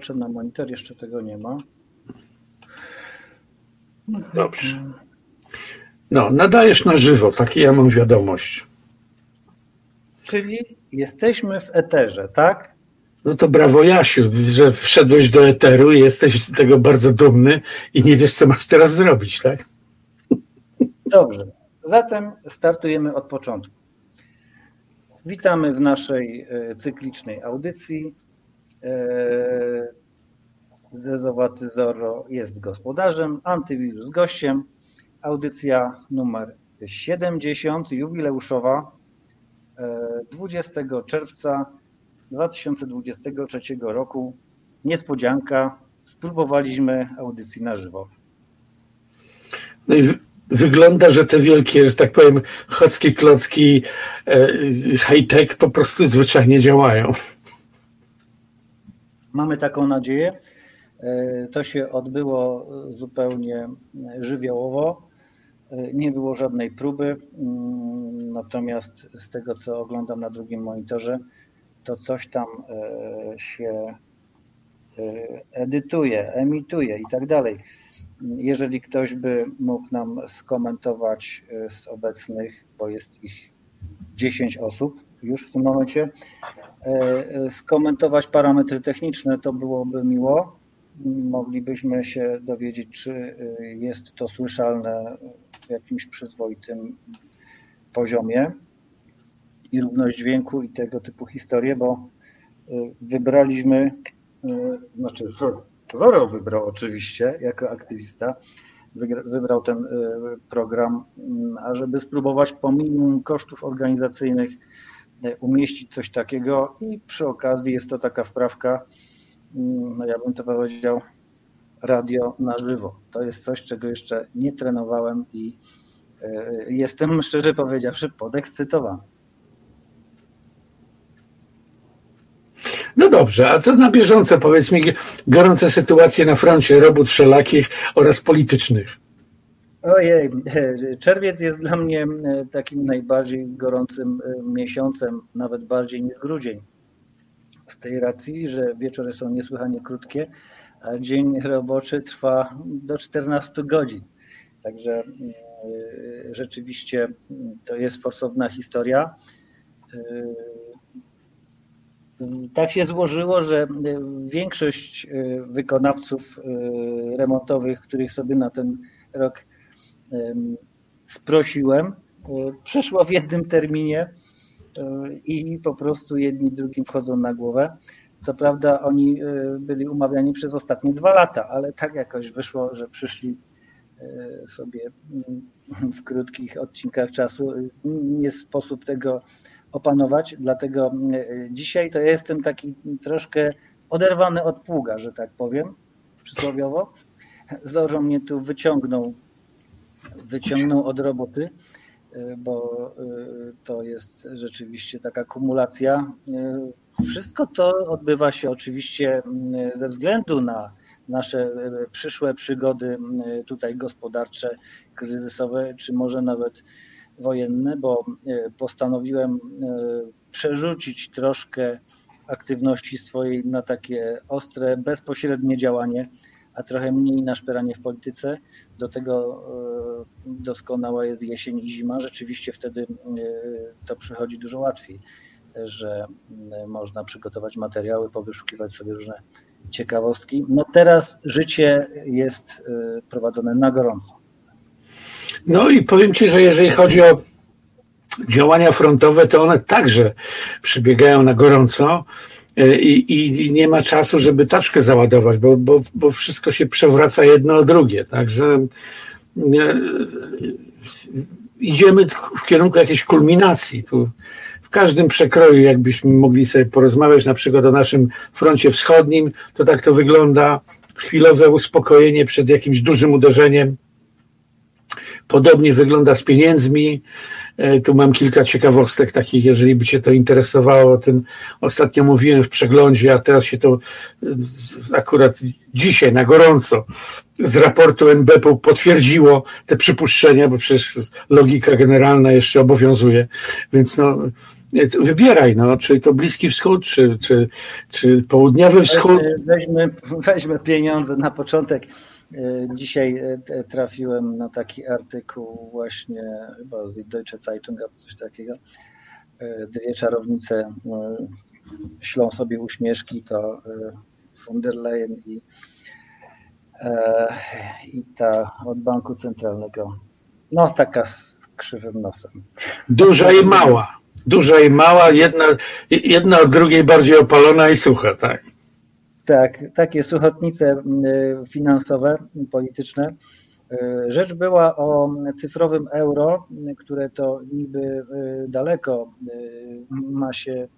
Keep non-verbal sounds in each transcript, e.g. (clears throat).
Patrzę na monitor, jeszcze tego nie ma. Dobrze. No, nadajesz na żywo, takie ja mam wiadomość. Czyli jesteśmy w eterze, tak? No to brawo Jasiu, że wszedłeś do eteru i jesteś z tego bardzo dumny i nie wiesz, co masz teraz zrobić, tak? Dobrze. Zatem startujemy od początku. Witamy w naszej e, cyklicznej audycji. E, Zezowaty Zoro jest gospodarzem, antywirus gościem. Audycja numer 70, jubileuszowa, 20 e, czerwca 2023 roku. Niespodzianka, spróbowaliśmy audycji na żywo. No i wygląda, że te wielkie, że tak powiem, chodzkie klocki e, high-tech po prostu zwyczajnie działają. Mamy taką nadzieję. E, to się odbyło zupełnie żywiołowo. E, nie było żadnej próby, mm, natomiast z tego, co oglądam na drugim monitorze, to coś tam się edytuje, emituje i tak dalej. Jeżeli ktoś by mógł nam skomentować e, z obecnych, bo jest ich 10 osób już w tym momencie, e, e, skomentować parametry techniczne, to byłoby miło. Moglibyśmy się dowiedzieć, czy jest to słyszalne w jakimś przyzwoitym poziomie i równość dźwięku i tego typu historie, bo wybraliśmy, znaczy Zoro wybrał oczywiście jako aktywista, wybrał ten program, mm, ażeby spróbować po minimum kosztów organizacyjnych umieścić coś takiego i przy okazji jest to taka wprawka, mm, no ja bym to powiedział, radio na żywo. To jest coś, czego jeszcze nie trenowałem i y, jestem (laughs) szczerze powiedziawszy podekscytowany. No dobrze, a co na bieżąco, powiedz mi, gorące sytuacje na froncie robót wszelakich oraz politycznych? Ojej, (laughs) czerwiec jest dla mnie e, takim najbardziej gorącym e, miesiącem, nawet bardziej niż grudzień. Z tej racji, że wieczory są niesłychanie krótkie, a dzień roboczy trwa do 14 godzin. Także e, rzeczywiście to jest forsowna historia tak się złożyło, że większość wykonawców remontowych, których sobie na ten rok sprosiłem, przeszło w jednym terminie i po prostu jedni drugim wchodzą na głowę. Co prawda oni byli umawiani przez ostatnie dwa lata, ale tak jakoś wyszło, że przyszli sobie mm, w krótkich odcinkach czasu. Nie sposób tego opanować, dlatego e, dzisiaj to ja jestem taki troszkę oderwany od pługa, że tak powiem, przysłowiowo. Zoro mnie tu wyciągnął, wyciągnął od roboty, e, bo e, to jest rzeczywiście taka kumulacja. Wszystko to odbywa się oczywiście ze względu na nasze przyszłe przygody tutaj gospodarcze, kryzysowe, czy może nawet wojenne, bo e, postanowiłem e, przerzucić troszkę aktywności swojej na takie ostre, bezpośrednie działanie, a trochę mniej na szperanie w polityce. Do tego e, doskonała jest jesień i zima. Rzeczywiście wtedy to przychodzi dużo łatwiej, że można przygotować materiały, powyszukiwać sobie różne ciekawostki. No teraz życie jest prowadzone na gorąco. No i powiem Ci, że jeżeli chodzi o działania frontowe, to one także przybiegają na gorąco. E, I, i, nie ma czasu, żeby taczkę załadować, bo, bo, bo wszystko się przewraca jedno o drugie. Także e, idziemy w kierunku jakiejś kulminacji. Tu w każdym przekroju, jakbyśmy mogli sobie porozmawiać na przykład o naszym froncie wschodnim, to tak to wygląda. Chwilowe uspokojenie przed jakimś dużym uderzeniem Podobnie wygląda z pieniędzmi. E, tu mam kilka ciekawostek takich, jeżeli by Cię to interesowało. O tym ostatnio mówiłem w przeglądzie, a teraz się to e, akurat dzisiaj na gorąco z raportu NBP potwierdziło te przypuszczenia, bo przecież logika generalna jeszcze obowiązuje. Więc no, Wybieraj, no, czy to Bliski Wschód, czy, czy, czy Południowy Wschód. Weźmy, weźmy pieniądze na początek. Dzisiaj trafiłem na taki artykuł właśnie chyba z Deutsche Zeitung, coś takiego. Dwie czarownice ślą sobie uśmieszki, to von der Leyen i, i ta od Banku Centralnego. No taka z krzywym nosem. Duża i mała. Duża i mała, jedna, jedna od drugiej bardziej opalona i sucha, tak. Tak, takie suchotnice finansowe, polityczne. Rzecz była o cyfrowym euro, które to niby daleko ma się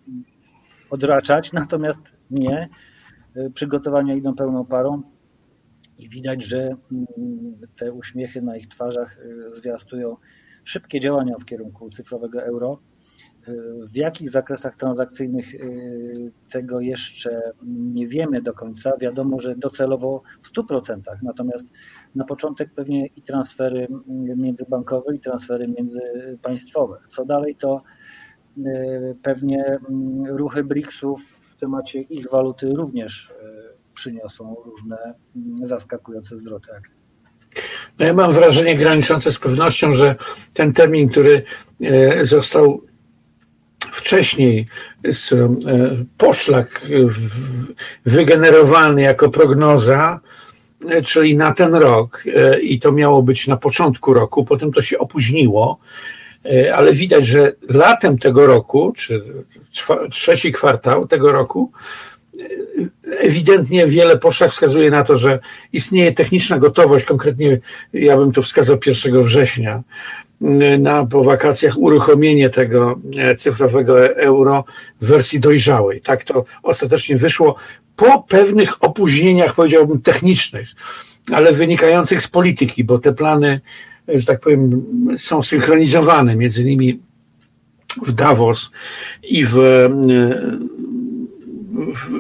odraczać, natomiast nie. Przygotowania idą pełną parą i widać, że te uśmiechy na ich twarzach zwiastują szybkie działania w kierunku cyfrowego euro. W jakich zakresach transakcyjnych y, tego jeszcze nie wiemy do końca. Wiadomo, że docelowo w 100%, natomiast na początek pewnie i transfery międzybankowe, i transfery międzypaństwowe. Co dalej, to y, pewnie mm, ruchy BRICS-ów w temacie ich waluty również y, przyniosą różne mm, zaskakujące zwroty akcji. No ja mam wrażenie graniczące z pewnością, że ten termin, który został wcześniej e, poszlak wygenerowany jako prognoza, e, czyli na ten rok, i to miało być na początku roku, potem to się opóźniło, ale widać, że latem tego roku, czy trzeci kwartał tego roku, ewidentnie wiele poszlak wskazuje na to, że istnieje techniczna gotowość, konkretnie ja bym tu wskazał 1 września, na po wakacjach uruchomienie tego e, cyfrowego euro w wersji dojrzałej. Tak to ostatecznie wyszło po pewnych opóźnieniach, powiedziałbym, technicznych, ale wynikających z polityki, bo te plany, e, że tak powiem, są synchronizowane między innymi w Davos i w e,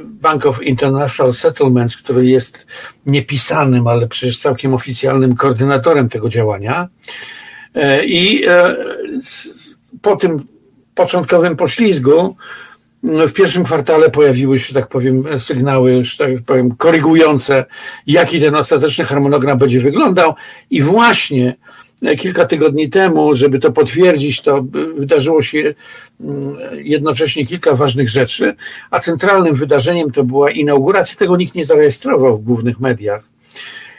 Bank of International Settlements, który jest niepisanym, ale przecież całkiem oficjalnym koordynatorem tego działania. E, I e, po tym początkowym poślizgu w pierwszym kwartale pojawiły się, tak powiem, sygnały, że tak powiem, korygujące, jaki ten ostateczny harmonogram będzie wyglądał. I właśnie kilka tygodni temu, żeby to potwierdzić, to wydarzyło się jednocześnie kilka ważnych rzeczy, a centralnym wydarzeniem to była inauguracja, tego nikt nie zarejestrował w głównych mediach.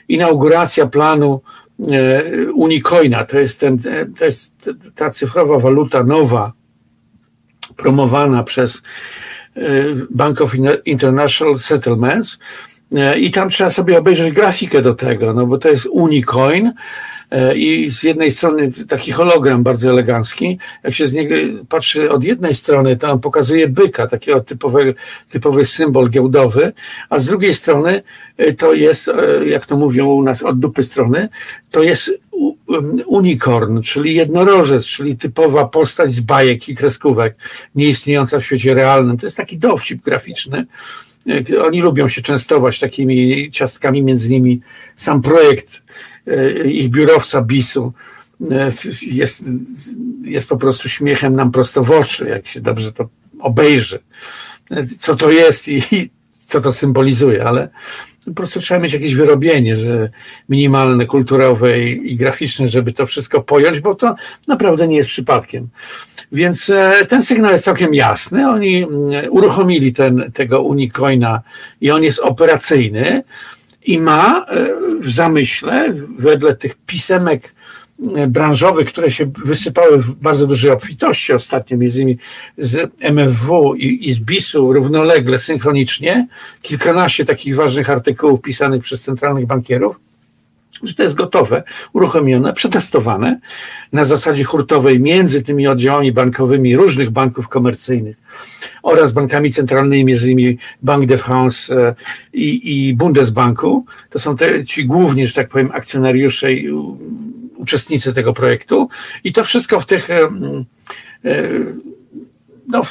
Inauguracja planu e, Unikoina, to jest, ten, to jest ta cyfrowa waluta nowa, promowana przez e, Bank of International Settlements. E, I tam trzeba sobie obejrzeć grafikę do tego, no bo to jest Unicoin, E, i z jednej strony taki hologram bardzo elegancki, jak się z niego patrzy od jednej strony, to on pokazuje byka, takiego typowy, typowy symbol giełdowy, a z drugiej strony e, to jest, e, jak to mówią u nas od dupy strony, to jest unicorn, czyli jednorożec, czyli typowa postać z bajek i kreskówek, nieistniejąca w świecie realnym. To jest taki dowcip graficzny. Oni lubią się częstować takimi ciastkami, między innymi sam projekt E, ich biurowca BIS-u e, jest, jest po prostu śmiechem nam prosto w oczy, jak się dobrze to obejrzy, e, co to jest i, i co to symbolizuje, ale po prostu trzeba mieć jakieś wyrobienie, że minimalne, kulturowe i, i, graficzne, żeby to wszystko pojąć, bo to naprawdę nie jest przypadkiem. Więc ten sygnał jest całkiem jasny. Oni uruchomili ten, tego Unicoina i on jest operacyjny i ma e, w zamyśle, wedle tych pisemek e, branżowych, które się wysypały w bardzo dużej obfitości ostatnio, między innymi z MFW i, i z BIS-u równolegle, synchronicznie, kilkanaście takich ważnych artykułów pisanych przez centralnych bankierów, że to jest gotowe, uruchomione, przetestowane na zasadzie hurtowej między tymi oddziałami bankowymi różnych banków komercyjnych oraz bankami centralnymi, między innymi Bank de France e, i, i Bundesbanku. To są te, ci główni, że tak powiem, akcjonariusze i uczestnicy tego projektu. I to wszystko w tych, e, e, no,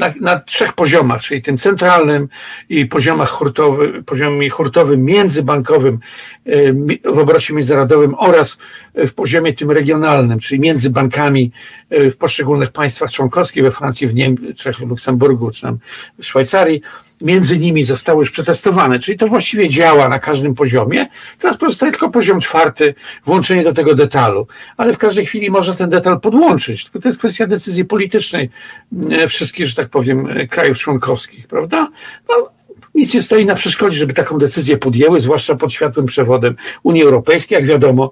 na, na, trzech poziomach, czyli tym centralnym i poziomach hurtowy, poziomie hurtowym, międzybankowym w obrocie międzynarodowym oraz w poziomie tym regionalnym, czyli między bankami w poszczególnych państwach członkowskich, we Francji, w Niemczech, w Luksemburgu czy tam w Szwajcarii, między nimi zostało już przetestowane, czyli to właściwie działa na każdym poziomie. Teraz pozostaje tylko poziom czwarty, włączenie do tego detalu, ale w każdej chwili może ten detal podłączyć, tylko to jest kwestia decyzji politycznej e, wszystkich, że tak powiem, e, krajów członkowskich, prawda? No, nic nie stoi na przeszkodzie, żeby taką decyzję podjęły, zwłaszcza pod światłym przewodem Unii Europejskiej. Jak wiadomo,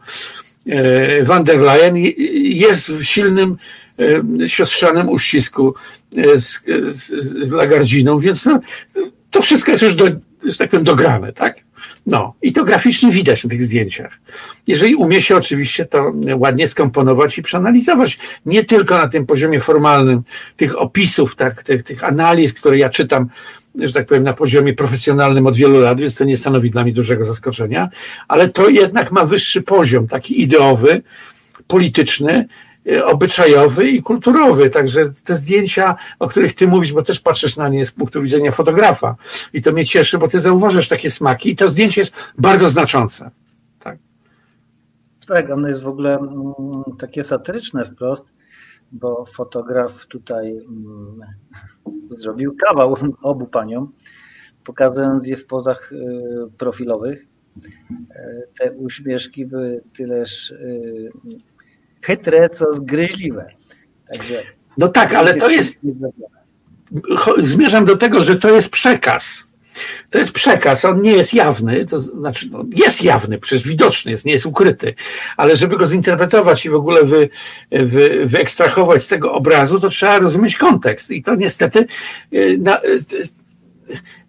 e, van der Leyen jest silnym siostrzanym uścisku z, z Lagardziną, więc no, to wszystko jest już, do, że tak powiem, dograne, tak? No, i to graficznie widać na tych zdjęciach. Jeżeli umie się oczywiście to ładnie skomponować i przeanalizować, nie tylko na tym poziomie formalnym tych opisów, tak, tych, tych analiz, które ja czytam, że tak powiem, na poziomie profesjonalnym od wielu lat, więc to nie stanowi dla mnie dużego zaskoczenia, ale to jednak ma wyższy poziom, taki ideowy, polityczny, obyczajowy i kulturowy. Także te zdjęcia, o których ty mówisz, bo też patrzysz na nie z punktu widzenia fotografa i to mnie cieszy, bo ty zauważasz takie smaki i to zdjęcie jest bardzo znaczące. Tak, tak ono jest w ogóle mm, takie satyryczne wprost, bo fotograf tutaj mm, zrobił kawał obu paniom, pokazując je w pozach y, profilowych. E, te uśmieszki były tyleż y, chytre, co zgryźliwe. Także no tak, ale to jest. Zmierzam do tego, że to jest przekaz. To jest przekaz, on nie jest jawny, to znaczy no, jest jawny, przecież widoczny jest, nie jest ukryty, ale żeby go zinterpretować i w ogóle wy, wy, wyekstrahować z tego obrazu, to trzeba rozumieć kontekst. I to niestety y, na, y,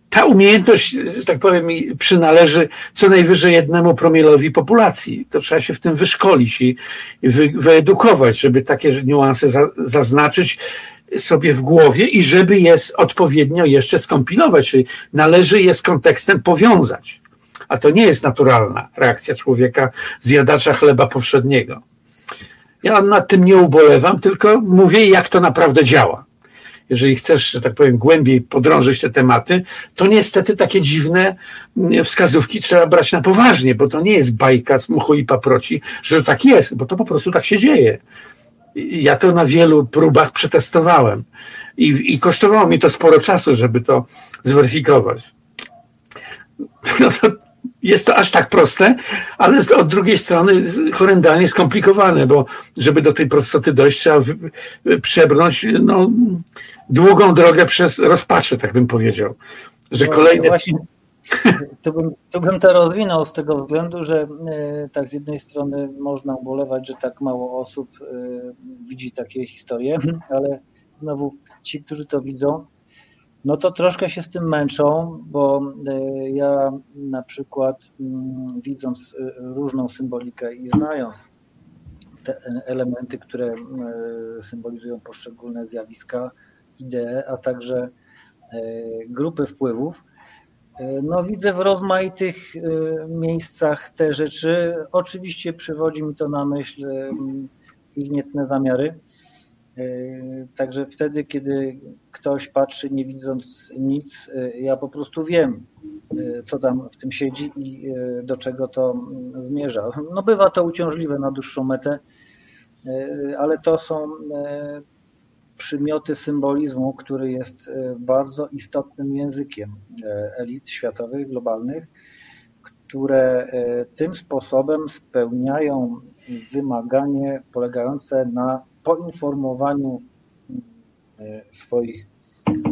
ta umiejętność, że tak powiem, przynależy co najwyżej jednemu promielowi populacji. To trzeba się w tym wyszkolić i wy, wyedukować, żeby takie niuanse za, zaznaczyć sobie w głowie i żeby je odpowiednio jeszcze skompilować, czyli należy je z kontekstem powiązać. A to nie jest naturalna reakcja człowieka zjadacza chleba powszedniego. Ja nad tym nie ubolewam, tylko mówię, jak to naprawdę działa jeżeli chcesz, że tak powiem, głębiej podrążyć te tematy, to niestety takie dziwne mm, wskazówki trzeba brać na poważnie, bo to nie jest bajka z muchu i paproci, że tak jest, bo to po prostu tak się dzieje. Ja to na wielu próbach przetestowałem i, i kosztowało mi to sporo czasu, żeby to zweryfikować. (laughs) No to jest to aż tak proste, ale od drugiej strony horrendalnie skomplikowane, bo żeby do tej prostoty dojść, trzeba przebrnąć no, długą drogę przez rozpaczy, tak bym powiedział. Że no, kolejne. Właśnie, tu, bym, tu bym to rozwinął z tego względu, że e, tak z jednej strony można ubolewać, że tak mało osób e, widzi takie historie, ale znowu ci, którzy to widzą, no to troszkę się z tym męczą, bo e, ja na przykład mm, widząc różną symbolikę i znając te elementy, które symbolizują poszczególne zjawiska, idee, a także e, grupy wpływów. E, no, widzę w rozmaitych e, miejscach te rzeczy. Oczywiście przywodzi mi to na myśl ich niecne zamiary. Także wtedy, kiedy ktoś patrzy, nie widząc nic, ja po prostu wiem, co tam w tym siedzi i do czego to zmierza. No bywa to uciążliwe na dłuższą metę, ale to są przymioty symbolizmu, który jest bardzo istotnym językiem elit światowych, globalnych, które tym sposobem spełniają wymaganie polegające na poinformowaniu swoich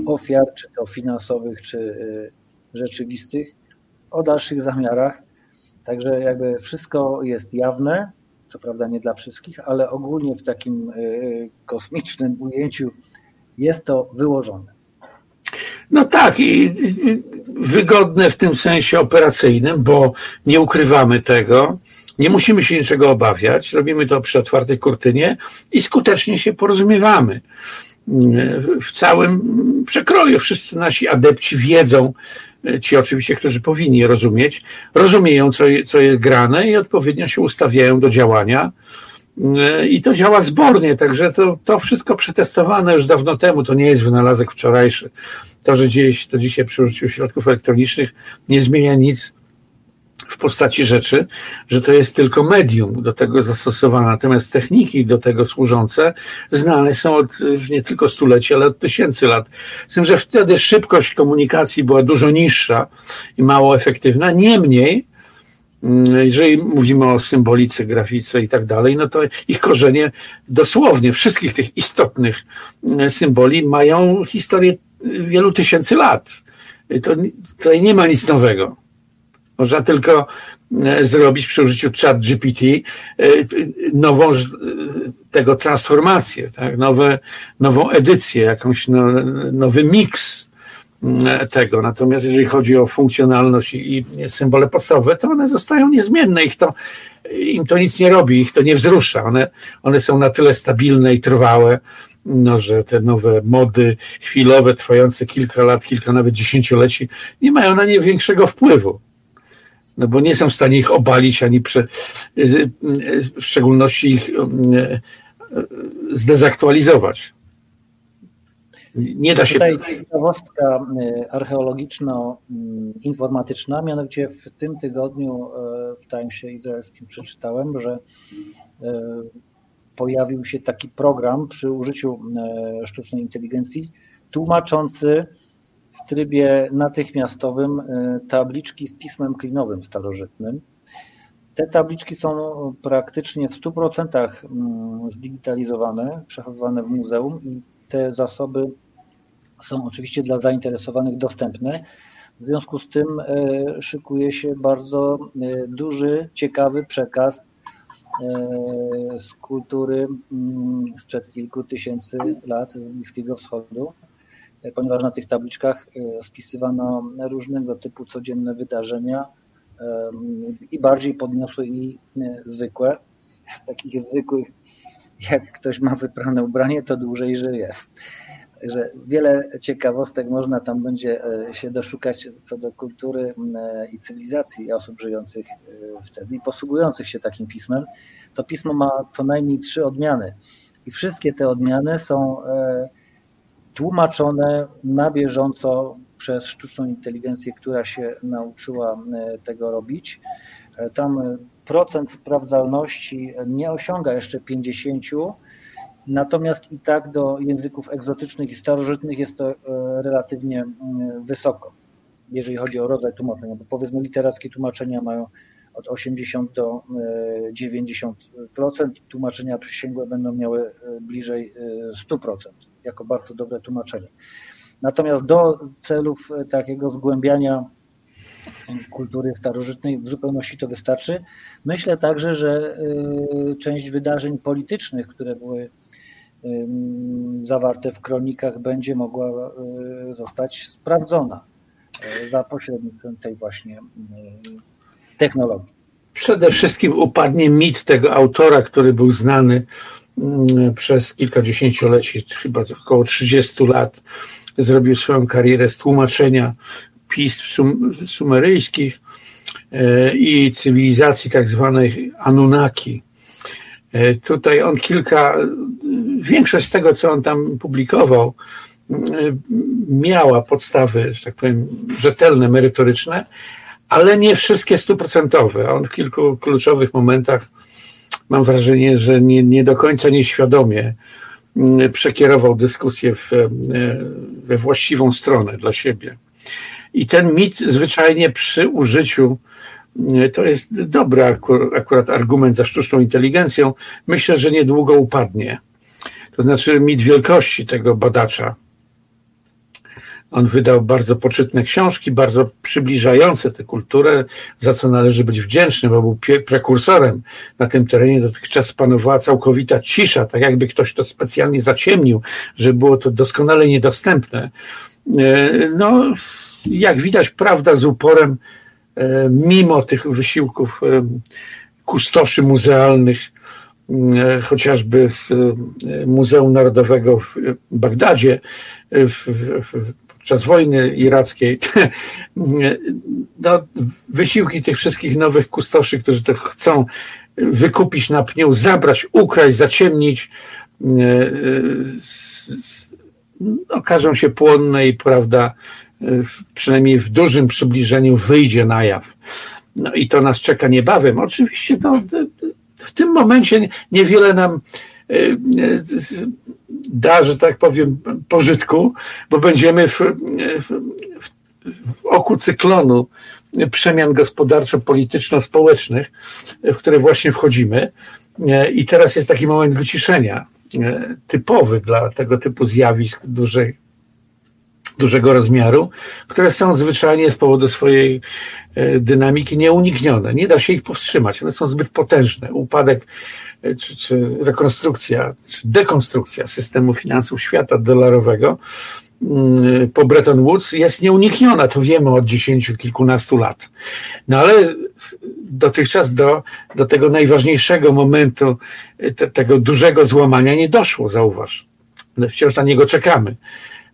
ofiar, czy to finansowych, czy rzeczywistych, o dalszych zamiarach. Także jakby wszystko jest jawne, co prawda nie dla wszystkich, ale ogólnie w takim e, kosmicznym ujęciu jest to wyłożone. No tak, i wygodne w tym sensie operacyjnym, bo nie ukrywamy tego, nie musimy się niczego obawiać, robimy to przy otwartej kurtynie i skutecznie się porozumiewamy. W całym przekroju wszyscy nasi adepci wiedzą, ci oczywiście, którzy powinni rozumieć, rozumieją, co, co jest grane i odpowiednio się ustawiają do działania i to działa zbornie, także to, to wszystko przetestowane już dawno temu, to nie jest wynalazek wczorajszy. To, że dzieje się to dzisiaj przy użyciu środków elektronicznych, nie zmienia nic w postaci rzeczy, że to jest tylko medium do tego zastosowane, natomiast techniki do tego służące znane są od już nie tylko stuleci, ale od tysięcy lat. Z tym, że wtedy szybkość komunikacji była dużo niższa i mało efektywna, niemniej mm, jeżeli mówimy o symbolice, grafice i tak dalej, no to ich korzenie dosłownie wszystkich tych istotnych mm, symboli mają historię wielu tysięcy lat. To, tutaj nie ma nic nowego. Można tylko e, zrobić przy użyciu chat GPT e, nową tego transformację, tak? Nowe, nową edycję, jakąś no, nowy miks tego. Natomiast jeżeli chodzi o funkcjonalność i, i symbole podstawowe, to one zostają niezmienne. Ich to, im to nic nie robi, ich to nie wzrusza. One, one są na tyle stabilne i trwałe, no, że te nowe mody chwilowe, trwające kilka lat, kilka nawet dziesięcioleci, nie mają na nie większego wpływu no bo nie są w stanie ich obalić, ani prze, w szczególności ich e, zdezaktualizować. Nie da się. Tutaj ciekawostka e, archeologiczno-informatyczna, mianowicie w tym tygodniu e, w Timesie izraelskim przeczytałem, że pojawił się taki program przy użyciu sztucznej inteligencji tłumaczący w trybie natychmiastowym y, tabliczki z pismem klinowym starożytnym. Te tabliczki są praktycznie w 100% mm, zdigitalizowane, przechowywane w muzeum i te zasoby są oczywiście dla zainteresowanych dostępne. W związku z tym y, szykuje się bardzo y, duży, ciekawy przekaz z kultury mm, sprzed kilku tysięcy lat z Bliskiego Wschodu ponieważ na tych tabliczkach e, spisywano różnego typu codzienne wydarzenia i bardziej podniosłe i e, zwykłe. Z (laughs) takich zwykłych, jak ktoś ma wyprane ubranie, to dłużej żyje. Także wiele ciekawostek można tam będzie e, się doszukać co do kultury i cywilizacji osób żyjących wtedy i posługujących się takim pismem. To pismo ma co najmniej trzy odmiany i wszystkie te odmiany są tłumaczone na bieżąco przez sztuczną inteligencję, która się nauczyła e, tego robić. E, tam procent sprawdzalności nie osiąga jeszcze 50, natomiast i tak do języków egzotycznych i starożytnych jest to e, relatywnie wysoko, jeżeli chodzi o rodzaj tłumaczenia, bo powiedzmy literackie tłumaczenia mają od 80 do 90%, tłumaczenia przysięgłe będą miały bliżej 100% jako bardzo dobre tłumaczenie. Natomiast do celów e, takiego zgłębiania kultury starożytnej w zupełności to wystarczy. Myślę także, że e, część wydarzeń politycznych, które były zawarte w kronikach, będzie mogła e, zostać sprawdzona za pośrednictwem tej właśnie technologii. Przede wszystkim upadnie mit tego autora, który był znany przez kilkadziesięcioleci, chyba około 30 lat, zrobił swoją karierę z tłumaczenia pism sum, sumeryjskich e, i cywilizacji tak zwanej Anunnaki. E, tutaj on kilka, większość z tego, co on tam publikował, mm, miała podstawy, że tak powiem, rzetelne, merytoryczne, ale nie wszystkie stuprocentowe. On w kilku kluczowych momentach mam wrażenie, że nie, nie do końca nieświadomie mm, przekierował dyskusję w, e, we właściwą stronę dla siebie. I ten mit zwyczajnie przy użyciu, mm, to jest dobry akurat argument za sztuczną inteligencją, myślę, że niedługo upadnie. To znaczy mit wielkości tego badacza, on wydał bardzo poczytne książki, bardzo przybliżające tę kulturę, za co należy być wdzięcznym, bo był prekursorem. Na tym terenie dotychczas panowała całkowita cisza, tak jakby ktoś to specjalnie zaciemnił, żeby było to doskonale niedostępne. E, no, jak widać, prawda z uporem, e, mimo tych wysiłków e, kustoszy muzealnych, chociażby z Muzeum Narodowego w Bagdadzie, w, w, podczas wojny irackiej, (laughs) no, wysiłki tych wszystkich nowych kustoszy, którzy to chcą wykupić na pniu, zabrać, ukraść, zaciemnić, okażą się płonne i prawda, przynajmniej w dużym przybliżeniu wyjdzie na jaw. No i to nas czeka niebawem. Oczywiście to, w tym momencie niewiele nam da, że tak powiem, pożytku, bo będziemy w, w, w oku cyklonu przemian gospodarczo-polityczno-społecznych, w które właśnie wchodzimy. I teraz jest taki moment wyciszenia, typowy dla tego typu zjawisk dużych, dużego rozmiaru, które są zwyczajnie z powodu swojej e, dynamiki nieuniknione. Nie da się ich powstrzymać, one są zbyt potężne. Upadek e, czy, czy rekonstrukcja, czy dekonstrukcja systemu finansów świata dolarowego mm, po Bretton Woods jest nieunikniona, to wiemy od dziesięciu, kilkunastu lat. No ale dotychczas do, do tego najważniejszego momentu, e, te, tego dużego złamania nie doszło, zauważ. Wciąż na niego czekamy.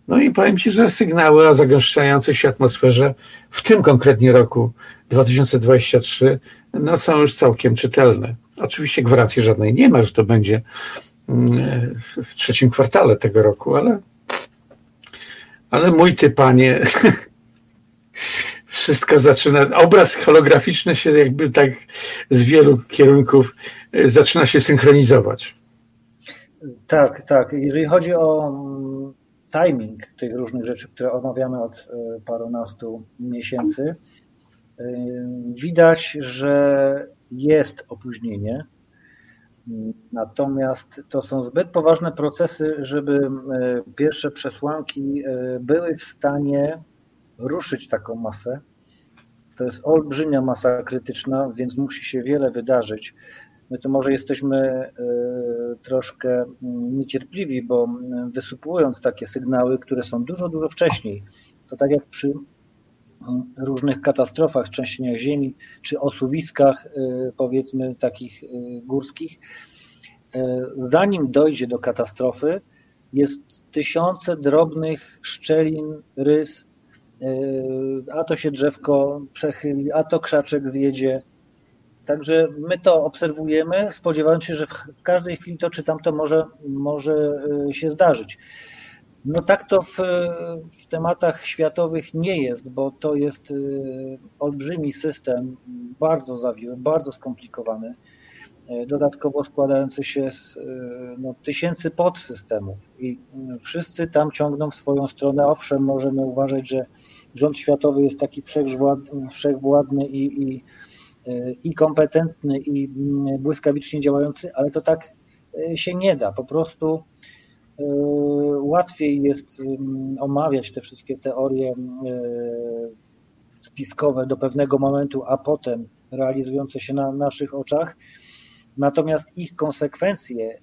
No i powiem Ci, że sygnały o zagęszczającej się atmosferze w tym konkretnie roku 2023 no, są już całkiem czytelne. Oczywiście gwarancji żadnej nie ma, że to będzie mm, w trzecim kwartale tego roku, ale, ale mój ty, panie, (laughs) wszystko zaczyna, obraz holograficzny się jakby tak z wielu kierunków e, zaczyna się synchronizować. Tak, tak. Jeżeli chodzi o mm, timing tych różnych rzeczy, które omawiamy od e, parunastu miesięcy, widać, że jest opóźnienie. Natomiast to są zbyt poważne procesy, żeby pierwsze przesłanki były w stanie ruszyć taką masę. To jest olbrzymia masa krytyczna, więc musi się wiele wydarzyć. My to może jesteśmy e, troszkę niecierpliwi, bo wysypując takie sygnały, które są dużo, dużo wcześniej, to tak jak przy różnych katastrofach, trzęsieniach ziemi, czy osuwiskach, e, powiedzmy takich e, górskich, zanim dojdzie do katastrofy, jest tysiące drobnych szczelin, rys, a to się drzewko przechyli, a to krzaczek zjedzie, Także my to obserwujemy, spodziewając się, że w, każdej chwili to czy tamto może, może y, się zdarzyć. No tak to w, w tematach światowych nie jest, bo to jest y, olbrzymi system, bardzo zawiły, bardzo skomplikowany, y, dodatkowo składający się z no, tysięcy podsystemów i wszyscy tam ciągną w swoją stronę. Owszem, możemy uważać, że rząd światowy jest taki wszechwładny, i, i i kompetentny, i błyskawicznie działający, ale to tak się nie da. Po prostu łatwiej jest omawiać te wszystkie teorie e, spiskowe do pewnego momentu, a potem realizujące się na naszych oczach. Natomiast ich konsekwencje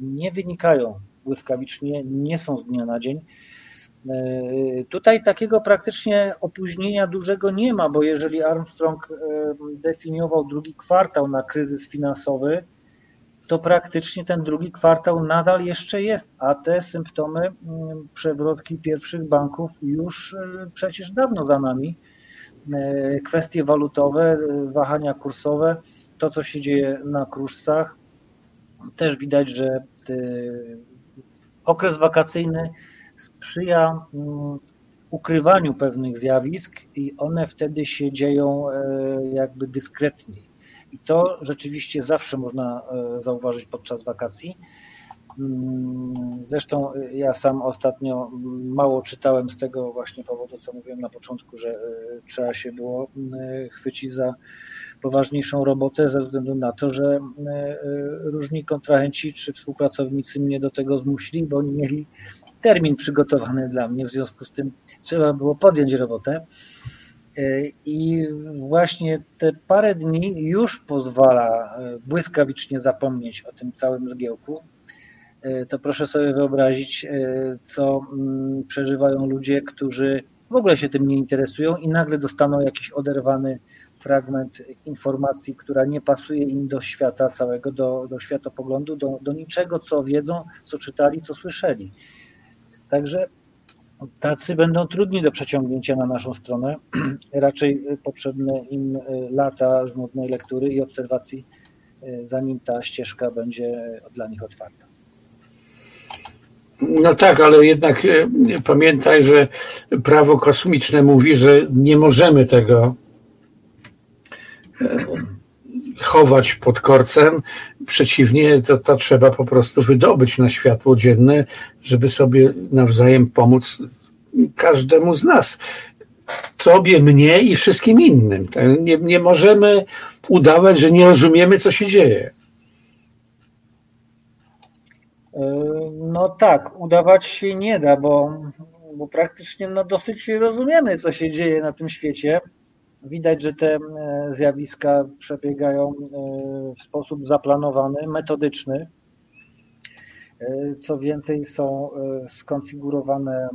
nie wynikają błyskawicznie, nie są z dnia na dzień. E, tutaj takiego praktycznie opóźnienia dużego nie ma, bo jeżeli Armstrong e, definiował drugi kwartał na kryzys finansowy, to praktycznie ten drugi kwartał nadal jeszcze jest, a te symptomy mm, przewrotki pierwszych banków już e, przecież dawno za nami. Kwestie walutowe, wahania kursowe, to co się dzieje na kruszcach, też widać, że okres wakacyjny sprzyja mm, ukrywaniu pewnych zjawisk i one wtedy się dzieją e, jakby dyskretniej. I to rzeczywiście zawsze można e, zauważyć podczas wakacji. Mm, zresztą e, ja sam ostatnio mało czytałem z tego właśnie powodu, co mówiłem na początku, że trzeba się było chwycić za poważniejszą robotę ze względu na to, że różni kontrahenci czy współpracownicy mnie do tego zmusili, bo oni mieli termin przygotowany dla mnie, w związku z tym trzeba było podjąć robotę. E, I właśnie te parę dni już pozwala e, błyskawicznie zapomnieć o tym całym zgiełku. E, to proszę sobie wyobrazić, co mm, przeżywają ludzie, którzy w ogóle się tym nie interesują i nagle dostaną jakiś oderwany fragment informacji, która nie pasuje im do świata całego, do, do światopoglądu, do, do niczego, co wiedzą, co czytali, co słyszeli. Także tacy będą trudni do przeciągnięcia na naszą stronę. (clears throat) Raczej potrzebne im lata żmudnej lektury i obserwacji zanim ta ścieżka będzie dla nich otwarta. No tak, ale jednak pamiętaj, że prawo kosmiczne mówi, że nie możemy tego chować pod korcem. Przeciwnie, to, to trzeba po prostu wydobyć na światło dzienne, żeby sobie nawzajem pomóc każdemu z nas. Tobie, mnie i wszystkim innym. Nie, nie możemy udawać, że nie rozumiemy, co się dzieje. No tak, udawać się nie da, bo, bo praktycznie no dosyć rozumiemy, co się dzieje na tym świecie. Widać, że te e, zjawiska przebiegają e, w sposób zaplanowany, metodyczny. E, co więcej, są skonfigurowane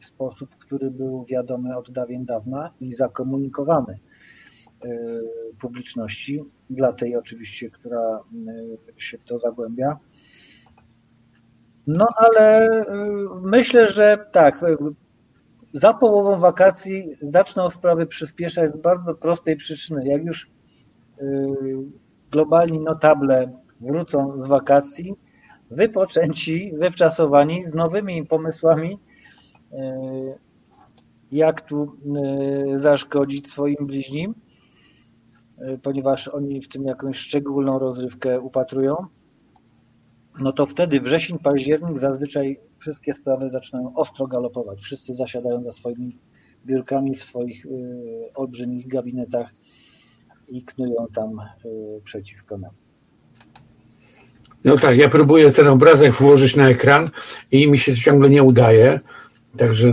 w sposób, który był wiadomy od dawien dawna i zakomunikowany publiczności, dla tej oczywiście, która się w to zagłębia. No ale myślę, że tak, za połową wakacji zaczną sprawy przyspieszać z bardzo prostej przyczyny. Jak już y, globalni notable wrócą z wakacji, wypoczęci, wywczasowani, z nowymi pomysłami, y, jak tu y, zaszkodzić swoim bliźnim, ponieważ oni w tym jakąś szczególną rozrywkę upatrują, no to wtedy wrzesień, październik zazwyczaj wszystkie sprawy zaczynają ostro galopować. Wszyscy zasiadają za swoimi biurkami w swoich y, olbrzymich gabinetach i knują tam y, przeciwko nam. No tak, ja próbuję ten obrazek włożyć na ekran i mi się to ciągle nie udaje. Także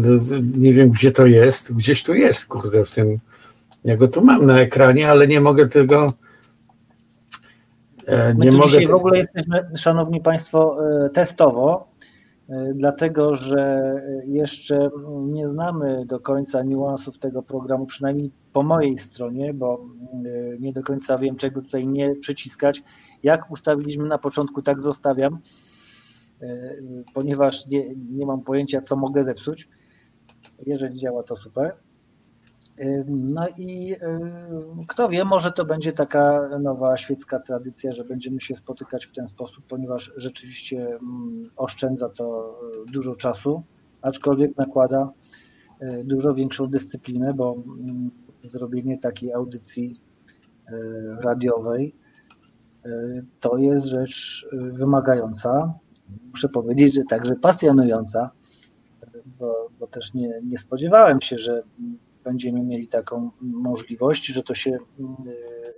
nie wiem, gdzie to jest. Gdzieś tu jest, kurde, w tym. Ja go tu mam na ekranie, ale nie mogę tego. E, nie My mogę. Dzisiaj w ogóle jesteśmy, Szanowni Państwo, e, testowo dlatego że jeszcze nie znamy do końca niuansów tego programu, przynajmniej po mojej stronie, bo e, nie do końca wiem, czego tutaj nie przyciskać. Jak ustawiliśmy na początku, tak zostawiam, e, ponieważ nie, nie mam pojęcia, co mogę zepsuć. Jeżeli działa, to super. No i y, kto wie, może to będzie taka nowa świecka tradycja, że będziemy się spotykać w ten sposób, ponieważ rzeczywiście mm, oszczędza to y, dużo czasu, aczkolwiek nakłada y, dużo większą dyscyplinę, bo mm, zrobienie takiej audycji radiowej to jest rzecz wymagająca. Muszę powiedzieć, że także pasjonująca, bo, bo też nie, nie spodziewałem się, że będziemy mieli taką możliwość, że to się mm,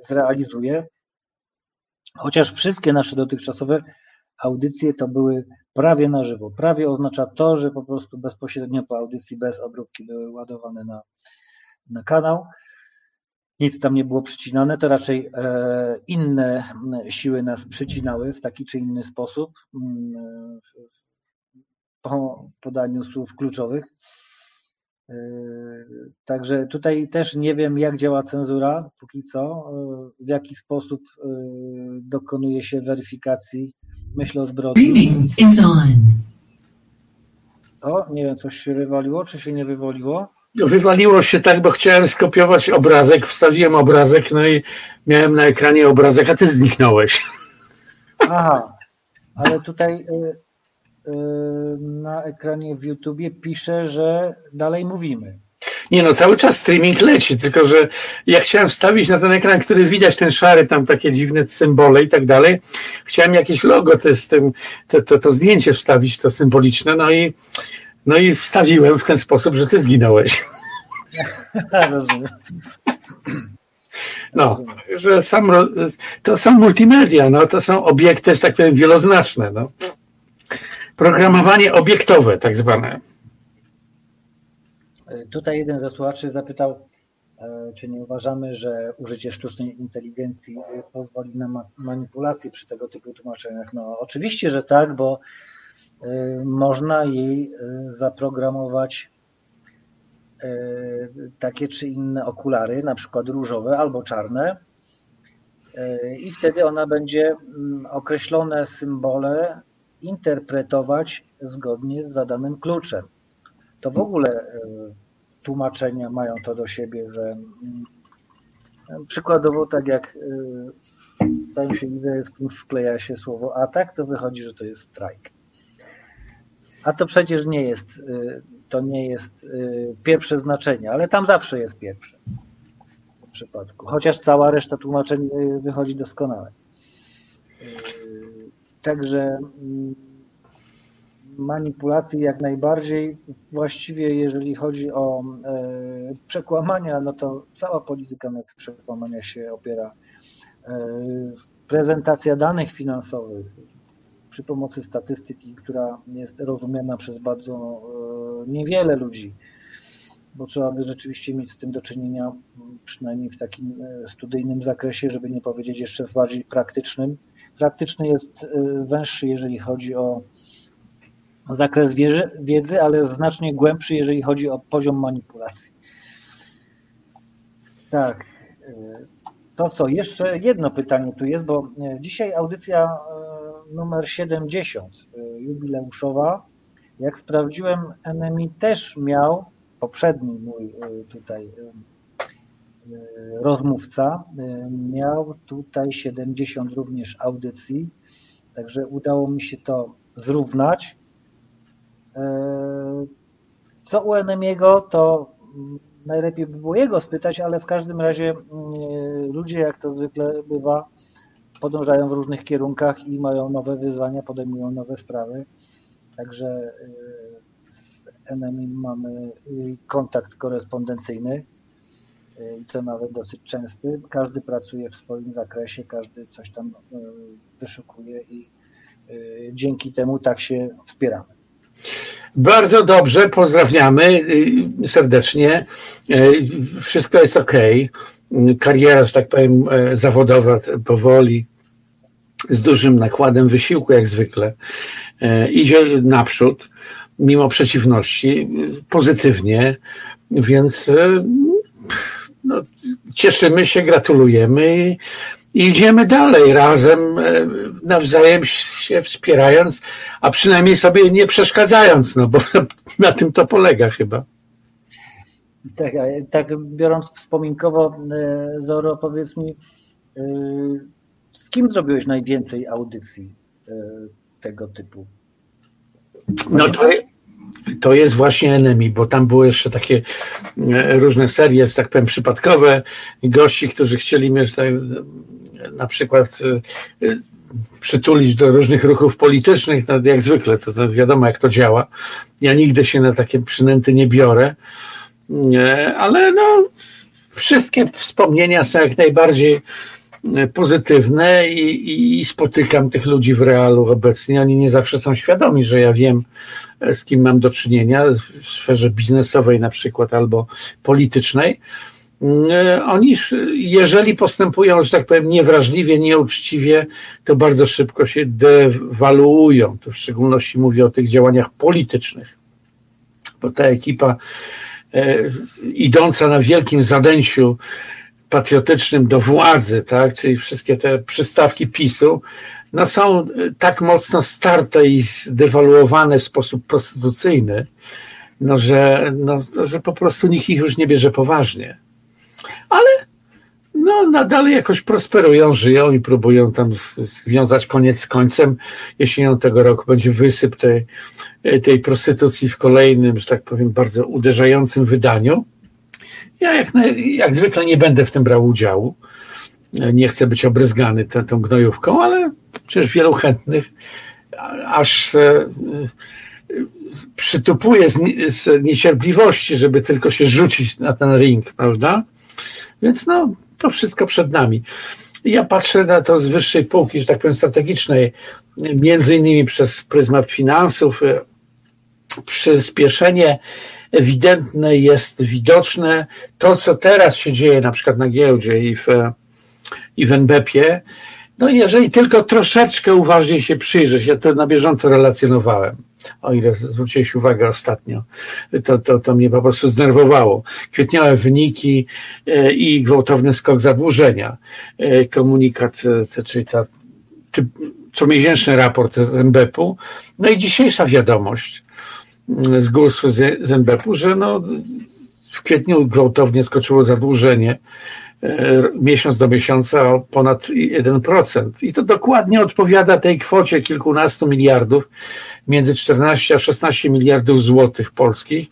zrealizuje. Chociaż wszystkie nasze dotychczasowe audycje to były prawie na żywo. Prawie oznacza to, że po prostu bezpośrednio po audycji, bez obróbki były ładowane na, na kanał. Nic tam nie było przycinane, to raczej e, inne siły nas przycinały w taki czy inny sposób po podaniu słów kluczowych. Yy, także tutaj też nie wiem, jak działa cenzura póki co, yy, w jaki sposób yy, dokonuje się weryfikacji, myślę o zbrodni. O, nie wiem, coś się wywaliło, czy się nie wywaliło? Wywaliło się tak, bo chciałem skopiować obrazek, wstawiłem obrazek, no i miałem na ekranie obrazek, a ty zniknąłeś. Aha, ale tutaj Y, na ekranie w YouTubie pisze, że dalej mówimy. Nie no, cały czas streaming leci, tylko że ja chciałem wstawić na ten ekran, który widać ten szary, tam takie dziwne symbole i tak dalej. Chciałem jakieś logo to, z tym, to, to, to zdjęcie wstawić, to symboliczne, no i, no i wstawiłem w ten sposób, że ty zginąłeś. (laughs) No, że sam, to są multimedia, no, to są obiekty, że tak powiem, wieloznaczne. No. Programowanie obiektowe, tak zwane. Tutaj jeden ze słuchaczy zapytał, e, czy nie uważamy, że użycie sztucznej inteligencji pozwoli na manipulację przy tego typu tłumaczeniach. No, oczywiście, że tak, bo e, można jej e, zaprogramować takie czy inne okulary, na przykład różowe albo czarne, i wtedy ona będzie mm, określone symbole interpretować zgodnie z zadanym kluczem. To w ogóle e, tłumaczenia mają to do siebie, że mm, przykładowo tak jak e, tam się widzę, kim wkleja się słowo atak, to wychodzi, że to jest strajk. A to przecież nie jest, to nie jest pierwsze znaczenie, ale tam zawsze jest pierwsze w przypadku. Chociaż cała reszta tłumaczeń wychodzi doskonale. Także mm, manipulacji jak najbardziej. Właściwie jeżeli chodzi o przekłamania, no to cała polityka na przekłamania się opiera. Prezentacja danych finansowych, przy pomocy statystyki, która jest rozumiana przez bardzo e, niewiele ludzi, bo trzeba by rzeczywiście mieć z tym do czynienia, przynajmniej w takim e, studyjnym zakresie, żeby nie powiedzieć jeszcze w bardziej praktycznym. Praktyczny jest e, węższy, jeżeli chodzi o zakres wiedzy, ale znacznie głębszy, jeżeli chodzi o poziom manipulacji. Tak. To co, jeszcze jedno pytanie tu jest, bo dzisiaj audycja numer 70 y, jubileuszowa. Jak sprawdziłem, Enemy też miał, poprzedni mój y, tutaj y, rozmówca, miał tutaj 70 również audycji, także udało mi się to zrównać. Co u Enemiego, to najlepiej by było jego spytać, ale w każdym razie ludzie, jak to zwykle bywa, podążają w różnych kierunkach i mają nowe wyzwania, podejmują nowe sprawy. Także z NMI mamy kontakt korespondencyjny i to nawet dosyć częsty. Każdy pracuje w swoim zakresie, każdy coś tam y, wyszukuje i dzięki temu tak się wspieramy. Bardzo dobrze, pozdrawiamy serdecznie. Wszystko jest ok kariera, że tak powiem, e, zawodowa powoli, z dużym nakładem wysiłku, jak zwykle, e, idzie naprzód, mimo przeciwności, pozytywnie, więc e, no, cieszymy się, gratulujemy i, idziemy dalej razem, nawzajem się wspierając, a przynajmniej sobie nie przeszkadzając, no bo (laughs) na tym to polega chyba. Tak, tak biorąc wspominkowo, e, Zoro, powiedz mi, e, z kim zrobiłeś najwięcej audycji e, tego typu? No to, to jest właśnie Enemy, bo tam były jeszcze takie różne serie, że tak powiem, przypadkowe gości, którzy chcieli mnie tak, na przykład przytulić do różnych ruchów politycznych, no jak zwykle, to, to wiadomo jak to działa. Ja nigdy się na takie przynęty nie biorę ale no, wszystkie wspomnienia są jak najbardziej e, pozytywne i, i, spotykam tych ludzi w realu obecnie. Oni nie zawsze są świadomi, że ja wiem, e, z kim mam do czynienia w sferze biznesowej na przykład albo politycznej. E, oni, jeżeli postępują, że tak powiem, niewrażliwie, nieuczciwie, to bardzo szybko się dewaluują. To w szczególności mówię o tych działaniach politycznych, bo ta ekipa E, idąca na wielkim zadęciu patriotycznym do władzy, tak, czyli wszystkie te przystawki PiSu, no są e, tak mocno starte i zdewaluowane w sposób prostytucyjny, no że, no, że po prostu nikt ich już nie bierze poważnie. Ale no, nadal jakoś prosperują, żyją i próbują tam związać koniec z końcem. Jesienią tego roku będzie wysyp tej, tej prostytucji w kolejnym, że tak powiem, bardzo uderzającym wydaniu. Ja jak, jak zwykle nie będę w tym brał udziału. Nie chcę być obryzgany tą, tą gnojówką, ale przecież wielu chętnych aż e, przytupuje z, z niecierpliwości, żeby tylko się rzucić na ten ring, prawda? Więc no, to wszystko przed nami. Ja patrzę na to z wyższej półki, że tak powiem, strategicznej, między innymi przez pryzmat finansów. Przyspieszenie ewidentne jest widoczne. To, co teraz się dzieje na przykład na giełdzie i w, i w NBP-ie, no jeżeli tylko troszeczkę uważniej się przyjrzeć, ja to na bieżąco relacjonowałem, o ile zwróciłeś uwagę ostatnio, to, to, to mnie po prostu zdenerwowało. Kwietniowe wyniki e, i gwałtowny skok zadłużenia. E, komunikat, e, czyli ta comiesięczny raport z NBP-u, no i dzisiejsza wiadomość z GUS z NBP-u, że no, w kwietniu gwałtownie skoczyło zadłużenie miesiąc do miesiąca o ponad 1%. I to dokładnie odpowiada tej kwocie kilkunastu miliardów, między 14 a 16 miliardów złotych polskich,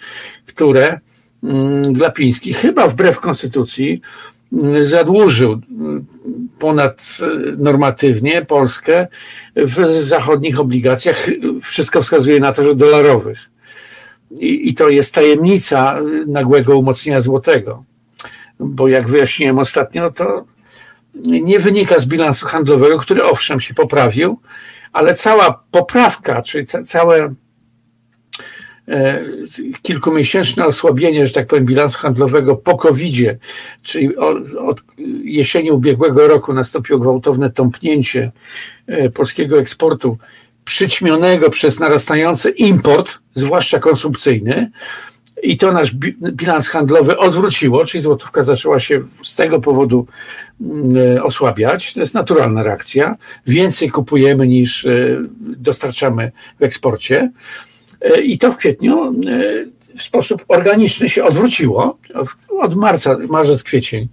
które mm, Glapiński, chyba wbrew konstytucji, mm, zadłużył mm, ponad normatywnie Polskę w zachodnich obligacjach. Wszystko wskazuje na to, że dolarowych. I, i to jest tajemnica nagłego umocnienia złotego. Bo jak wyjaśniłem ostatnio, to nie wynika z bilansu handlowego, który owszem się poprawił, ale cała poprawka, czyli ca całe e, kilkumiesięczne osłabienie, że tak powiem, bilansu handlowego po covid czyli od jesieni ubiegłego roku nastąpiło gwałtowne tąpnięcie e, polskiego eksportu, przyćmionego przez narastający import, zwłaszcza konsumpcyjny, i to nasz bilans handlowy odwróciło, czyli złotówka zaczęła się z tego powodu mm, e, osłabiać. To jest naturalna reakcja. Więcej kupujemy niż e, dostarczamy w eksporcie. E, I to w kwietniu w sposób organiczny się odwróciło. Od marca, marzec, kwiecień.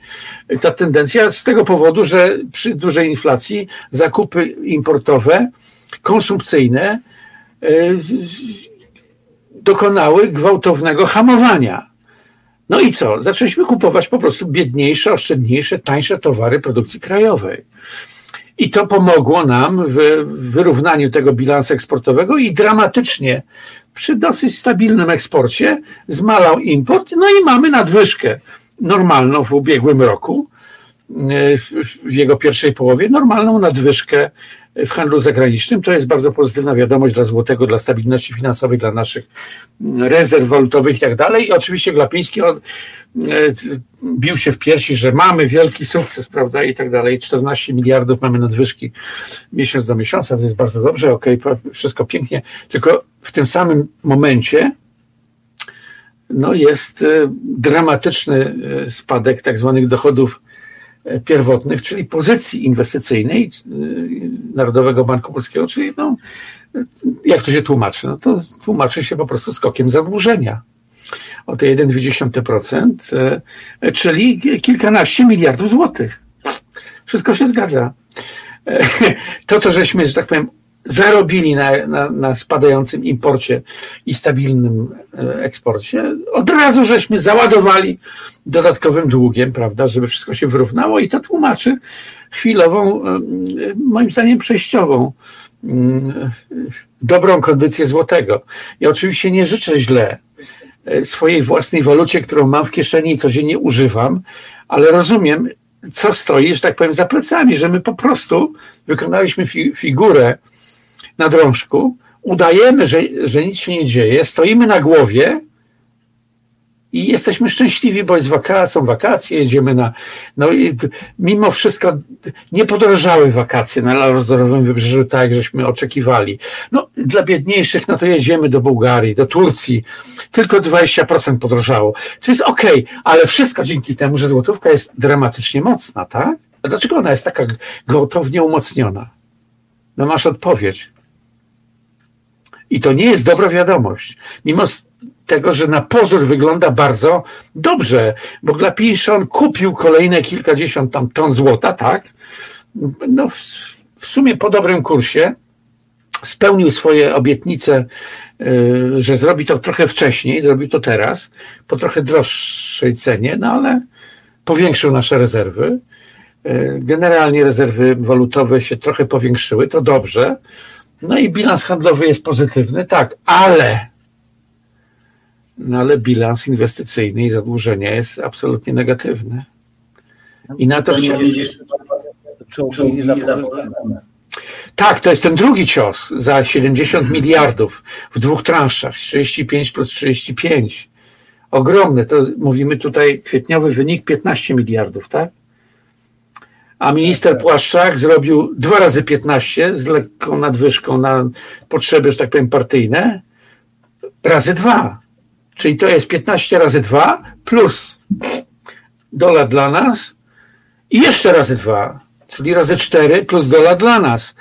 Ta tendencja z tego powodu, że przy dużej inflacji zakupy importowe, konsumpcyjne dokonały gwałtownego hamowania. No i co? Zaczęliśmy kupować po prostu biedniejsze, oszczędniejsze, tańsze towary produkcji krajowej. I to pomogło nam w wyrównaniu tego bilansu eksportowego i dramatycznie przy dosyć stabilnym eksporcie zmalał import, no i mamy nadwyżkę normalną w ubiegłym roku, w jego pierwszej połowie, normalną nadwyżkę w handlu zagranicznym. To jest bardzo pozytywna wiadomość dla złotego, dla stabilności finansowej, dla naszych rezerw walutowych i tak dalej. I oczywiście Glapiński od, e, bił się w piersi, że mamy wielki sukces, prawda, i tak dalej. 14 miliardów mamy nadwyżki miesiąc do miesiąca, to jest bardzo dobrze, okej, okay, wszystko pięknie, tylko w tym samym momencie no jest e, dramatyczny e, spadek tak zwanych dochodów pierwotnych, czyli pozycji inwestycyjnej y, Narodowego Banku Polskiego, czyli no, jak to się tłumaczy? No to tłumaczy się po prostu skokiem zadłużenia o te 1,2%, y, czyli kilkanaście miliardów złotych. Wszystko się zgadza. (laughs) To, co żeśmy, że tak powiem, zarobili na, na, na, spadającym imporcie i stabilnym e, eksporcie, od razu żeśmy załadowali dodatkowym długiem, prawda, żeby wszystko się wyrównało i to tłumaczy chwilową, e, moim zdaniem przejściową, mm, dobrą kondycję złotego. Ja oczywiście nie życzę źle e, swojej własnej walucie, którą mam w kieszeni i codziennie używam, ale rozumiem, co stoi, że tak powiem, za plecami, że my po prostu wykonaliśmy fi figurę na drążku, udajemy, że, że nic się nie dzieje, stoimy na głowie i jesteśmy szczęśliwi, bo jest waka są wakacje, jedziemy na. No i mimo wszystko nie podrożały wakacje na Lazorowym Wybrzeżu tak, żeśmy oczekiwali. No, dla biedniejszych, no to jedziemy do Bułgarii, do Turcji. Tylko 20% podrożało. To jest okej, okay, ale wszystko dzięki temu, że złotówka jest dramatycznie mocna, tak? A dlaczego ona jest taka gwałtownie umocniona? No masz odpowiedź. I to nie jest dobra wiadomość. Mimo tego, że na pozór wygląda bardzo dobrze, bo Glapiszon kupił kolejne kilkadziesiąt tam ton złota, tak? No w, w sumie po dobrym kursie spełnił swoje obietnice, y, że zrobi to trochę wcześniej, zrobił to teraz, po trochę droższej cenie, no ale powiększył nasze rezerwy. Y, generalnie rezerwy walutowe się trochę powiększyły, to dobrze. No i bilans handlowy jest pozytywny, tak, ale no ale bilans inwestycyjny i zadłużenia jest absolutnie negatywny. I na to chciałem. Tak, to jest ten drugi cios za 70 miliardów w dwóch transzach, 35 plus 35. Ogromny, to mówimy tutaj kwietniowy wynik 15 miliardów, tak? A minister Płaszczak zrobił dwa razy 15 z lekką nadwyżką na potrzeby, że tak powiem, partyjne, razy dwa. Czyli to jest 15 razy dwa plus dolar dla nas i jeszcze razy dwa, czyli razy cztery plus dolar dla nas.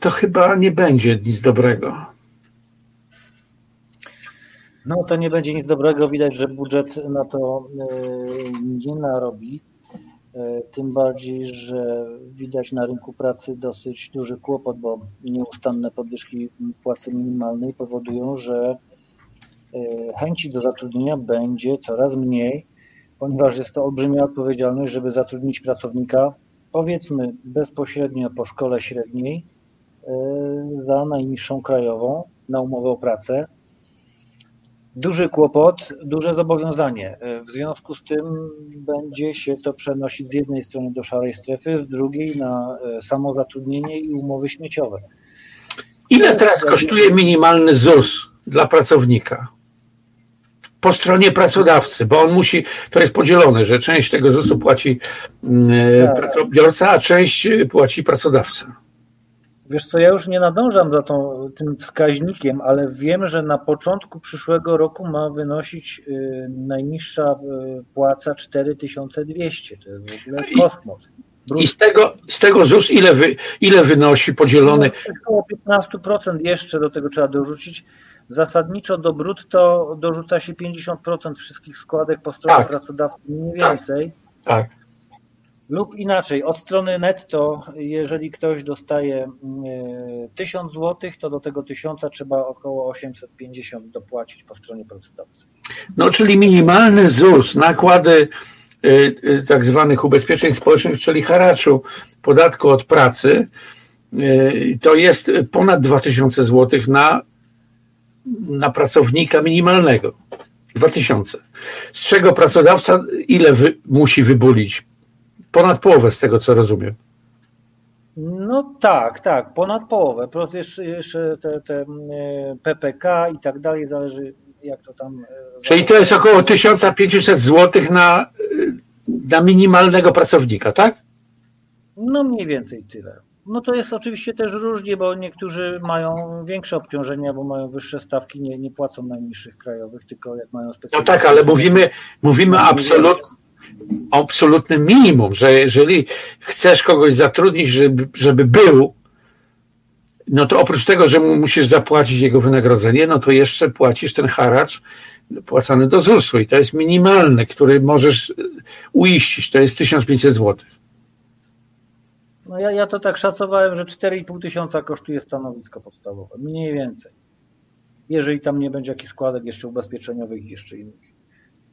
To chyba nie będzie nic dobrego. No to nie będzie nic dobrego. Widać, że budżet na to nie narobi. Tym bardziej, że widać na rynku pracy dosyć duży kłopot, bo nieustanne podwyżki płacy minimalnej powodują, że chęci do zatrudnienia będzie coraz mniej ponieważ jest to olbrzymia odpowiedzialność, żeby zatrudnić pracownika, powiedzmy bezpośrednio po szkole średniej, e, za najniższą krajową na umowę o pracę. Duży kłopot, duże zobowiązanie. E, w związku z tym będzie się to przenosić z jednej strony do szarej strefy, z drugiej na e, samozatrudnienie i umowy śmieciowe. Ile teraz kosztuje minimalny ZUS dla pracownika? po stronie pracodawcy, bo on musi, to jest podzielone, że część tego ZUS-u płaci mm, tak. pracobiorca, a część płaci pracodawca. Wiesz co, ja już nie nadążam za tą, tym wskaźnikiem, ale wiem, że na początku przyszłego roku ma wynosić y, najniższa y, płaca 4200. To jest w ogóle kosmos. I z tego, z tego ZUS ile, wy, ile wynosi podzielony? No, około 15% jeszcze do tego trzeba dorzucić. Zasadniczo do brutto dorzuca się 50% wszystkich składek po stronie tak. pracodawcy, mniej tak. więcej. Tak. tak. Lub inaczej, od strony netto, jeżeli ktoś dostaje 1000 e, zł, to do tego 1000 trzeba około 850 dopłacić po stronie pracodawcy. No, czyli minimalny ZUS, nakłady e, e, tak zwanych ubezpieczeń społecznych, czyli haraczu, podatku od pracy, to jest ponad 2000 zł na na pracownika minimalnego. 2000. Z czego pracodawca ile wy, musi wybulić? Ponad połowę z tego, co rozumiem. No tak, tak, ponad połowę. Plus jeszcze, jeszcze te, te e, PPK i tak dalej, zależy jak to tam. E, Czyli to jest około 1500 zł na, e, na minimalnego pracownika, tak? No mniej więcej tyle. No to jest oczywiście też różnie, bo niektórzy mają większe obciążenia, bo mają wyższe stawki, nie, nie płacą najniższych krajowych, tylko jak mają specjalne. No tak, ale mówimy, mówimy absolut, absolutnym minimum, że jeżeli chcesz kogoś zatrudnić, żeby, żeby był, no to oprócz tego, że musisz zapłacić jego wynagrodzenie, no to jeszcze płacisz ten haracz płacany do ZUS-u i to jest minimalne, który możesz uiścić, to jest 1500 złotych. No ja, ja to tak szacowałem, że 4,5 tysiąca kosztuje stanowisko podstawowe, mniej więcej. Jeżeli tam nie będzie jakichś składek jeszcze ubezpieczeniowych jeszcze innych.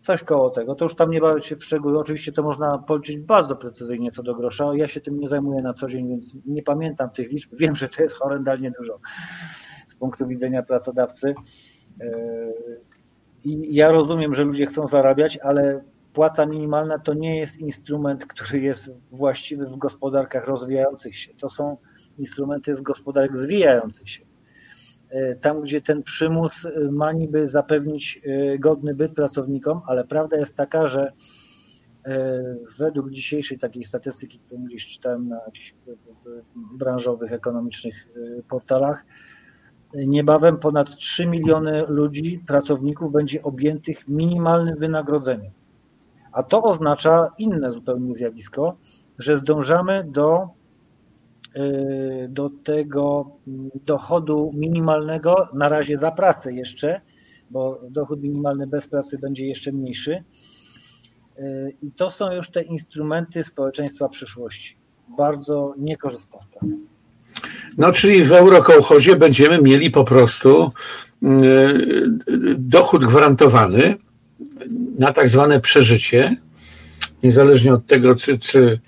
Coś koło tego. To już tam nie bawię się w szczegóły. Oczywiście to można policzyć bardzo precyzyjnie co do grosza. Ja się tym nie zajmuję na co dzień, więc nie pamiętam tych liczb. (laughs) Wiem, że to jest horrendalnie dużo z punktu widzenia pracodawcy. Yy, I ja rozumiem, że ludzie chcą zarabiać, ale płaca minimalna to nie jest instrument, który jest właściwy w gospodarkach rozwijających się. To są instrumenty z gospodarek zwijających się. E, tam, gdzie ten przymus e, ma niby zapewnić e, godny byt pracownikom, ale prawda jest taka, że według dzisiejszej takiej statystyki, którą gdzieś czytałem na jakichś branżowych, ekonomicznych portalach, niebawem ponad 3 miliony ludzi, pracowników będzie objętych minimalnym wynagrodzeniem. A to oznacza inne zupełnie zjawisko, że zdążamy do, do tego dochodu minimalnego, na razie za pracę jeszcze, bo dochód minimalny bez pracy będzie jeszcze mniejszy. Y, I to są już te instrumenty społeczeństwa przyszłości. Bardzo niekorzystna sprawa. No, czyli w eurokołchozie będziemy mieli po prostu y, dochód gwarantowany, na tak zwane przeżycie, niezależnie od tego, czy, czy,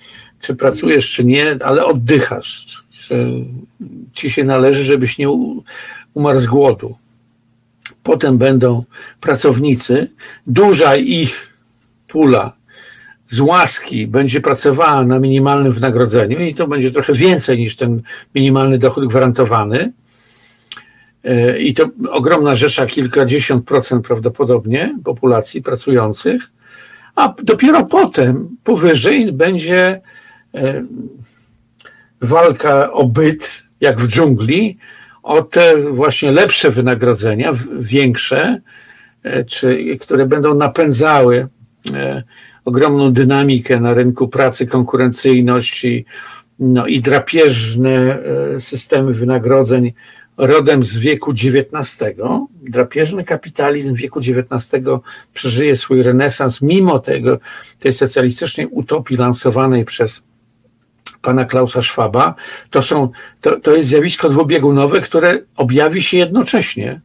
czy pracujesz, czy nie, ale oddychasz. Czy ci się należy, żebyś nie umarł z głodu. Potem będą pracownicy, duża ich pula z łaski będzie pracowała na minimalnym wynagrodzeniu i to będzie trochę więcej niż ten minimalny dochód gwarantowany i to ogromna rzesza, kilkadziesiąt procent prawdopodobnie populacji pracujących, a dopiero potem, powyżej, będzie e, walka o byt, jak w dżungli, o te właśnie lepsze wynagrodzenia, większe, e, czy, które będą napędzały e, ogromną dynamikę na rynku pracy, konkurencyjność i, no, i drapieżne systemy wynagrodzeń rodem z wieku XIX. Drapieżny kapitalizm wieku XIX przeżyje swój renesans mimo tego, tej socjalistycznej utopii lansowanej przez pana Klausa Schwaba. To, są, to, to jest zjawisko dwubiegunowe, które objawi się jednocześnie.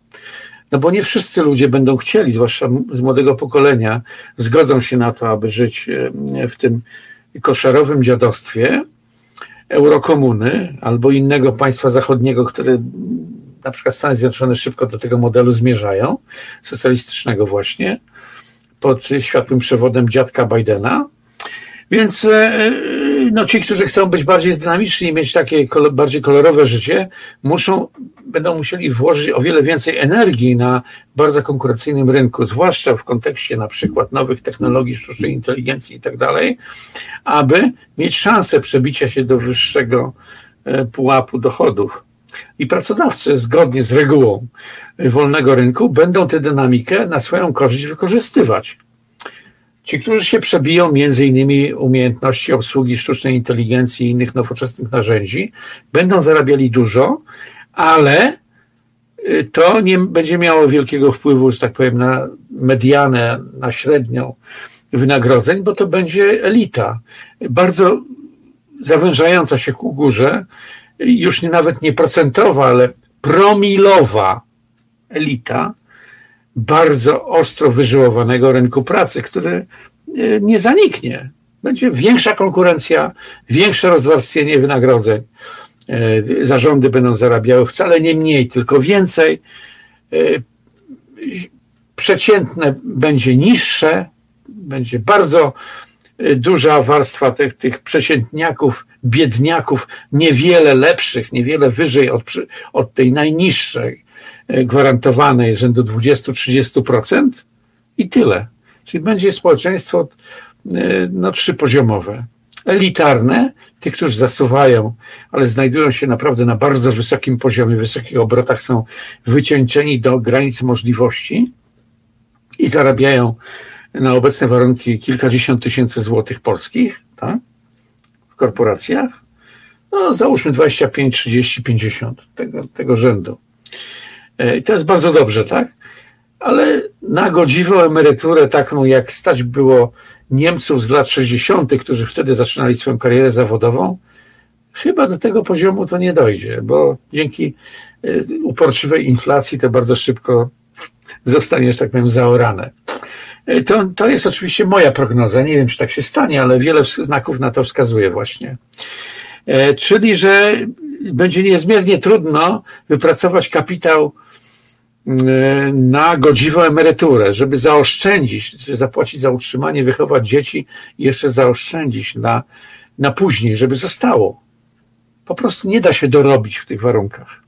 No bo nie wszyscy ludzie będą chcieli, zwłaszcza z młodego pokolenia, zgodzą się na to, aby żyć e, w tym koszarowym dziadostwie, eurokomuny albo innego państwa zachodniego, które na przykład Stany Zjednoczone szybko do tego modelu zmierzają, socjalistycznego właśnie, pod światłym przewodem dziadka Bidena. Więc e, no, ci, którzy chcą być bardziej dynamiczni i mieć takie bardziej kolorowe życie, muszą, będą musieli włożyć o wiele więcej energii na bardzo konkurencyjnym rynku, zwłaszcza w kontekście na przykład nowych technologii sztucznej inteligencji i tak dalej, aby mieć szansę przebicia się do wyższego e, pułapu dochodów. I pracodawcy, zgodnie z regułą wolnego rynku, będą tę dynamikę na swoją korzyść wykorzystywać. Ci, którzy się przebiją między innymi umiejętności obsługi sztucznej inteligencji i innych nowoczesnych narzędzi, będą zarabiali dużo, ale y, to nie będzie miało wielkiego wpływu, że tak powiem, na medianę, na średnią wynagrodzeń, bo to będzie elita, bardzo zawężająca się ku górze, już nie, nawet nie procentowa, ale promilowa elita, bardzo ostro wyżyłowanego rynku pracy, który e, nie zaniknie. Będzie większa konkurencja, większe rozwarstwienie wynagrodzeń. E, zarządy będą zarabiały wcale nie mniej, tylko więcej. E, przeciętne będzie niższe, będzie bardzo duża warstwa tych, tych przeciętniaków, biedniaków, niewiele lepszych, niewiele wyżej od, od tej najniższej gwarantowanej rzędu 20-30% i tyle. Czyli będzie społeczeństwo e, no, trzypoziomowe. Elitarne, tych, którzy zasuwają, ale znajdują się naprawdę na bardzo wysokim poziomie, wysokich obrotach, są wycieńczeni do granic możliwości i zarabiają na obecne warunki kilkadziesiąt tysięcy złotych polskich, tak? W korporacjach. No, załóżmy 25, 30, 50 tego, tego rzędu. E, I to jest bardzo dobrze, tak? Ale na godziwą emeryturę, taką jak stać było Niemców z lat 60., którzy wtedy zaczynali swoją karierę zawodową, chyba do tego poziomu to nie dojdzie, bo dzięki e, uporczywej inflacji to bardzo szybko (laughs) zostanie, że tak powiem, zaorane. E, to, to jest oczywiście moja prognoza. Nie wiem, czy tak się stanie, ale wiele znaków na to wskazuje właśnie. Czyli, że będzie niezmiernie trudno wypracować kapitał na godziwą emeryturę, żeby zaoszczędzić, zapłacić za utrzymanie, wychować dzieci i jeszcze zaoszczędzić na, na później, żeby zostało. Po prostu nie da się dorobić w tych warunkach.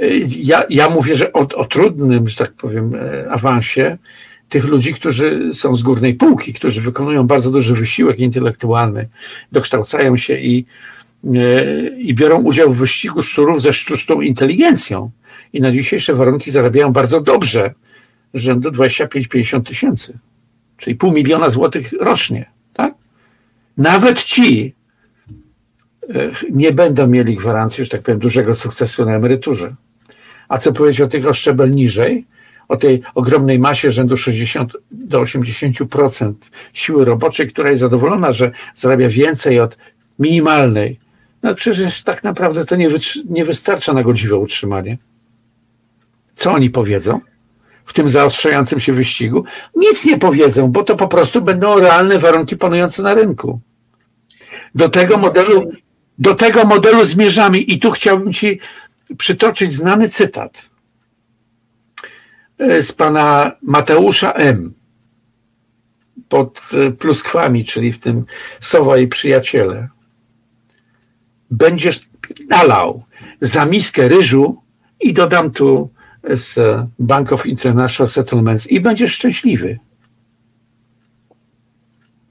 E, ja, ja mówię, że o, o trudnym, że tak powiem, e, awansie tych ludzi, którzy są z górnej półki, którzy wykonują bardzo duży wysiłek intelektualny, dokształcają się i, i biorą udział w wyścigu szczurów ze sztuczną inteligencją i na dzisiejsze warunki zarabiają bardzo dobrze, rzędu 25-50 tysięcy, czyli pół miliona złotych rocznie. Tak? Nawet ci e, nie będą mieli gwarancji, że tak powiem, dużego sukcesu na emeryturze. A co powiedzieć o tych o szczebel niżej, o tej ogromnej masie rzędu 60 do 80% siły roboczej, która jest zadowolona, że zarabia więcej od minimalnej. No przecież tak naprawdę to nie, nie wystarcza na godziwe utrzymanie. Co oni powiedzą w tym zaostrzającym się wyścigu? Nic nie powiedzą, bo to po prostu będą realne warunki panujące na rynku. Do tego modelu, do tego modelu zmierzamy i tu chciałbym Ci przytoczyć znany cytat e, z pana Mateusza M. pod e, pluskwami, czyli w tym Sowa i Przyjaciele. Będziesz nalał za miskę ryżu i dodam tu z Bank of International Settlements i będziesz szczęśliwy.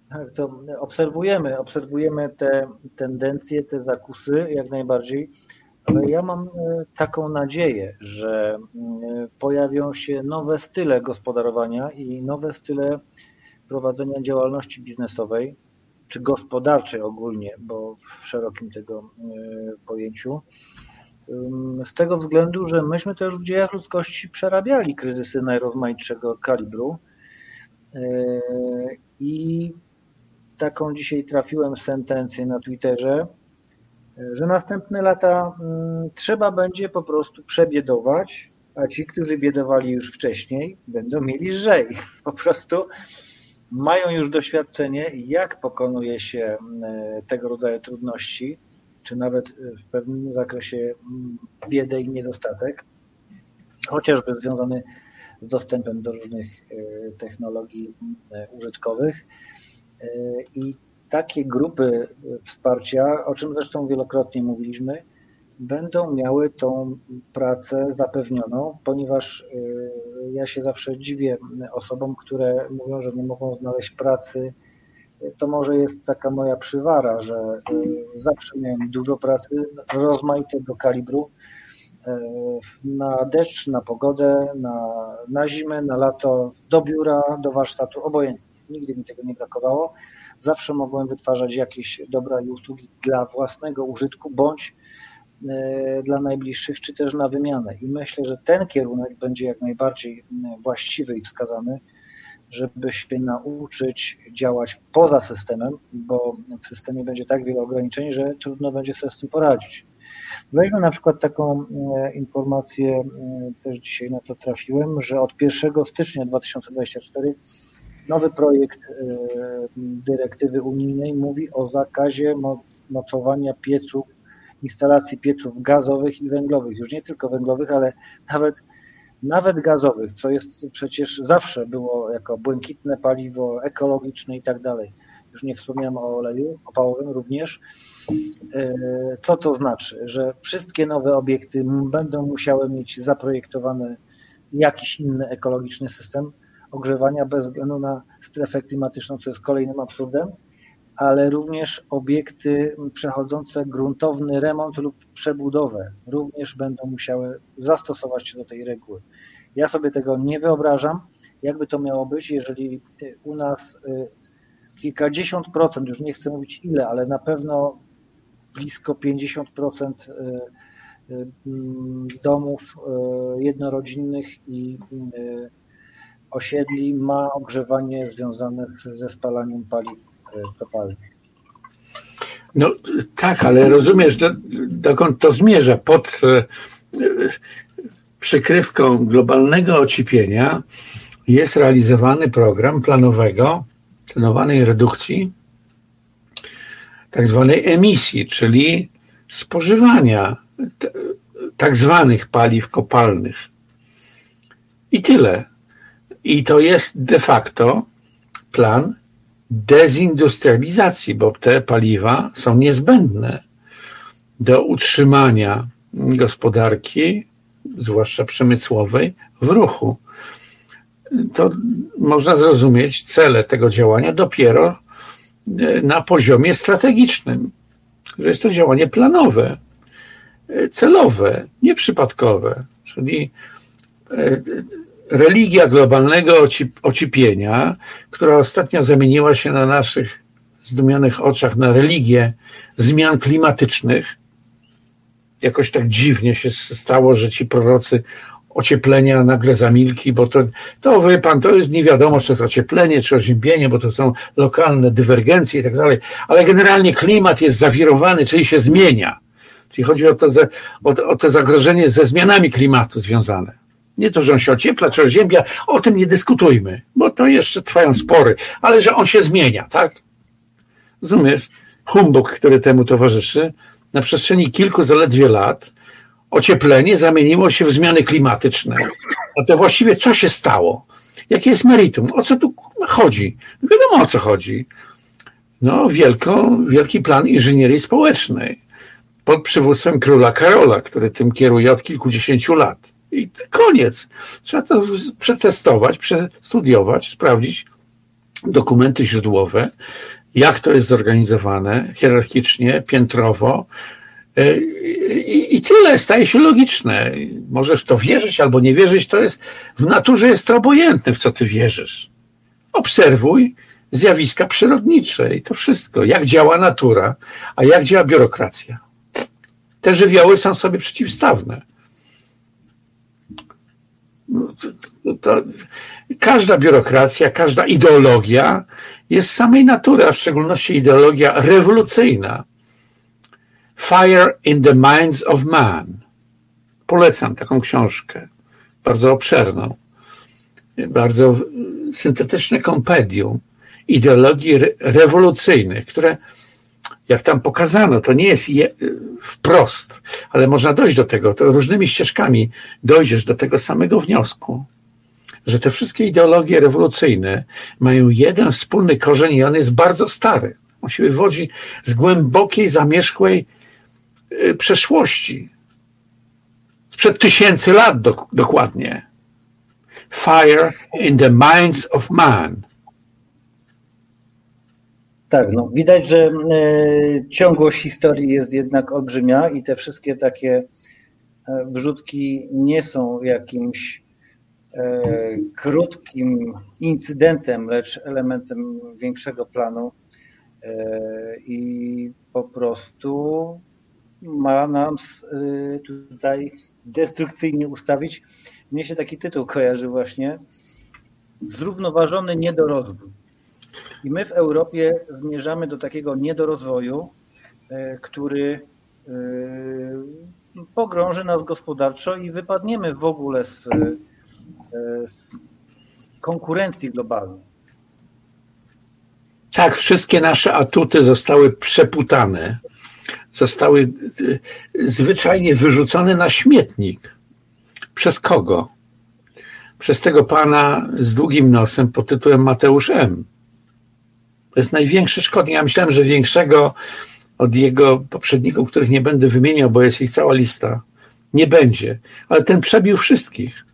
Tak, to obserwujemy, obserwujemy te tendencje, te zakusy jak najbardziej, ale ja mam e, taką nadzieję, że e, pojawią się nowe style gospodarowania i nowe style prowadzenia działalności biznesowej czy gospodarczej ogólnie, bo w szerokim tego e, pojęciu Z tego względu, że myśmy też w dziejach ludzkości przerabiali kryzysy najrozmaitszego kalibru. E, I taką dzisiaj trafiłem sentencję na Twitterze, że następne lata trzeba będzie po prostu przebiedować, a ci, którzy biedowali już wcześniej, będą mieli lżej. (laughs) Po prostu mają już doświadczenie, jak pokonuje się mm, tego rodzaju trudności, czy nawet w pewnym zakresie mm, biedę i niedostatek, chociażby związany z dostępem do różnych e, technologii e, użytkowych. I takie grupy wsparcia, o czym zresztą wielokrotnie mówiliśmy, będą miały tą pracę zapewnioną, ponieważ ja się zawsze dziwię osobom, które mówią, że nie mogą znaleźć pracy. To może jest taka moja przywara, że zawsze miałem dużo pracy rozmaitego kalibru na deszcz, na pogodę, na, na zimę, na lato, do biura, do warsztatu, obojętnie. Nigdy mi tego nie brakowało. Zawsze mogłem wytwarzać jakieś dobra i usługi dla własnego użytku, bądź e, dla najbliższych, czy też na wymianę. I myślę, że ten kierunek będzie jak najbardziej właściwy i wskazany, żeby się nauczyć działać poza systemem, bo w systemie będzie tak wiele ograniczeń, że trudno będzie sobie z tym poradzić. Weźmy na przykład taką e, informację, e, też dzisiaj na to trafiłem, że od 1 stycznia 2024 nowy projekt e, dyrektywy unijnej mówi o zakazie mocowania pieców, instalacji pieców gazowych i węglowych. Już nie tylko węglowych, ale nawet, nawet gazowych, co jest przecież zawsze było jako błękitne paliwo, ekologiczne i tak dalej. Już nie wspomniałem o oleju opałowym również. E, co to znaczy? Że wszystkie nowe obiekty będą musiały mieć zaprojektowany jakiś inny ekologiczny system ogrzewania bez względu na strefę klimatyczną, co jest kolejnym absurdem, ale również obiekty przechodzące gruntowny remont lub przebudowę również będą musiały zastosować się do tej reguły. Ja sobie tego nie wyobrażam, jakby to miało być, jeżeli u nas y, kilkadziesiąt procent, już nie chcę mówić ile, ale na pewno blisko 50% y, y, domów y, jednorodzinnych i osiedli ma ogrzewanie związane ze spalaniem paliw kopalnych. No tak, ale rozumiesz, do, dokąd to zmierza? Pod przykrywką globalnego ocipienia jest realizowany program planowego, planowanej redukcji tak zwanej emisji, czyli spożywania tak zwanych paliw kopalnych. I tyle. I to jest de facto plan dezindustrializacji, bo te paliwa są niezbędne do utrzymania gospodarki, zwłaszcza przemysłowej, w ruchu. To można zrozumieć cele tego działania dopiero na poziomie strategicznym, że jest to działanie planowe, celowe, nieprzypadkowe, czyli e, religia globalnego ocipienia, która ostatnio zamieniła się na naszych zdumionych oczach na religię zmian klimatycznych. Jakoś tak dziwnie się stało, że ci prorocy ocieplenia nagle zamilkli, bo to, to wie pan, to jest nie wiadomo, czy to jest ocieplenie, czy oziębienie, bo to są lokalne dywergencje i tak dalej, ale generalnie klimat jest zawirowany, czyli się zmienia. Czyli chodzi o to, o, o to zagrożenie ze zmianami klimatu związane. Nie to, że on się ociepla, czy oziębia, o tym nie dyskutujmy, bo to jeszcze trwają spory, ale że on się zmienia, tak? Rozumiesz? Humbug, który temu towarzyszy, na przestrzeni kilku zaledwie lat ocieplenie zamieniło się w zmiany klimatyczne. No to właściwie co się stało? Jakie jest meritum? O co tu chodzi? No wiadomo o co chodzi. No, wielko, wielki plan inżynierii społecznej pod przywództwem króla Karola, który tym kieruje od kilkudziesięciu lat. Koniec. Trzeba to przetestować, przestudiować, sprawdzić dokumenty źródłowe, jak to jest zorganizowane hierarchicznie, piętrowo, E, I, I, tyle, staje się logiczne. Możesz to wierzyć albo nie wierzyć, to jest, w naturze jest to obojętne, w co ty wierzysz. Obserwuj zjawiska przyrodnicze i to wszystko. Jak działa natura, a jak działa biurokracja. Te żywioły są sobie przeciwstawne. No, to, to, każda biurokracja, każda ideologia jest samej natury, a w szczególności ideologia rewolucyjna. Fire in the Minds of Man. Polecam taką książkę, bardzo obszerną, bardzo syntetyczne kompedium ideologii rewolucyjnych, które, jak tam pokazano, to nie jest je, wprost, ale można dojść do tego, to różnymi ścieżkami dojdziesz do tego samego wniosku, że te wszystkie ideologie rewolucyjne mają jeden wspólny korzeń i on jest bardzo stary. On się wywodzi z głębokiej, zamierzchłej y, przeszłości. Sprzed tysięcy lat do, dokładnie. Fire in the minds of man. Tak, no widać, że e, ciągłość historii jest jednak olbrzymia i te wszystkie takie e, wrzutki nie są jakimś e, krótkim incydentem, lecz elementem większego planu i po prostu ma nam tutaj destrukcyjnie ustawić. Mnie się taki tytuł kojarzy właśnie. Zrównoważony niedorozwój. I my w Europie zmierzamy do takiego niedorozwoju, e, który e, pogrąży nas gospodarczo i wypadniemy w ogóle z, e, z konkurencji globalnej. Tak, wszystkie nasze atuty zostały przeputane, zostały zwyczajnie wyrzucone na śmietnik. Przez kogo? Przez tego pana z długim nosem pod tytułem Mateusz M. To jest największy szkodnik. Ja myślałem, że większego od jego poprzedników, których nie będę wymieniał, bo jest ich cała lista, nie będzie. Ale ten przebił wszystkich.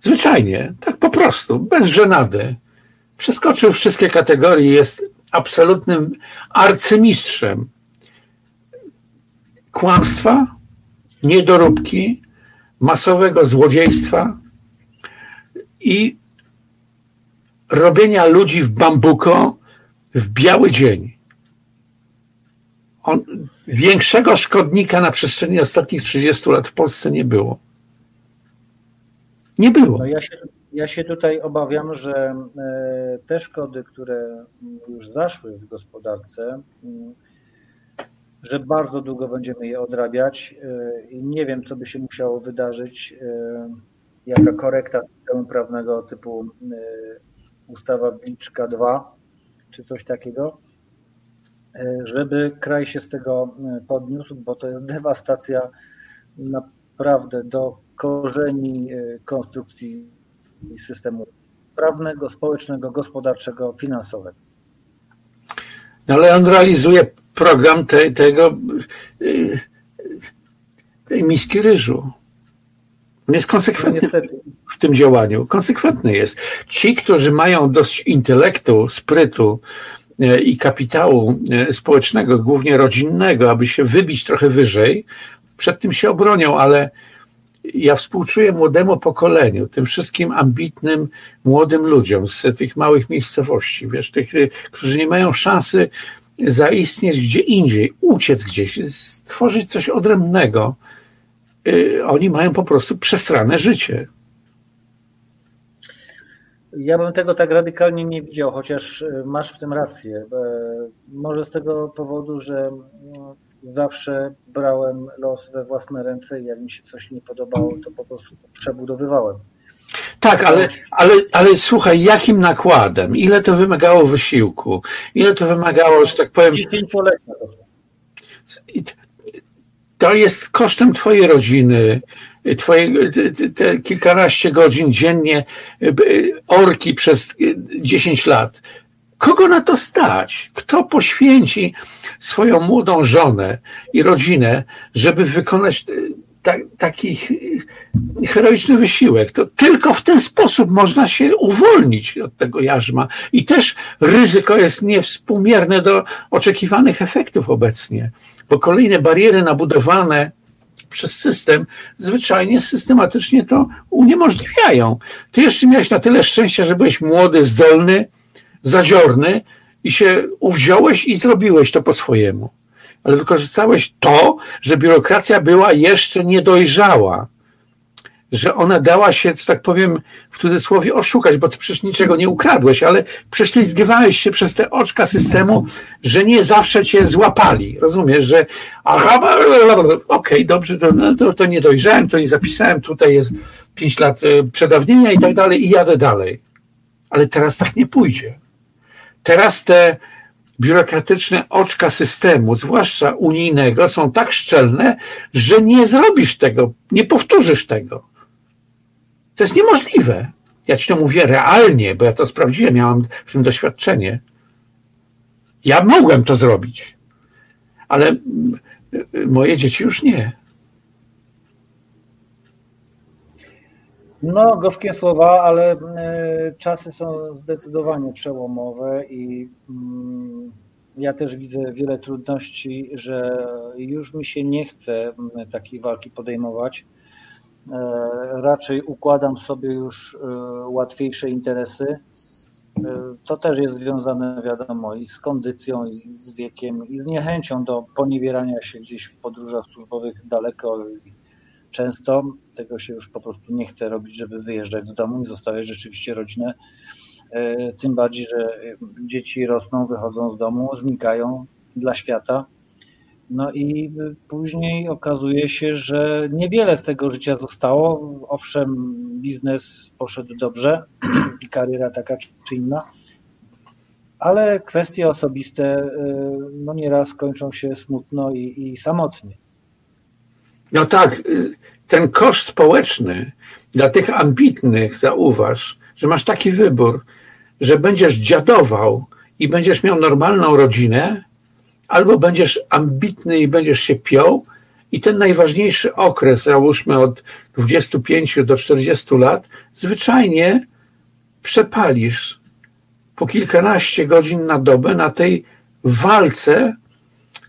Zwyczajnie, tak po prostu, bez żenady. Przeskoczył wszystkie kategorie, jest absolutnym arcymistrzem kłamstwa, niedoróbki, masowego złodziejstwa i robienia ludzi w bambuko w biały dzień. On, większego szkodnika na przestrzeni ostatnich 30 lat w Polsce nie było. Nie było. No ja, się, ja się tutaj obawiam, że e, te szkody, które już zaszły w gospodarce, mm, że bardzo długo będziemy je odrabiać e, i nie wiem, co by się musiało wydarzyć, e, jaka korekta systemu prawnego typu ustawa Bliczka 2, czy coś takiego, e, żeby kraj się z tego e, podniósł, bo to jest dewastacja naprawdę do korzeni e, konstrukcji systemu prawnego, społecznego, gospodarczego, finansowego. No ale on realizuje program te, tego tej miski ryżu. On jest konsekwentny w tym działaniu. Konsekwentny jest. Ci, którzy mają dość intelektu, sprytu e, i kapitału e, społecznego, głównie rodzinnego, aby się wybić trochę wyżej, przed tym się obronią, ale ja współczuję młodemu pokoleniu, tym wszystkim ambitnym młodym ludziom z tych małych miejscowości, wiesz, tych, którzy nie mają szansy zaistnieć gdzie indziej, uciec gdzieś, stworzyć coś odrębnego, Y, oni mają po prostu przesrane życie. Ja bym tego tak radykalnie nie widział, chociaż y, masz w tym rację. E, może z tego powodu, że no, zawsze brałem los we własne ręce i jak mi się coś nie podobało, to po prostu przebudowywałem. Tak, ale, ale, ale słuchaj, jakim nakładem? Ile to wymagało wysiłku? Ile to wymagało, że tak powiem. To jest kosztem twojej rodziny, twoje, te kilkanaście godzin dziennie, orki przez 10 lat. Kogo na to stać? Kto poświęci swoją młodą żonę i rodzinę, żeby wykonać ta, taki heroiczny wysiłek? To tylko w ten sposób można się uwolnić od tego jarzma. I też ryzyko jest niewspółmierne do oczekiwanych efektów obecnie bo kolejne bariery nabudowane przez system zwyczajnie systematycznie to uniemożliwiają. Ty jeszcze miałeś na tyle szczęścia, że byłeś młody, zdolny, zadziorny i się uwziąłeś i zrobiłeś to po swojemu. ale wykorzystałeś to, że biurokracja była jeszcze niedojrzała że ona dała się, że tak powiem, w cudzysłowie oszukać, bo ty przecież niczego nie ukradłeś, ale prześlizgywałeś się przez te oczka systemu, że nie zawsze cię złapali. Rozumiesz, że aha, okej, okay, dobrze, to, no, to, to nie dojrzałem, to nie zapisałem, tutaj jest pięć lat e, przedawnienia i tak dalej i jadę dalej. Ale teraz tak nie pójdzie. Teraz te biurokratyczne oczka systemu, zwłaszcza unijnego, są tak szczelne, że nie zrobisz tego, nie powtórzysz tego. To jest niemożliwe. Ja ci to mówię realnie, bo ja to sprawdziłem, miałam w tym doświadczenie. Ja mogłem to zrobić, ale moje dzieci już nie. No, gorzkie słowa, ale e, czasy są zdecydowanie przełomowe i mm, ja też widzę wiele trudności, że już mi się nie chce takiej walki podejmować. E, raczej układam sobie już e, łatwiejsze interesy. E, to też jest związane, wiadomo, i z kondycją, i z wiekiem, i z niechęcią do poniewierania się gdzieś w podróżach służbowych daleko i często. Tego się już po prostu nie chce robić, żeby wyjeżdżać z domu i zostawiać rzeczywiście rodzinę. Tym bardziej, że dzieci rosną, wychodzą z domu, znikają dla świata no i później okazuje się, że niewiele z tego życia zostało. Owszem, biznes poszedł dobrze (clears throat) i kariera taka czy inna, ale kwestie osobiste y, no nieraz kończą się smutno i, i samotnie. No tak, y, ten koszt społeczny dla tych ambitnych, zauważ, że masz taki wybór, że będziesz dziadował i będziesz miał normalną rodzinę, albo będziesz ambitny i będziesz się piął. I ten najważniejszy okres, załóżmy od 25 do 40 lat, zwyczajnie przepalisz po kilkanaście godzin na dobę na tej walce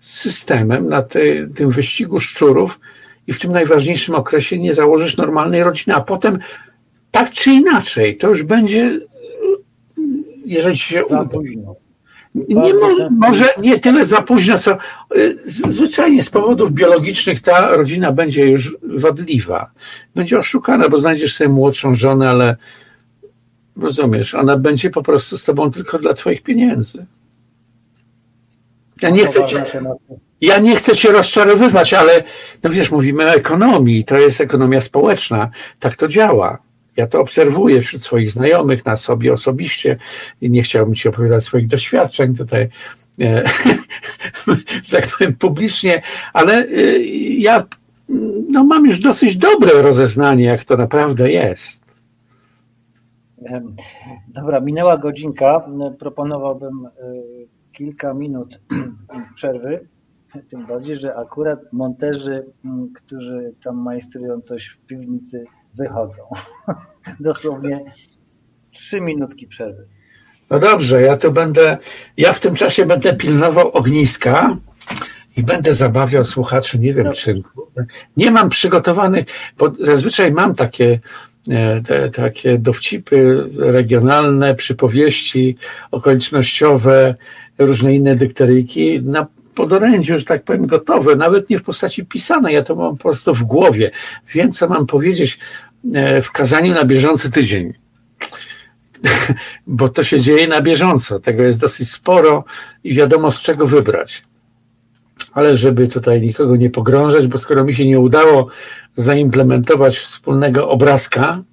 z systemem, na tej, tym wyścigu szczurów i w tym najważniejszym okresie nie założysz normalnej rodziny, a potem tak czy inaczej, to już będzie, jeżeli się uda. Nie, może nie tyle za późno, co y, zwyczajnie z powodów biologicznych ta rodzina będzie już wadliwa. Będzie oszukana, bo znajdziesz sobie młodszą żonę, ale rozumiesz, ona będzie po prostu z tobą tylko dla twoich pieniędzy. Ja nie chcę cię, ja nie chcę cię rozczarowywać, ale no wiesz, mówimy o ekonomii, to jest ekonomia społeczna, tak to działa. Ja to obserwuję wśród swoich znajomych, na sobie osobiście i nie chciałbym Ci opowiadać swoich doświadczeń tutaj, e, (laughs) że tak powiem, publicznie, ale e, ja no, mam już dosyć dobre rozeznanie, jak to naprawdę jest. Dobra, minęła godzinka. Proponowałbym e, kilka minut (clears throat) przerwy. Tym bardziej, że akurat monterzy, którzy tam majstrują coś w piwnicy, wychodzą. (laughs) Dosłownie trzy minutki przerwy. No dobrze, ja to będę, ja w tym czasie będę pilnował ogniska i będę zabawiał słuchaczy, nie wiem czym. Nie mam przygotowanych, bo zazwyczaj mam takie, e, te, takie dowcipy regionalne, przypowieści okolicznościowe, różne inne dykteryjki na podorędziu, że tak powiem, gotowe, nawet nie w postaci pisanej, ja to mam po prostu w głowie. Wiem, co mam powiedzieć e, w kazaniu na bieżący tydzień. (laughs) Bo to się dzieje na bieżąco, tego jest dosyć sporo i wiadomo z czego wybrać. Ale żeby tutaj nikogo nie pogrążać, bo skoro mi się nie udało zaimplementować wspólnego obrazka,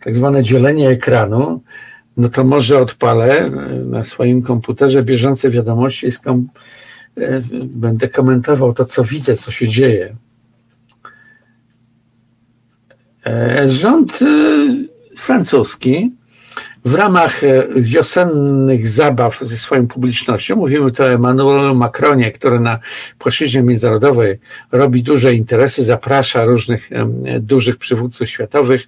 tak zwane dzielenie ekranu, no to może odpalę e, na swoim komputerze bieżące wiadomości z kom E, będę komentował to, co widzę, co się dzieje. E, rząd e, francuski w ramach wiosennych zabaw ze swoją publicznością, mówimy tu o Emmanuelu Macronie, który na płaszczyźnie międzynarodowej robi duże interesy, zaprasza różnych dużych przywódców światowych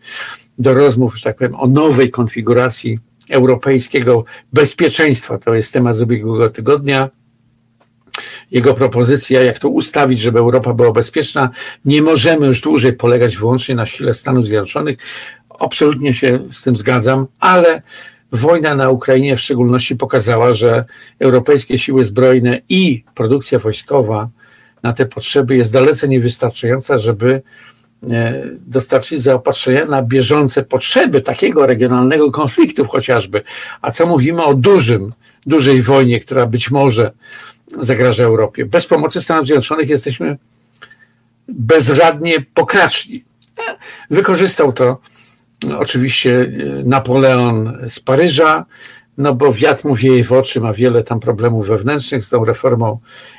do rozmów, że tak powiem, o nowej konfiguracji europejskiego bezpieczeństwa. To jest temat z ubiegłego tygodnia jego propozycja, jak to ustawić, żeby Europa była bezpieczna. Nie możemy już dłużej polegać wyłącznie na sile Stanów Zjednoczonych. Absolutnie się z tym zgadzam, ale wojna na Ukrainie w szczególności pokazała, że europejskie siły zbrojne i produkcja wojskowa na te potrzeby jest dalece niewystarczająca, żeby e, dostarczyć zaopatrzenia na bieżące potrzeby takiego regionalnego konfliktu chociażby. A co mówimy o dużym, dużej wojnie, która być może zagraża Europie. Bez pomocy Stanów Zjednoczonych jesteśmy bezradnie pokraczni. Wykorzystał to oczywiście Napoleon z Paryża, no bo wiatr mu wieje w oczy, ma wiele tam problemów wewnętrznych z tą reformą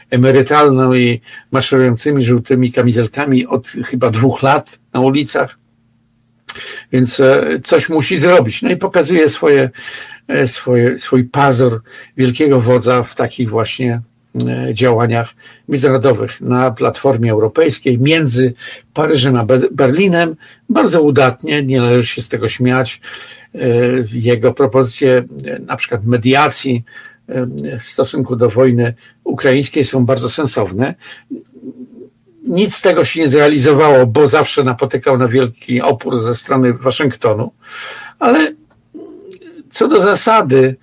emerytalną i maszerującymi żółtymi kamizelkami od chyba dwóch lat na ulicach. Więc e, coś musi zrobić. No i pokazuje swoje, e, swoje, swój pazur wielkiego wodza w takich właśnie E, działaniach międzynarodowych na platformie europejskiej między Paryżem a Berlinem. Bardzo udatnie, nie należy się z tego śmiać. E, jego propozycje e, na przykład mediacji w stosunku do wojny ukraińskiej są bardzo sensowne. Nic z tego się nie zrealizowało, bo zawsze napotykał na wielki opór ze strony Waszyngtonu, ale co do zasady,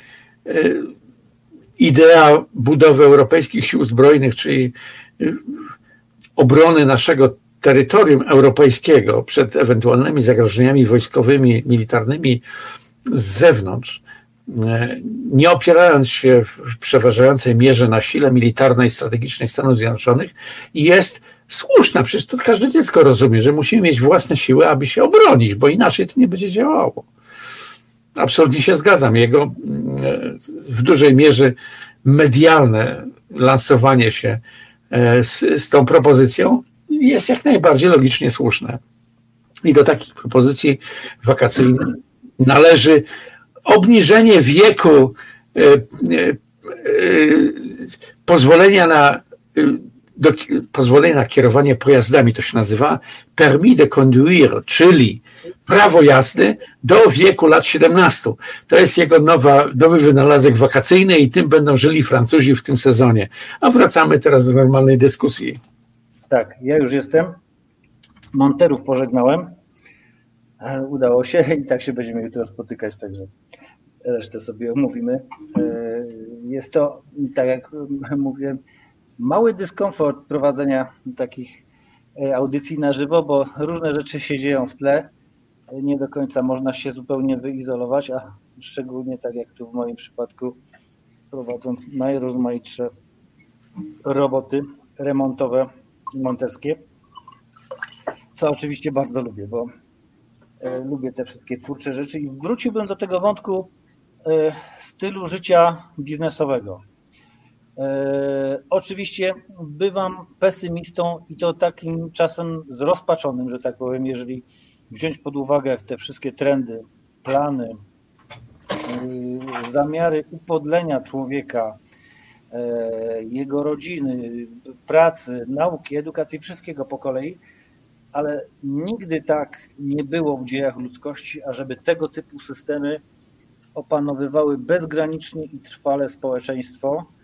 idea budowy europejskich sił zbrojnych, czyli y, obrony naszego terytorium europejskiego przed ewentualnymi zagrożeniami wojskowymi, militarnymi z zewnątrz, y, nie opierając się w przeważającej mierze na sile militarnej, strategicznej Stanów Zjednoczonych, jest słuszna. Przecież to każde dziecko rozumie, że musimy mieć własne siły, aby się obronić, bo inaczej to nie będzie działało. Absolutnie się zgadzam. Jego mm, w dużej mierze medialne lansowanie się e, z, z tą propozycją jest jak najbardziej logicznie słuszne. I do takich propozycji wakacyjnych należy obniżenie wieku e, e, pozwolenia na do, pozwolenie na kierowanie pojazdami, to się nazywa permis de conduire, czyli prawo jazdy do wieku lat 17. To jest jego nowa, nowy wynalazek wakacyjny i tym będą żyli Francuzi w tym sezonie. A wracamy teraz do normalnej dyskusji. Tak, ja już jestem. Monterów pożegnałem. E, udało się (laughs) i tak się będziemy jutro spotykać, także resztę sobie omówimy. E, jest to, tak jak (laughs) mówiłem, mały dyskomfort prowadzenia takich e, audycji na żywo, bo różne rzeczy się dzieją w tle. Nie do końca można się zupełnie wyizolować, a szczególnie tak jak tu w moim przypadku, prowadząc najrozmaitsze roboty remontowe, monterskie, co oczywiście bardzo lubię, bo e, lubię te wszystkie twórcze rzeczy i wróciłbym do tego wątku e, stylu życia biznesowego. E, oczywiście bywam pesymistą i to takim czasem zrozpaczonym, że tak powiem, jeżeli wziąć pod uwagę te wszystkie trendy, plany, e, zamiary upodlenia człowieka, e, jego rodziny, pracy, nauki, edukacji, wszystkiego po kolei, ale nigdy tak nie było w dziejach ludzkości, ażeby tego typu systemy opanowywały bezgranicznie i trwale społeczeństwo,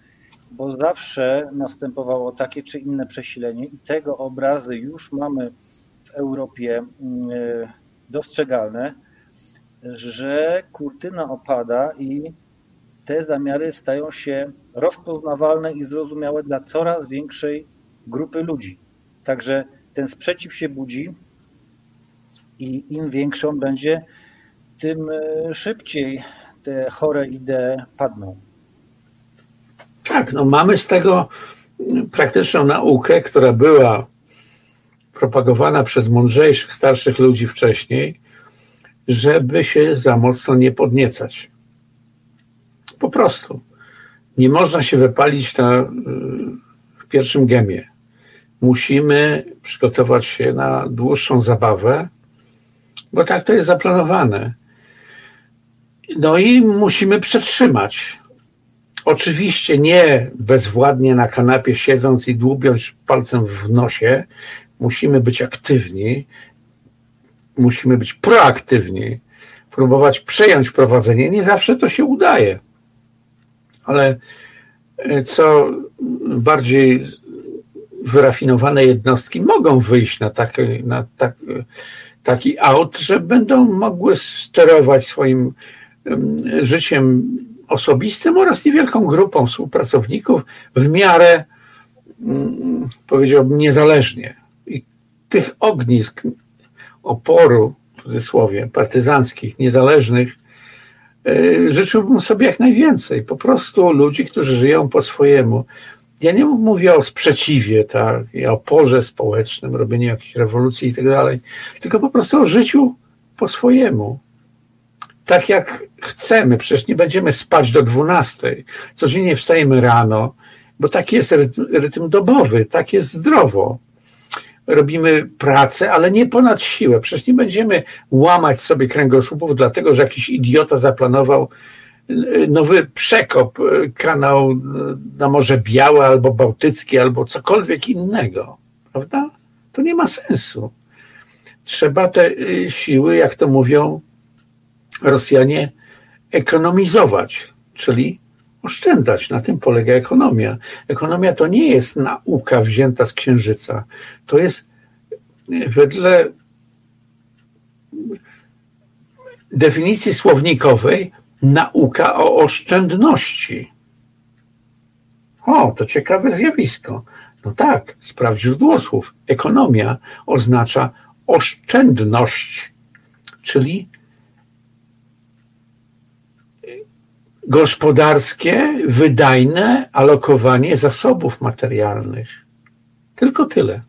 bo zawsze następowało takie czy inne przesilenie i tego obrazy już mamy w Europie mm, e, dostrzegalne, że kurtyna opada i te zamiary stają się rozpoznawalne i zrozumiałe dla coraz większej grupy ludzi. Także ten sprzeciw się budzi i im większą będzie, tym e, szybciej te chore idee padną. Tak, no mamy z tego praktyczną naukę, która była propagowana przez mądrzejszych, starszych ludzi wcześniej, żeby się za mocno nie podniecać. Po prostu. Nie można się wypalić na, w pierwszym gemie. Musimy przygotować się na dłuższą zabawę, bo tak to jest zaplanowane. No i musimy przetrzymać. Oczywiście nie bezwładnie na kanapie siedząc i dłubiąc palcem w nosie. Musimy być aktywni, musimy być proaktywni, próbować przejąć prowadzenie. Nie zawsze to się udaje, ale e, co bardziej wyrafinowane jednostki mogą wyjść na taki, na tak, taki aut, że będą mogły sterować swoim życiem osobistym oraz niewielką grupą współpracowników w miarę, mm, powiedziałbym, niezależnie. I tych ognisk oporu, w cudzysłowie, partyzanckich, niezależnych, e, życzyłbym sobie jak najwięcej. Po prostu ludzi, którzy żyją po swojemu. Ja nie mówię o sprzeciwie, tak, o oporze społecznym, robieniu jakiejś rewolucji i tak dalej, tylko po prostu o życiu po swojemu tak jak chcemy. Przecież nie będziemy spać do 12. Codziennie wstajemy rano, bo taki jest rytm, dobowy, tak jest zdrowo. Robimy pracę, ale nie ponad siłę. Przecież nie będziemy łamać sobie kręgosłupów, dlatego że jakiś idiota zaplanował y, nowy przekop, y, kanał y, na Morze Białe albo Bałtyckie, albo cokolwiek innego. Prawda? To nie ma sensu. Trzeba te siły, jak to mówią, Rosjanie ekonomizować, czyli oszczędzać. Na tym polega ekonomia. Ekonomia to nie jest nauka wzięta z księżyca. To jest wedle definicji słownikowej nauka o oszczędności. O, to ciekawe zjawisko. No tak, sprawdź źródło słów. Ekonomia oznacza oszczędność, czyli gospodarskie, wydajne alokowanie zasobów materialnych. Tylko tyle.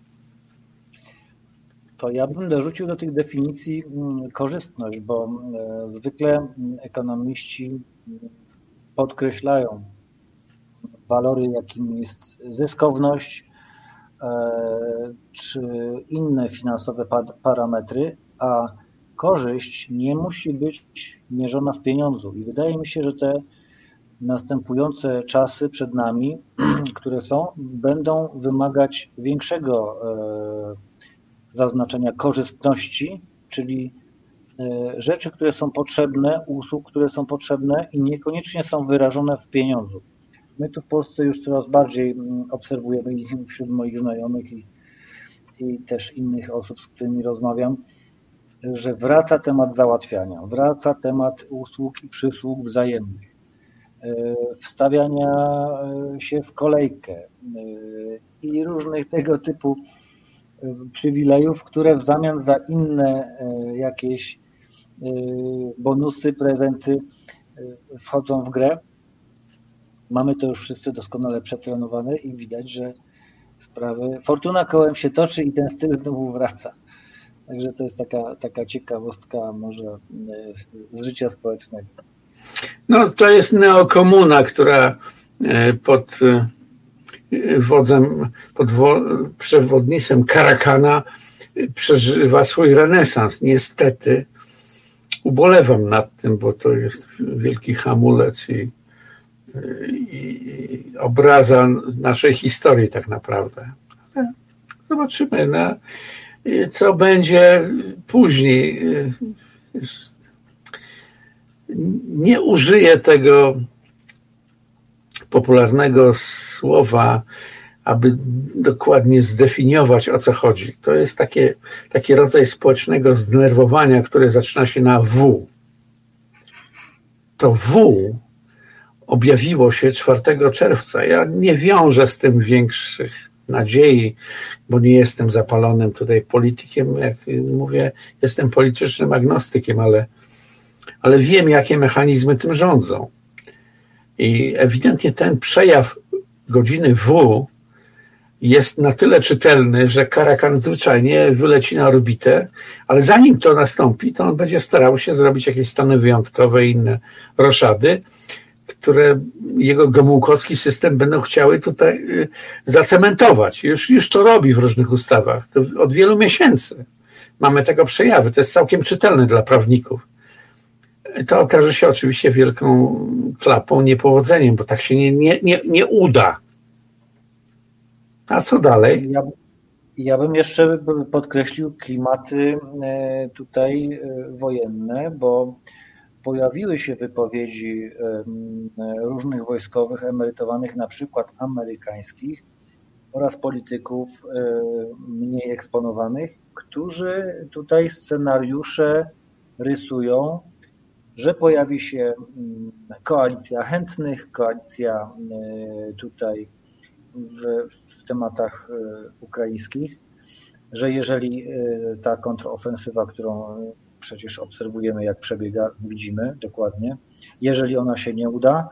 To ja bym dorzucił do tych definicji mm, korzystność, bo e, zwykle mm, ekonomiści mm, podkreślają walory, jakim jest zyskowność e, czy inne finansowe parametry, a korzyść nie musi być mierzona w pieniądzu. I wydaje mi się, że te następujące czasy przed nami, (clears throat) które są, będą wymagać większego e, zaznaczenia korzystności, czyli e, rzeczy, które są potrzebne, usług, które są potrzebne i niekoniecznie są wyrażone w pieniądzu. My tu w Polsce już coraz bardziej mm, obserwujemy wśród moich znajomych i, i też innych osób, z którymi rozmawiam, że wraca temat załatwiania, wraca temat usług i przysług wzajemnych, e, wstawiania e, się w kolejkę e, i różnych tego typu przywilejów, które w zamian za inne jakieś bonusy, prezenty wchodzą w grę. Mamy to już wszyscy doskonale przetrenowane i widać, że sprawy. Fortuna kołem się toczy i ten styl znowu wraca. Także to jest taka, taka ciekawostka może e, z życia społecznego. No to jest neokomuna, która e, pod e, wodzem, pod przewodnictwem Karakana przeżywa swój renesans. Niestety ubolewam nad tym, bo to jest wielki hamulec i, i obraza naszej historii tak naprawdę. zobaczymy. Na, co będzie później. Nie użyję tego popularnego słowa, aby dokładnie zdefiniować o co chodzi. To jest takie, taki rodzaj społecznego zdenerwowania, które zaczyna się na W. To W objawiło się 4 czerwca. Ja nie wiążę z tym większych nadziei, bo nie jestem zapalonym tutaj politykiem, jak mówię, jestem politycznym agnostykiem, ale, ale wiem, jakie mechanizmy tym rządzą. I ewidentnie ten przejaw godziny W jest na tyle czytelny, że Karakan zwyczajnie wyleci na orbitę, ale zanim to nastąpi, to on będzie starał się zrobić jakieś stany wyjątkowe i inne roszady, które jego gomułkowski system będą chciały tutaj y, zacementować. Już, już to robi w różnych ustawach. To od wielu miesięcy mamy tego przejawy. To jest całkiem czytelne dla prawników. To okaże się oczywiście wielką klapą, niepowodzeniem, bo tak się nie, nie, nie, nie uda. A co dalej? Ja, ja bym jeszcze podkreślił klimaty e, tutaj e, wojenne, bo pojawiły się wypowiedzi różnych wojskowych emerytowanych, na przykład amerykańskich oraz polityków mniej eksponowanych, którzy tutaj scenariusze rysują że pojawi się koalicja chętnych, koalicja tutaj w, w tematach ukraińskich, że jeżeli ta kontrofensywa, którą przecież obserwujemy, jak przebiega, widzimy dokładnie, jeżeli ona się nie uda,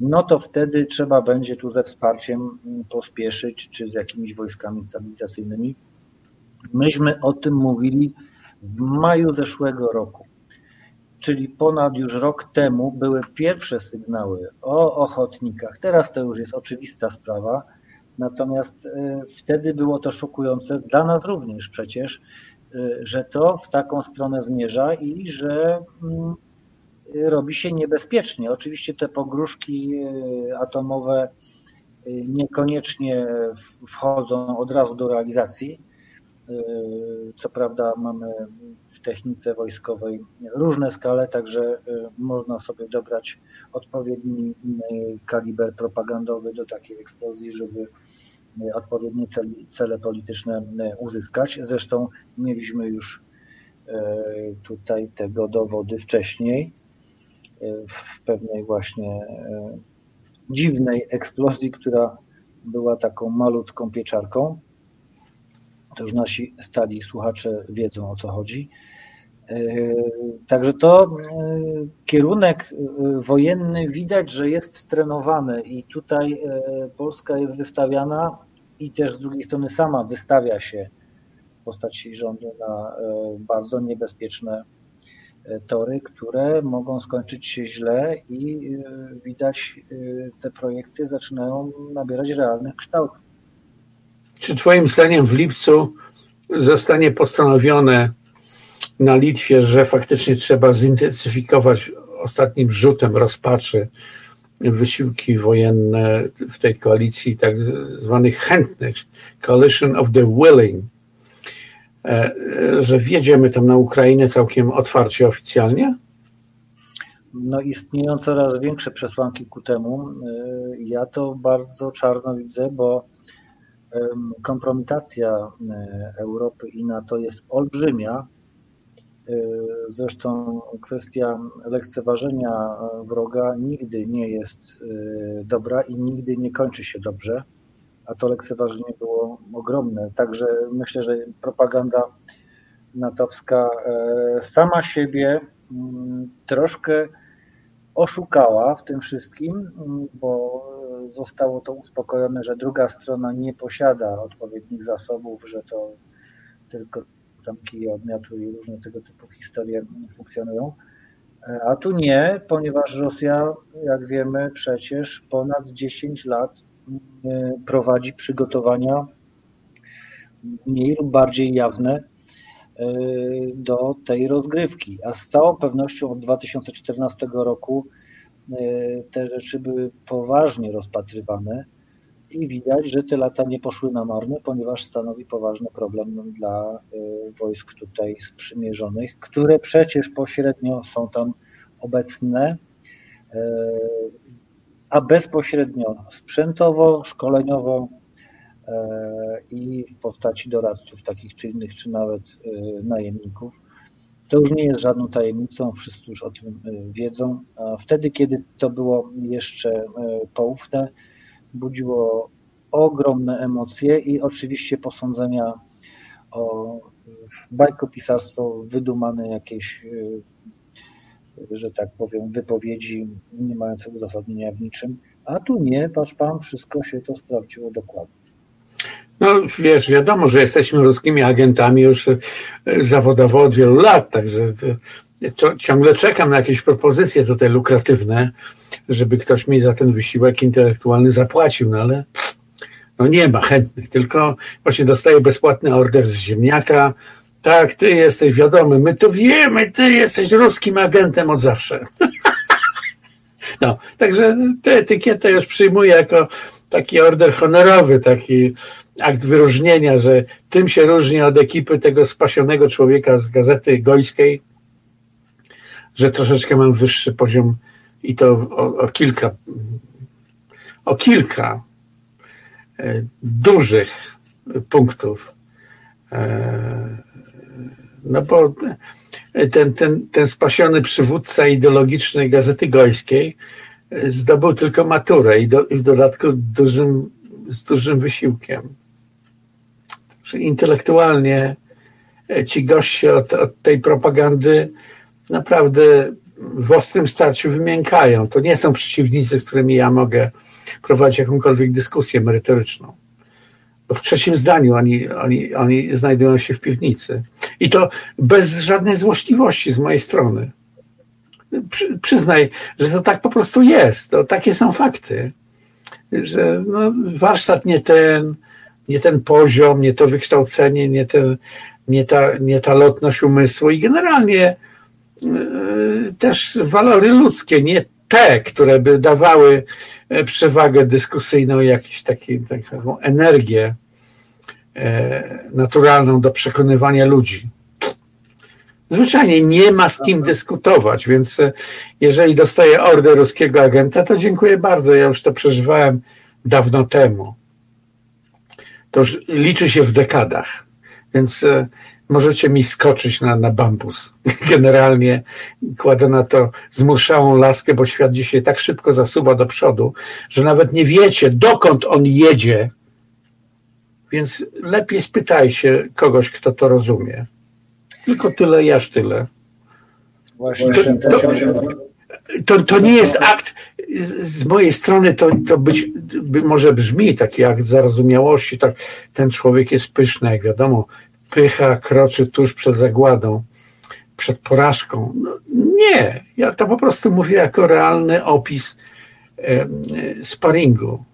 no to wtedy trzeba będzie tu ze wsparciem pospieszyć, czy z jakimiś wojskami stabilizacyjnymi. Myśmy o tym mówili w maju zeszłego roku, czyli ponad już rok temu były pierwsze sygnały o ochotnikach. Teraz to już jest oczywista sprawa, natomiast e, wtedy było to szokujące, dla nas również przecież, że to w taką stronę zmierza i że mm, robi się niebezpiecznie. Oczywiście te pogróżki e, atomowe e, niekoniecznie wchodzą od razu do realizacji. Co prawda mamy w technice wojskowej różne skale, także można sobie dobrać odpowiedni kaliber propagandowy do takiej eksplozji, żeby odpowiednie cele polityczne uzyskać. Zresztą mieliśmy już tutaj tego dowody wcześniej w pewnej właśnie e, dziwnej eksplozji, która była taką malutką pieczarką. To już nasi stali słuchacze wiedzą o co chodzi. E, także to e, kierunek wojenny widać, że jest trenowany i tutaj Polska jest wystawiana i też z drugiej strony sama wystawia się w postaci rządu na bardzo niebezpieczne E, tory, które mogą skończyć się źle i e, widać e, te projekty zaczynają nabierać realnych kształtów. Czy Twoim zdaniem w lipcu zostanie postanowione na Litwie, że faktycznie trzeba zintensyfikować ostatnim rzutem rozpaczy wysiłki wojenne w tej koalicji tak zwanych chętnych, Coalition of the Willing, E, że wjedziemy tam na Ukrainę całkiem otwarcie, oficjalnie? No istnieją coraz większe przesłanki ku temu. E, ja to bardzo czarno widzę, bo kompromitacja e, Europy i NATO jest olbrzymia. Zresztą kwestia lekceważenia wroga nigdy nie jest dobra i nigdy nie kończy się dobrze a to lekceważenie było ogromne. Także myślę, że propaganda natowska e, sama siebie mm, troszkę oszukała w tym wszystkim, mm, bo zostało to uspokojone, że druga strona nie posiada odpowiednich zasobów, że to tylko tam kije odmiatu i różne tego typu historie funkcjonują. E, a tu nie, ponieważ Rosja, jak wiemy, przecież ponad 10 lat E, prowadzi przygotowania mniej lub bardziej jawne e, do tej rozgrywki. A z całą pewnością od 2014 roku te rzeczy były poważnie rozpatrywane i widać, że te lata nie poszły na marne, ponieważ stanowi poważny problem dla wojsk tutaj sprzymierzonych, które przecież pośrednio są tam obecne a bezpośrednio sprzętowo, szkoleniowo e, i w postaci doradców takich czy innych, czy nawet najemników. To już nie jest żadną tajemnicą, wszyscy już o tym wiedzą. A wtedy, kiedy to było jeszcze poufne, budziło ogromne emocje i oczywiście posądzenia o bajkopisarstwo, wydumane jakieś że tak powiem, wypowiedzi nie mające uzasadnienia w niczym, a tu nie, patrz pan, wszystko się to sprawdziło dokładnie. No wiesz, wiadomo, że jesteśmy ruskimi agentami już e, zawodowo od wielu lat, także ciągle czekam na jakieś propozycje tutaj lukratywne, żeby ktoś mi za ten wysiłek intelektualny zapłacił, no ale no nie ma chętnych, tylko właśnie dostaję bezpłatny order z ziemniaka, tak, ty jesteś wiadomy, my to wiemy, ty jesteś ruskim agentem od zawsze. (laughs) No, także tę etykietę już przyjmuję jako taki order honorowy, taki akt wyróżnienia, że tym się różni od ekipy tego spasionego człowieka z gazety gojskiej, że troszeczkę mam wyższy poziom i to o, o kilka, o kilka e, dużych punktów e, no bo ten, ten, ten spasiony przywódca ideologicznej Gazety Gojskiej zdobył tylko maturę i, do, i w dodatku dużym, z dużym wysiłkiem. Intelektualnie ci goście od, od tej propagandy naprawdę w ostrym starciu wymiękają. To nie są przeciwnicy, z którymi ja mogę prowadzić jakąkolwiek dyskusję merytoryczną. Bo w trzecim zdaniu oni, oni, oni znajdują się w piwnicy. I to bez żadnej złośliwości z mojej strony. Przy, przyznaj, że to tak po prostu jest. To takie są fakty. Że no, warsztat nie ten, nie ten poziom, nie to wykształcenie, nie, ten, nie, ta, nie ta lotność umysłu i generalnie też walory ludzkie, nie te, które by dawały e, przewagę dyskusyjną, jakąś taką energię e, naturalną do przekonywania ludzi. Zwyczajnie nie ma z kim dyskutować, więc e, jeżeli dostaję order ruskiego agenta, to dziękuję bardzo. Ja już to przeżywałem dawno temu. To już liczy się w dekadach, więc możecie mi skoczyć na, na bambus. (laughs) Generalnie kładę na to zmurszałą laskę, bo świat dzisiaj tak szybko zasuwa do przodu, że nawet nie wiecie, dokąd on jedzie. Więc lepiej spytajcie kogoś, kto to rozumie. Tylko tyle, jaż tyle. Właśnie to, to, to, to nie jest akt z mojej strony, to, to być, może brzmi taki akt zarozumiałości, tak, ten człowiek jest pyszny, jak wiadomo, pycha kroczy tuż przed zagładą, przed porażką. No, nie, ja to po prostu mówię jako realny opis e, sparingu.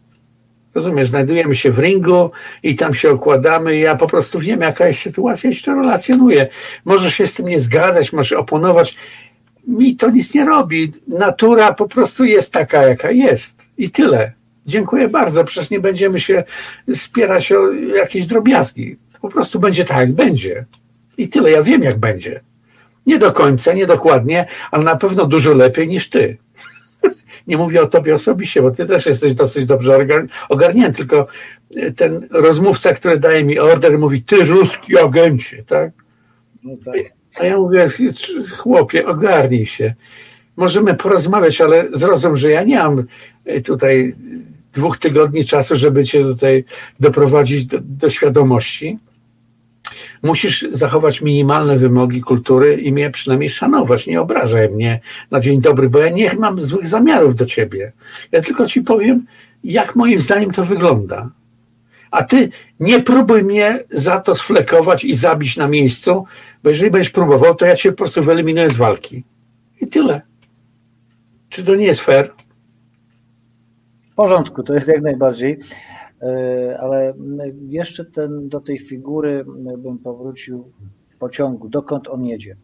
Rozumiesz, znajdujemy się w ringu i tam się okładamy. Ja po prostu wiem, jaka jest sytuacja i się to relacjonuję. Może się z tym nie zgadzać, może oponować. Mi to nic nie robi. Natura po prostu jest taka, jaka jest. I tyle. Dziękuję bardzo. Przecież nie będziemy się spierać o jakieś drobiazgi. Po prostu będzie tak, jak będzie. I tyle. Ja wiem, jak będzie. Nie do końca, nie dokładnie, ale na pewno dużo lepiej niż ty. (laughs) nie mówię o tobie osobiście, bo ty też jesteś dosyć dobrze ogarnięty, tylko e, ten rozmówca, który daje mi order, mówi, ty ruski agencie, tak? No tak. A ja mówię, chłopie, ogarnij się. Możemy porozmawiać, ale zrozum, że ja nie mam e, tutaj dwóch tygodni czasu, żeby cię tutaj doprowadzić do, do świadomości musisz zachować minimalne wymogi kultury i mnie przynajmniej szanować. Nie obrażaj mnie na dzień dobry, bo ja nie mam złych zamiarów do ciebie. Ja tylko ci powiem, jak moim zdaniem to wygląda. A ty nie próbuj mnie za to sflekować i zabić na miejscu, bo jeżeli będziesz próbował, to ja cię po prostu wyeliminuję z walki. I tyle. Czy to nie jest fair? W porządku, to jest jak najbardziej. E, ale jeszcze ten, do tej figury bym powrócił pociągu, dokąd on jedzie. E,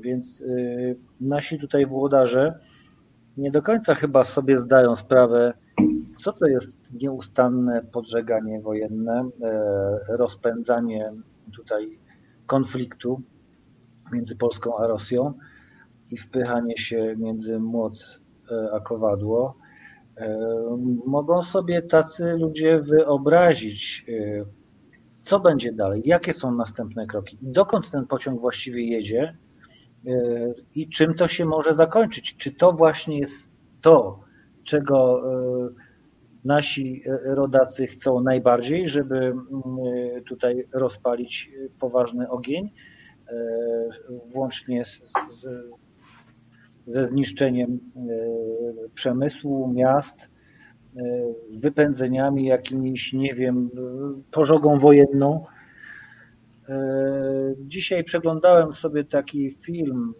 więc e, nasi tutaj włodarze nie do końca chyba sobie zdają sprawę, co to jest nieustanne podżeganie wojenne, rozpędzanie tutaj konfliktu między Polską a Rosją i wpychanie się między młot a kowadło Mogą sobie tacy ludzie wyobrazić, e, co będzie dalej, jakie są następne kroki, dokąd ten pociąg właściwie jedzie e, i czym to się może zakończyć. Czy to właśnie jest to, czego e, nasi rodacy chcą najbardziej, żeby mm, tutaj rozpalić poważny ogień, włącznie z, z ze zniszczeniem e, przemysłu, miast, e, wypędzeniami, jakimiś, nie wiem, pożogą wojenną. E, dzisiaj przeglądałem sobie taki film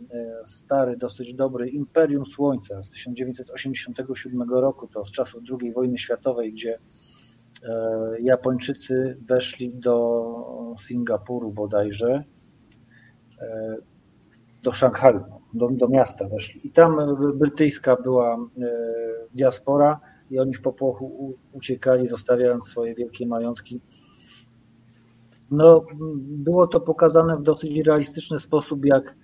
stary, dosyć dobry, Imperium Słońca z 1987 roku, to z czasów II wojny światowej, gdzie Japończycy weszli do Singapuru bodajże, do Szanghaju do, do miasta weszli. I tam brytyjska była e, diaspora i oni w popłochu uciekali, zostawiając swoje wielkie majątki. No, było to pokazane w dosyć realistyczny sposób, jak,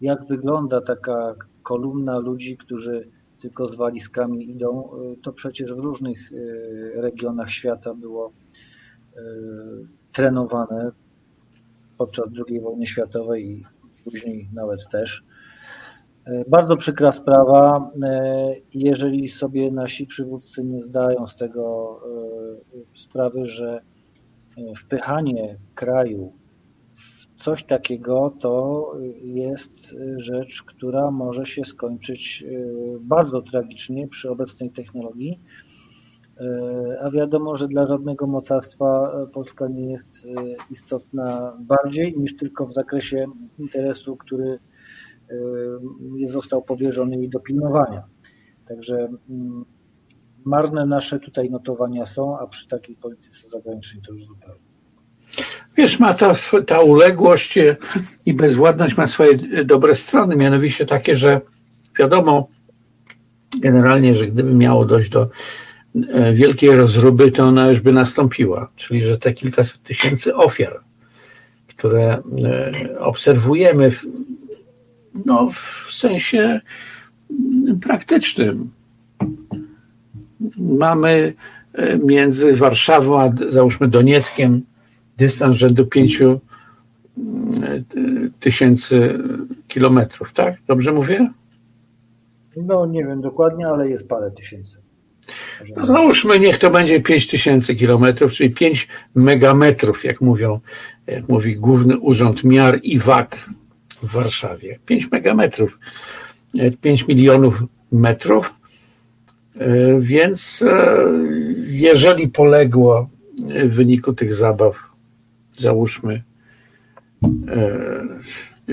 jak wygląda taka kolumna ludzi, którzy tylko z walizkami idą. E, to przecież w różnych e, regionach świata było trenowane podczas II wojny światowej i później nawet też. Bardzo przykra sprawa. Jeżeli sobie nasi przywódcy nie zdają z tego sprawy, że wpychanie kraju w coś takiego to jest rzecz, która może się skończyć bardzo tragicznie przy obecnej technologii E, a wiadomo, że dla żadnego mocarstwa e, Polska nie jest e, istotna bardziej niż tylko w zakresie interesu, który został powierzony do pilnowania. Także mm, marne nasze tutaj notowania są, a przy takiej polityce zagranicznej to już zupełnie. Wiesz, ma ta, ta uległość i bezwładność ma swoje dobre strony, mianowicie takie, że wiadomo generalnie, że gdyby miało dojść do E, wielkiej rozruby, to ona już by nastąpiła. Czyli, że te kilkaset tysięcy ofiar, które e, obserwujemy no, w sensie praktycznym. Mamy e, między Warszawą a załóżmy Donieckiem dystans rzędu pięciu tysięcy kilometrów, tak? Dobrze mówię? No nie wiem dokładnie, ale jest parę tysięcy. No załóżmy, niech to będzie 5000 kilometrów, czyli 5 megametrów, jak mówią, jak mówi Główny Urząd Miar i Wag w Warszawie. 5 megametrów, 5 milionów metrów. E, więc e, jeżeli poległo w wyniku tych zabaw, załóżmy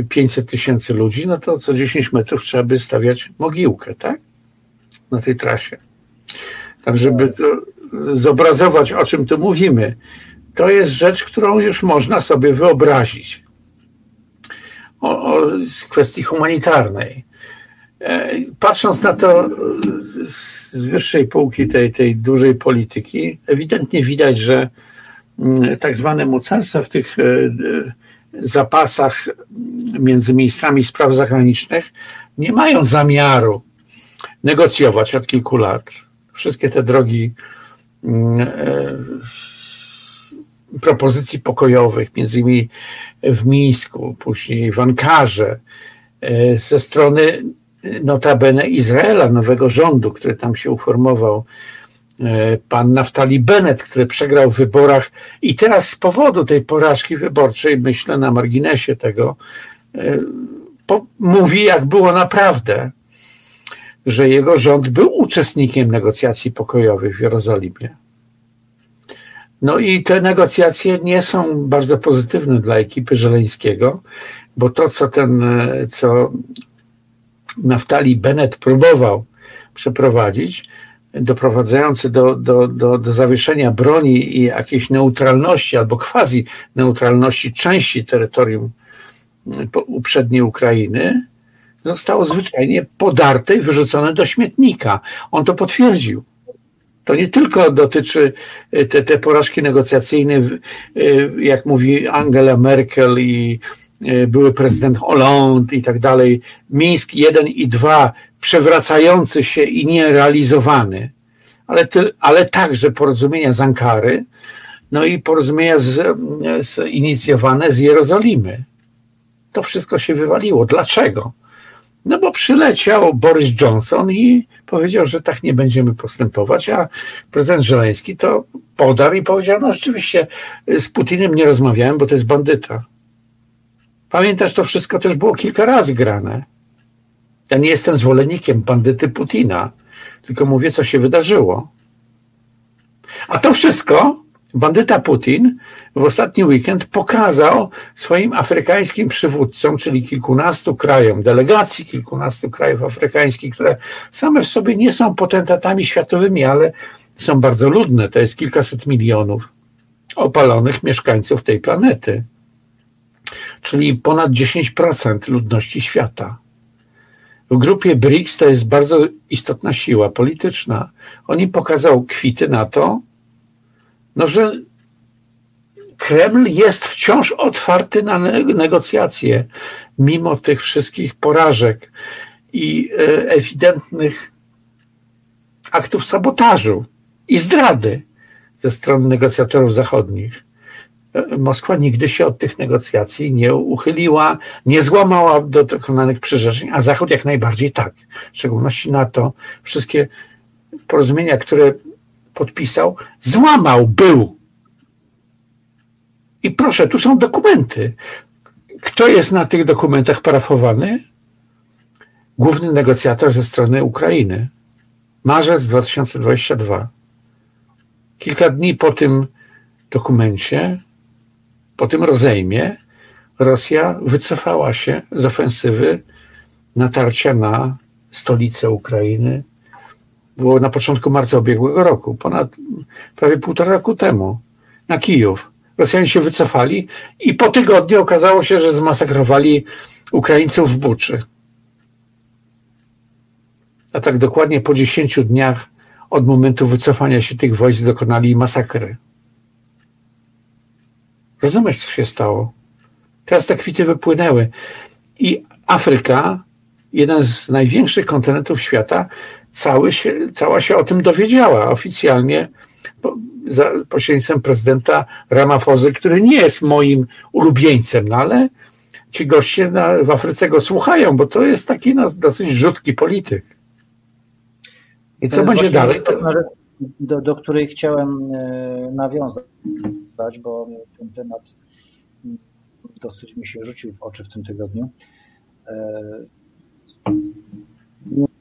500 e, tysięcy ludzi, no to co 10 metrów trzeba by stawiać mogiłkę, tak? Na tej trasie. Tak, żeby to zobrazować, o czym tu mówimy, to jest rzecz, którą już można sobie wyobrazić. O, o kwestii humanitarnej. E, patrząc na to z wyższej półki tej, tej dużej polityki, ewidentnie widać, że mm, tak zwane mocarstwa w tych e, zapasach między ministrami spraw zagranicznych nie mają zamiaru negocjować od kilku lat wszystkie te drogi mm, e, propozycji pokojowych, między innymi w Mińsku, później w Ankarze, e, ze strony notabene Izraela, nowego rządu, który tam się uformował, e, pan Naftali Bennett, który przegrał w wyborach i teraz z powodu tej porażki wyborczej, myślę na marginesie tego, mówi jak było naprawdę że jego rząd był uczestnikiem negocjacji pokojowych w Jerozolimie. No i te negocjacje nie są bardzo pozytywne dla ekipy Żeleńskiego, bo to, co ten, co Naftali Bennett próbował przeprowadzić, doprowadzający do, do, do, do zawieszenia broni i jakiejś neutralności albo quasi neutralności części terytorium uprzedniej Ukrainy, zostało zwyczajnie podarte i wyrzucone do śmietnika. On to potwierdził. To nie tylko dotyczy e, te, te porażki negocjacyjne, e, jak mówi Angela Merkel i e, były prezydent Hollande i tak dalej. Mińsk 1 i 2 przewracający się i nierealizowany, ale, ty, ale także porozumienia z Ankary, no i porozumienia z, z inicjowane z Jerozolimy. To wszystko się wywaliło. Dlaczego? No bo przyleciał Boris Johnson i powiedział, że tak nie będziemy postępować, a prezydent Żeleński to podarł i powiedział, no rzeczywiście z Putinem nie rozmawiałem, bo to jest bandyta. Pamiętasz, to wszystko też było kilka razy grane. Ja nie jestem zwolennikiem bandyty Putina, tylko mówię, co się wydarzyło. A to wszystko bandyta Putin w ostatni weekend pokazał swoim afrykańskim przywódcom, czyli kilkunastu krajom, delegacji kilkunastu krajów afrykańskich, które same w sobie nie są potentatami światowymi, ale są bardzo ludne, to jest kilkaset milionów opalonych mieszkańców tej planety, czyli ponad 10% ludności świata. W grupie BRICS to jest bardzo istotna siła polityczna. Oni pokazał kwity na to, no, że Kreml jest wciąż otwarty na negocjacje, mimo tych wszystkich porażek i e, ewidentnych aktów sabotażu i zdrady ze strony negocjatorów zachodnich. Moskwa nigdy się od tych negocjacji nie uchyliła, nie złamała dokonanych przyrzeczeń, a Zachód jak najbardziej tak. W szczególności NATO, wszystkie porozumienia, które podpisał, złamał, był. I proszę, tu są dokumenty. Kto jest na tych dokumentach parafowany? Główny negocjator ze strony Ukrainy. Marzec 2022. Kilka dni po tym dokumencie, po tym rozejmie, Rosja wycofała się z ofensywy natarcia na stolicę Ukrainy. Było na początku marca ubiegłego roku, ponad prawie półtora roku temu, na Kijów. Rosjanie się wycofali i po tygodniu okazało się, że zmasakrowali Ukraińców w Buczy. A tak dokładnie po 10 dniach od momentu wycofania się tych wojsk dokonali masakry. Rozumiesz, co się stało? Teraz te kwity wypłynęły. I Afryka, jeden z największych kontynentów świata, cały się, cała się o tym dowiedziała oficjalnie za pośrednictwem prezydenta Ramafozy, który nie jest moim ulubieńcem, no ale ci goście na, w Afryce go słuchają, bo to jest taki no, dosyć rzutki polityk. I co będzie dalej? Do, do której chciałem e, nawiązać, bo ten temat dosyć mi się rzucił w oczy w tym tygodniu.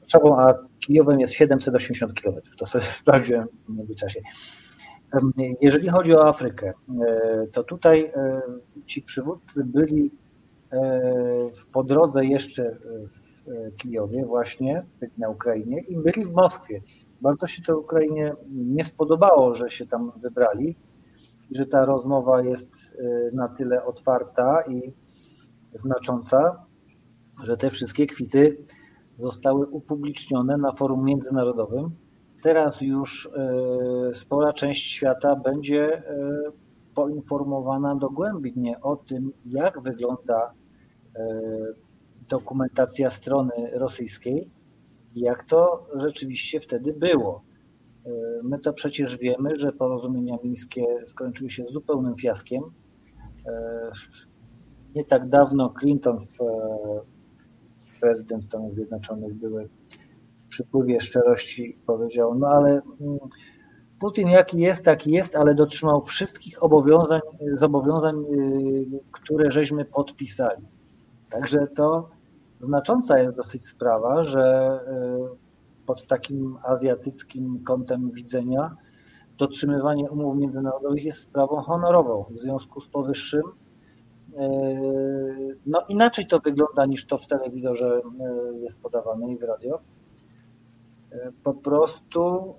Warszawą a Kijowem jest 780 km. To sobie (laughs) sprawdziłem w międzyczasie. Jeżeli chodzi o Afrykę, e, to tutaj e, ci przywódcy byli po drodze jeszcze w Kijowie właśnie, na Ukrainie i byli w Moskwie. Bardzo się to Ukrainie nie spodobało, że się tam wybrali że ta rozmowa jest na tyle otwarta i znacząca, że te wszystkie kwity zostały upublicznione na forum międzynarodowym. Teraz już y, spora część świata będzie y, poinformowana dogłębnie o tym, jak wygląda dokumentacja strony rosyjskiej, jak to rzeczywiście wtedy było. E, my to przecież wiemy, że porozumienia mińskie skończyły się zupełnym fiaskiem. E, nie tak dawno Clinton, prezydent Stanów Zjednoczonych, były przypływie szczerości powiedział, no ale mm, Putin jaki jest, taki jest, ale dotrzymał wszystkich obowiązań, zobowiązań, y, które żeśmy podpisali. Także to znacząca jest dosyć sprawa, że y, pod takim azjatyckim kątem widzenia dotrzymywanie umów międzynarodowych jest sprawą honorową. W związku z powyższym y, no inaczej to wygląda niż to w telewizorze jest podawane i w radio. Po prostu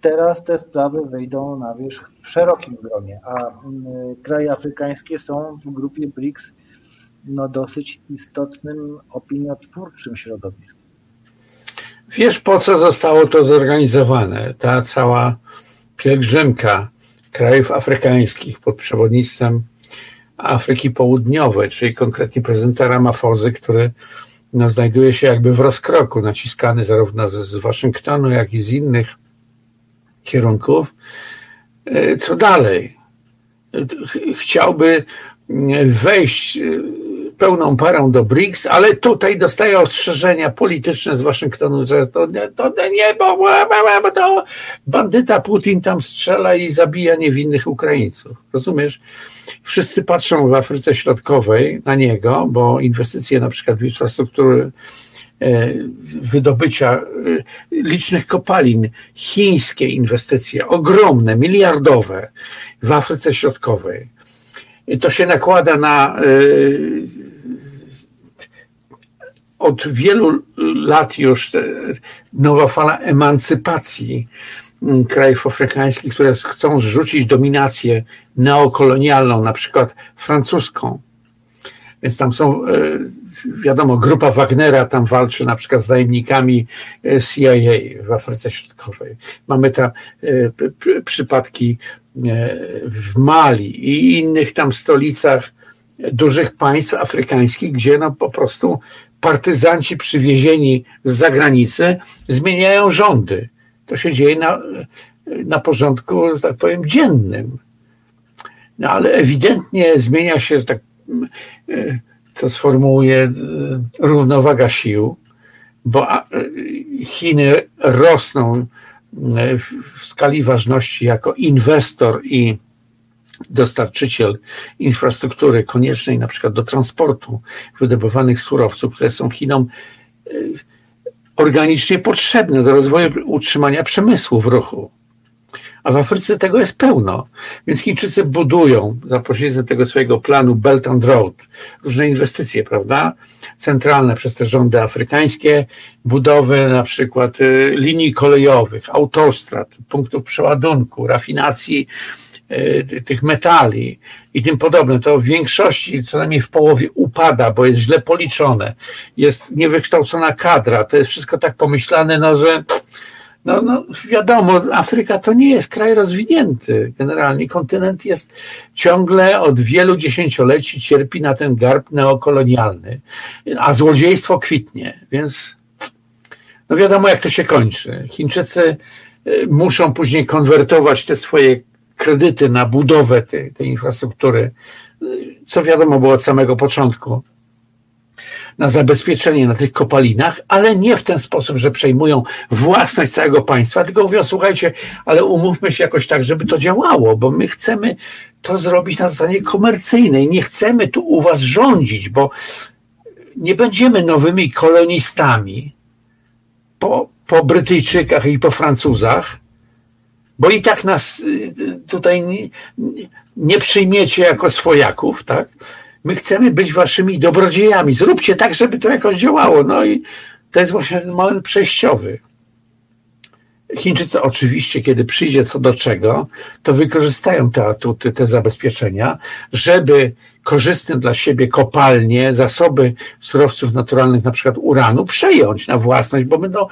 teraz te sprawy wyjdą na wierzch w szerokim gronie, a kraje afrykańskie są w grupie BRICS no, dosyć istotnym opiniotwórczym środowiskiem. Wiesz, po co zostało to zorganizowane? Ta cała pielgrzymka krajów afrykańskich pod przewodnictwem Afryki Południowej, czyli konkretnie prezydenta Ramafozy, który no, znajduje się jakby w rozkroku, naciskany zarówno z Waszyngtonu, jak i z innych kierunków. E, co dalej? Chciałby wejść pełną parą do BRICS, ale tutaj dostaje ostrzeżenia polityczne z Waszyngtonu, że to, to nie, bo, bo to bandyta Putin tam strzela i zabija niewinnych Ukraińców. Rozumiesz? Wszyscy patrzą w Afryce Środkowej na niego, bo inwestycje na przykład w infrastrukturę e, wydobycia e, licznych kopalin, chińskie inwestycje, ogromne, miliardowe w Afryce Środkowej. To się nakłada na e, od wielu lat już nowa fala emancypacji mm, krajów afrykańskich, które chcą zrzucić dominację neokolonialną, na przykład francuską. Więc tam są, e, wiadomo, grupa Wagnera tam walczy na przykład z najemnikami e, CIA w Afryce Środkowej. Mamy tam e, przypadki w Mali i innych tam stolicach dużych państw afrykańskich, gdzie no po prostu partyzanci przywiezieni z zagranicy zmieniają rządy. To się dzieje na, na porządku, że tak powiem, dziennym. No ale ewidentnie zmienia się, tak, co sformułuję, równowaga sił, bo Chiny rosną w skali ważności jako inwestor i dostarczyciel infrastruktury koniecznej na przykład do transportu wydobywanych surowców, które są Chinom e, organicznie potrzebne do rozwoju utrzymania przemysłu w ruchu. A w Afryce tego jest pełno. Więc Chińczycy budują za pośrednictwem tego swojego planu Belt and Road różne inwestycje, prawda? Centralne przez te rządy afrykańskie, budowę na przykład y, linii kolejowych, autostrad, punktów przeładunku, rafinacji tych metali i tym podobne, to w większości, co najmniej w połowie upada, bo jest źle policzone, jest niewykształcona kadra, to jest wszystko tak pomyślane, no, że no, no wiadomo, Afryka to nie jest kraj rozwinięty. Generalnie kontynent jest ciągle od wielu dziesięcioleci cierpi na ten garb neokolonialny, a złodziejstwo kwitnie, więc no wiadomo jak to się kończy. Chińczycy y, muszą później konwertować te swoje kredyty na budowę tej, tej infrastruktury, co wiadomo było od samego początku na zabezpieczenie na tych kopalinach, ale nie w ten sposób, że przejmują własność całego państwa, tylko mówią, słuchajcie, ale umówmy się jakoś tak, żeby to działało, bo my chcemy to zrobić na zasadzie komercyjnej. Nie chcemy tu u was rządzić, bo nie będziemy nowymi kolonistami po, po Brytyjczykach i po Francuzach, bo i tak nas y, tutaj nie, nie przyjmiecie jako swojaków, tak? my chcemy być waszymi dobrodziejami. Zróbcie tak, żeby to jakoś działało. No i to jest właśnie ten moment przejściowy. Chińczycy oczywiście, kiedy przyjdzie co do czego, to wykorzystają te atuty, te zabezpieczenia, żeby korzystne dla siebie kopalnie, zasoby surowców naturalnych, na przykład uranu, przejąć na własność, bo będą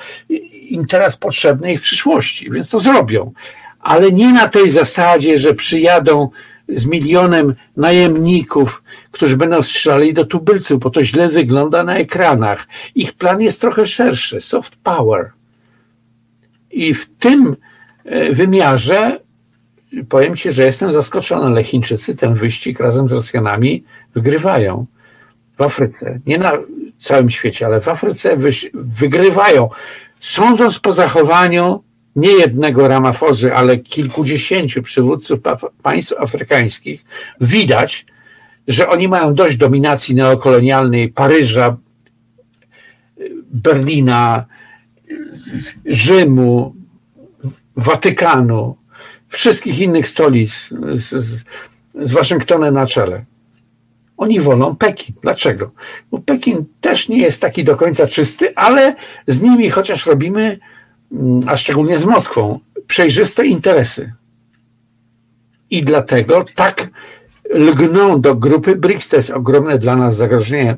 im teraz potrzebne i w przyszłości, więc to zrobią. Ale nie na tej zasadzie, że przyjadą z milionem najemników, którzy będą strzelali do tubylców, bo to źle wygląda na ekranach. Ich plan jest trochę szerszy, soft power. I w tym e, wymiarze powiem Ci, że jestem zaskoczony, ale Chińczycy ten wyścig razem z Rosjanami wygrywają w Afryce. Nie na całym świecie, ale w Afryce wygrywają. Sądząc po zachowaniu nie jednego Ramafozy, ale kilkudziesięciu przywódców państw afrykańskich, widać, że oni mają dość dominacji neokolonialnej Paryża, Berlina, Rzymu, Watykanu, wszystkich innych stolic z, z, z Waszyngtonem na czele. Oni wolą Pekin. Dlaczego? Bo Pekin też nie jest taki do końca czysty, ale z nimi chociaż robimy Mm, a szczególnie z Moskwą, przejrzyste interesy. I dlatego tak lgną do grupy BRICS. To jest ogromne dla nas zagrożenie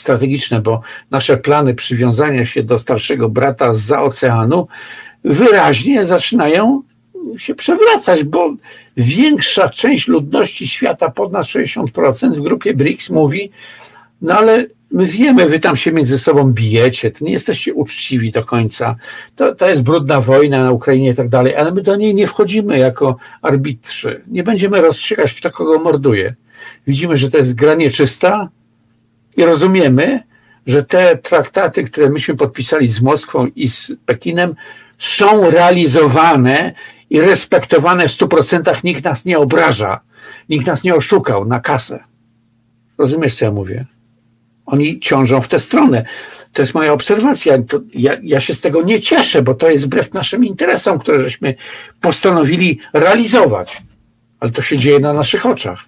strategiczne, bo nasze plany przywiązania się do starszego brata za oceanu wyraźnie zaczynają się przewracać, bo większa część ludności świata, ponad 60% w grupie BRICS mówi, no ale my wiemy, wy tam się między sobą bijecie, to nie jesteście uczciwi do końca, to, to jest brudna wojna na Ukrainie i tak dalej, ale my do niej nie wchodzimy jako arbitrzy. Nie będziemy rozstrzygać, kto kogo morduje. Widzimy, że to jest gra nieczysta i rozumiemy, że te traktaty, które myśmy podpisali z Moskwą i z Pekinem, są realizowane i respektowane w stu procentach. Nikt nas nie obraża, nikt nas nie oszukał na kasę. Rozumiesz, co ja mówię? Oni ciążą w tę stronę. To jest moja obserwacja. Ja, ja, się z tego nie cieszę, bo to jest wbrew naszym interesom, które żeśmy postanowili realizować. Ale to się dzieje na naszych oczach.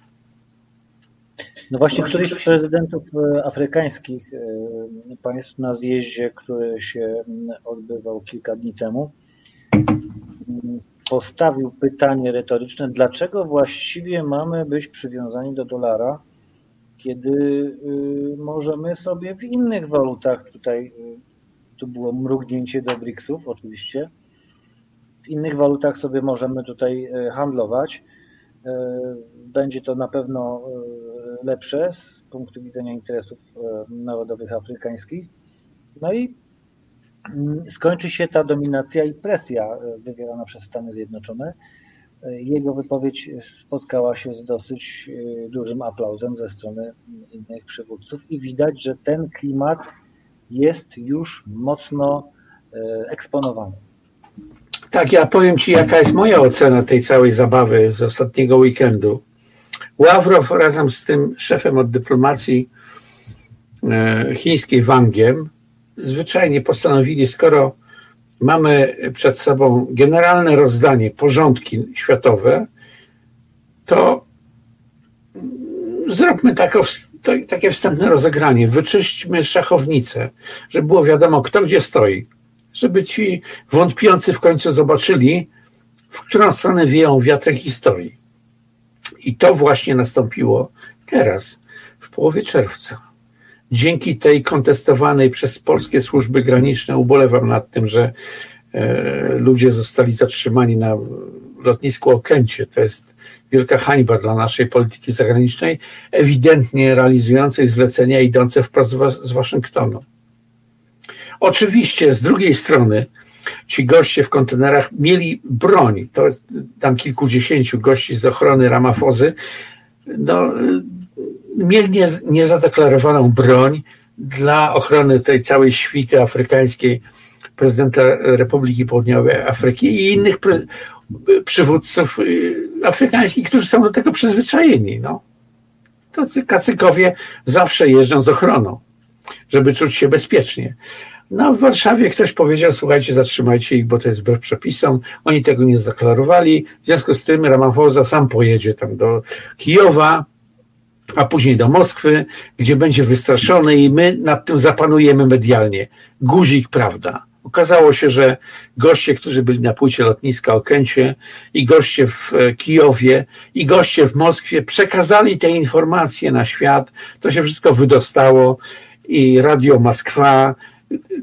No właśnie któryś z prezydentów e, afrykańskich e, państw na zjeździe, który się odbywał kilka dni temu, postawił pytanie retoryczne, dlaczego właściwie mamy być przywiązani do dolara, kiedy y, możemy sobie w innych walutach, tutaj y, tu było mrugnięcie do BRICS-ów oczywiście, w innych walutach sobie możemy tutaj y, handlować. Będzie to na pewno lepsze z punktu widzenia interesów narodowych afrykańskich. No i mm, skończy się ta dominacja i presja wywierana przez Stany Zjednoczone Jego wypowiedź spotkała się z dosyć dużym aplauzem ze strony innych przywódców i widać, że ten klimat jest już mocno eksponowany. Tak, ja powiem Ci, jaka jest moja ocena tej całej zabawy z ostatniego weekendu. Ławrow razem z tym szefem od dyplomacji e, chińskiej Wangiem zwyczajnie postanowili, skoro mamy przed sobą generalne rozdanie, porządki światowe, to zróbmy tako, takie wstępne rozegranie, wyczyśćmy szachownicę, żeby było wiadomo, kto gdzie stoi żeby ci wątpiący w końcu zobaczyli, w którą stronę wieją wiatry historii. I to właśnie nastąpiło teraz, w połowie czerwca. Dzięki tej kontestowanej przez polskie służby graniczne, ubolewam nad tym, że e, ludzie zostali zatrzymani na lotnisku Okęcie. To jest wielka hańba dla naszej polityki zagranicznej, ewidentnie realizującej zlecenia idące wprost z Waszyngtonu. Oczywiście z drugiej strony ci goście w kontenerach mieli broń. To jest tam kilkudziesięciu gości z ochrony Ramafozy. No, mieli nie, niezadeklarowaną broń dla ochrony tej całej świty afrykańskiej prezydenta Republiki Południowej Afryki i innych przywódców y, afrykańskich, którzy są do tego przyzwyczajeni. No. Tacy kacykowie zawsze jeżdżą z ochroną, żeby czuć się bezpiecznie. No, w Warszawie ktoś powiedział, słuchajcie, zatrzymajcie ich, bo to jest wbrew przepisom. Oni tego nie zdeklarowali. W związku z tym Ramaphosa sam pojedzie tam do Kijowa, a później do Moskwy, gdzie będzie wystraszony i my nad tym zapanujemy medialnie. Guzik, prawda? Okazało się, że goście, którzy byli na płycie lotniska Okęcie i goście w e, Kijowie i goście w Moskwie przekazali te informacje na świat. To się wszystko wydostało i Radio Moskwa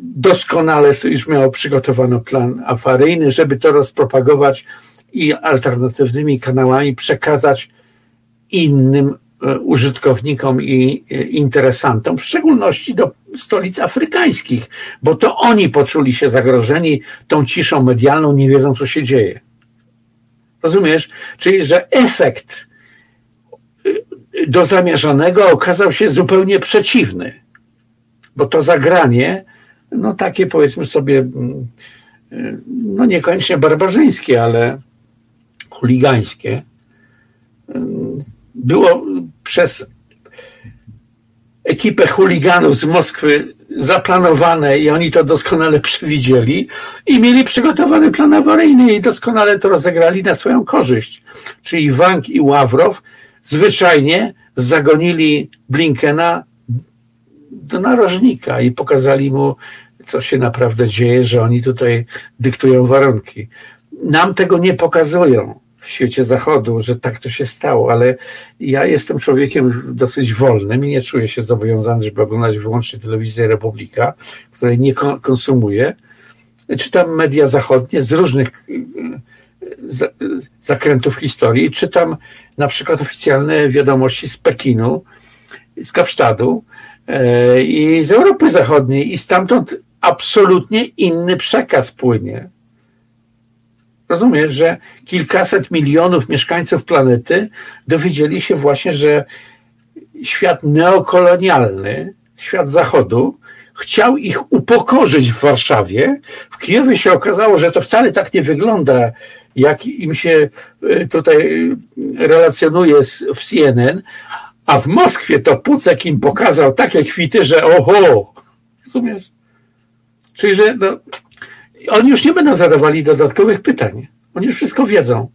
doskonale już miało przygotowano plan awaryjny, żeby to rozpropagować i alternatywnymi kanałami przekazać innym e, użytkownikom i e, interesantom, w szczególności do stolic afrykańskich, bo to oni poczuli się zagrożeni tą ciszą medialną, nie wiedzą, co się dzieje. Rozumiesz? Czyli, że efekt e, do zamierzonego okazał się zupełnie przeciwny, bo to zagranie no takie powiedzmy sobie, mm, no niekoniecznie barbarzyńskie, ale chuligańskie, mm, było przez ekipę chuliganów z Moskwy zaplanowane i oni to doskonale (laughs) przewidzieli i mieli przygotowany plan awaryjny i doskonale to rozegrali na swoją korzyść. Czyli Wang i Ławrow zwyczajnie zagonili Blinkena do narożnika i pokazali mu, co się naprawdę dzieje, że oni tutaj dyktują warunki. Nam tego nie pokazują w świecie zachodu, że tak to się stało, ale ja jestem człowiekiem dosyć wolnym i nie czuję się zobowiązany, żeby oglądać wyłącznie telewizję Republika, której nie konsumuję. Czytam media zachodnie z różnych zakrętów historii. Czytam na przykład oficjalne wiadomości z Pekinu, z Kapsztadu, E, i z Europy Zachodniej i stamtąd absolutnie inny przekaz płynie. Rozumiesz, że kilkaset milionów mieszkańców planety dowiedzieli się właśnie, że świat neokolonialny, świat Zachodu, chciał ich upokorzyć w Warszawie. W Kijowie się okazało, że to wcale tak nie wygląda, jak im się e, tutaj relacjonuje w CNN, a w Moskwie to Pucek im pokazał takie kwity, że oho, rozumiesz? Czyli, że no, oni już nie będą zadawali dodatkowych pytań. Oni już wszystko wiedzą.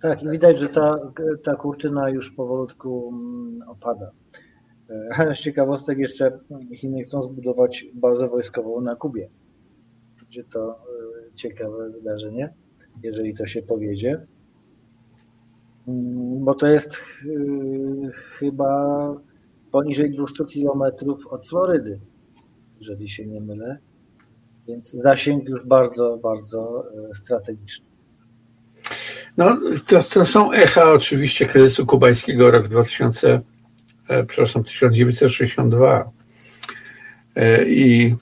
Tak, i widać, że ta, ta kurtyna już powolutku mm, opada. E, (laughs) z ciekawostek jeszcze Chiny chcą zbudować bazę wojskową na Kubie. Będzie to e, ciekawe wydarzenie, jeżeli to się powiedzie. Mm, bo to jest yy, chyba poniżej 200 kilometrów od Florydy, jeżeli się nie mylę. Więc zasięg już bardzo, bardzo e, strategiczny. No, to, to są echa oczywiście kryzysu kubańskiego rok 2000, e, przepraszam, 1962. E, I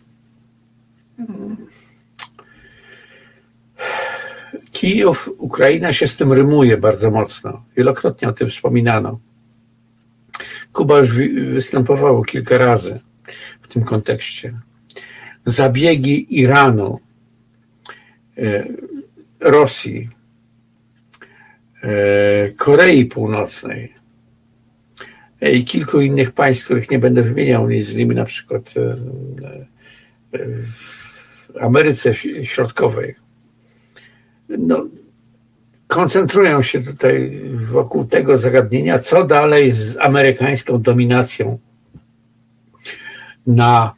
Kijów, Ukraina się z tym rymuje bardzo mocno. Wielokrotnie o tym wspominano. Kuba już występowało kilka razy w tym kontekście. Zabiegi Iranu, e, Rosji, e, Korei Północnej i kilku innych państw, których nie będę wymieniał, między na przykład e, w Ameryce Środkowej. No, koncentrują się tutaj wokół tego zagadnienia, co dalej z amerykańską dominacją na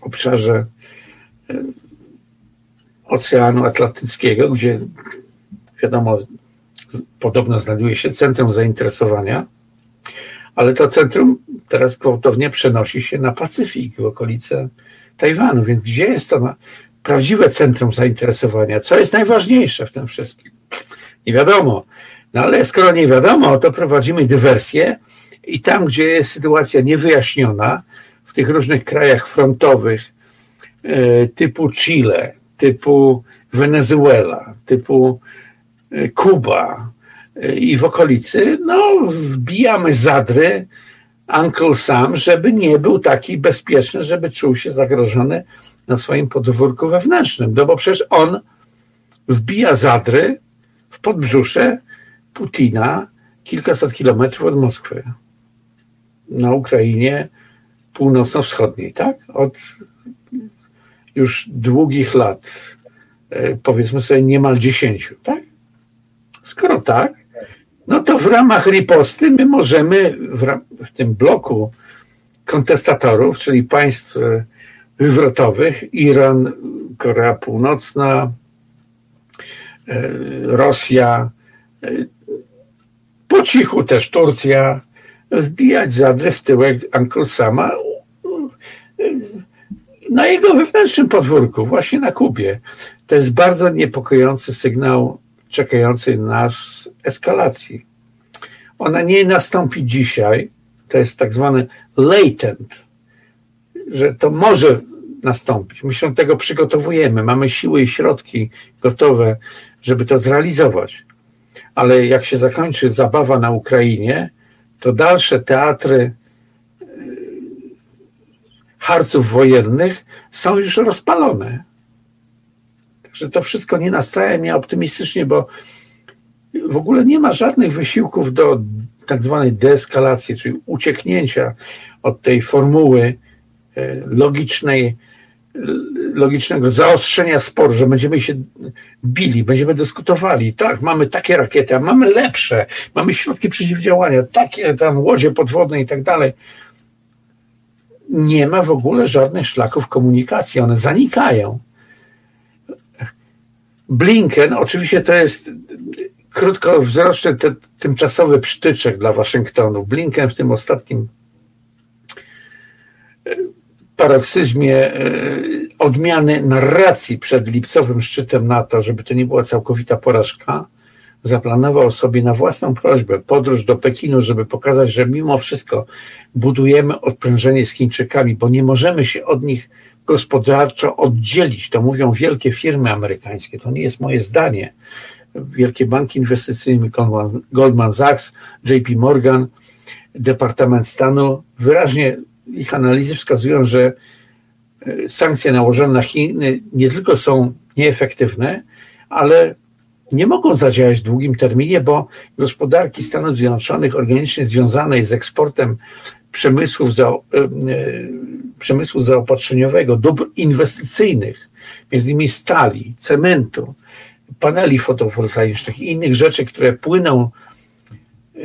obszarze e, Oceanu Atlantyckiego, gdzie wiadomo, podobno znajduje się centrum zainteresowania, ale to centrum teraz gwałtownie przenosi się na Pacyfik, w okolice Tajwanu. Więc gdzie jest to prawdziwe centrum zainteresowania? Co jest najważniejsze w tym wszystkim? Nie wiadomo. No ale skoro nie wiadomo, to prowadzimy dywersję i tam, gdzie jest sytuacja niewyjaśniona, tych różnych krajach frontowych e, typu Chile, typu Wenezuela, typu e, Kuba e, i w okolicy, no wbijamy zadry Uncle Sam, żeby nie był taki bezpieczny, żeby czuł się zagrożony na swoim podwórku wewnętrznym. No bo przecież on wbija zadry w podbrzusze Putina kilkaset kilometrów od Moskwy. Na Ukrainie północno-wschodniej, tak? Od już długich lat, e, powiedzmy sobie niemal dziesięciu, tak? Skoro tak, no to w ramach riposty my możemy w, w tym bloku kontestatorów, czyli państw e, wywrotowych, Iran, Korea Północna, e, Rosja, po cichu też Turcja, wbijać zadry w tyłek Uncle Sama na jego wewnętrznym podwórku, właśnie na Kubie. To jest bardzo niepokojący sygnał czekającej nas eskalacji. Ona nie nastąpi dzisiaj, to jest tak zwany latent, że to może nastąpić. My się tego przygotowujemy, mamy siły i środki gotowe, żeby to zrealizować. Ale jak się zakończy zabawa na Ukrainie, to dalsze teatry harców wojennych są już rozpalone. Także to wszystko nie nastraja mnie optymistycznie, bo w ogóle nie ma żadnych wysiłków do tak zwanej deeskalacji, czyli ucieknięcia od tej formuły e, logicznej, logicznego zaostrzenia sporu, że będziemy się bili, będziemy dyskutowali. Tak, mamy takie rakiety, a mamy lepsze, mamy środki przeciwdziałania, takie tam łodzie podwodne i tak dalej. Nie ma w ogóle żadnych szlaków komunikacji, one zanikają. Blinken, oczywiście to jest krótkowzroczny, te, tymczasowy psztyczek dla Waszyngtonu. Blinken w tym ostatnim e, paroksyzmie e, odmiany narracji przed lipcowym szczytem NATO, żeby to nie była całkowita porażka, zaplanował sobie na własną prośbę podróż do Pekinu, żeby pokazać, że mimo wszystko budujemy odprężenie z Chińczykami, bo nie możemy się od nich gospodarczo oddzielić. To mówią wielkie firmy amerykańskie. To nie jest moje zdanie. Wielkie banki inwestycyjne, Goldman Sachs, JP Morgan, Departament Stanu, wyraźnie ich analizy wskazują, że e, sankcje nałożone na Chiny nie tylko są nieefektywne, ale nie mogą zadziałać w długim terminie, bo gospodarki Stanów Zjednoczonych organicznie związanej z eksportem przemysłów, za, e, e, przemysłu zaopatrzeniowego, dóbr inwestycyjnych, między innymi stali, cementu, paneli fotowoltaicznych i innych rzeczy, które płyną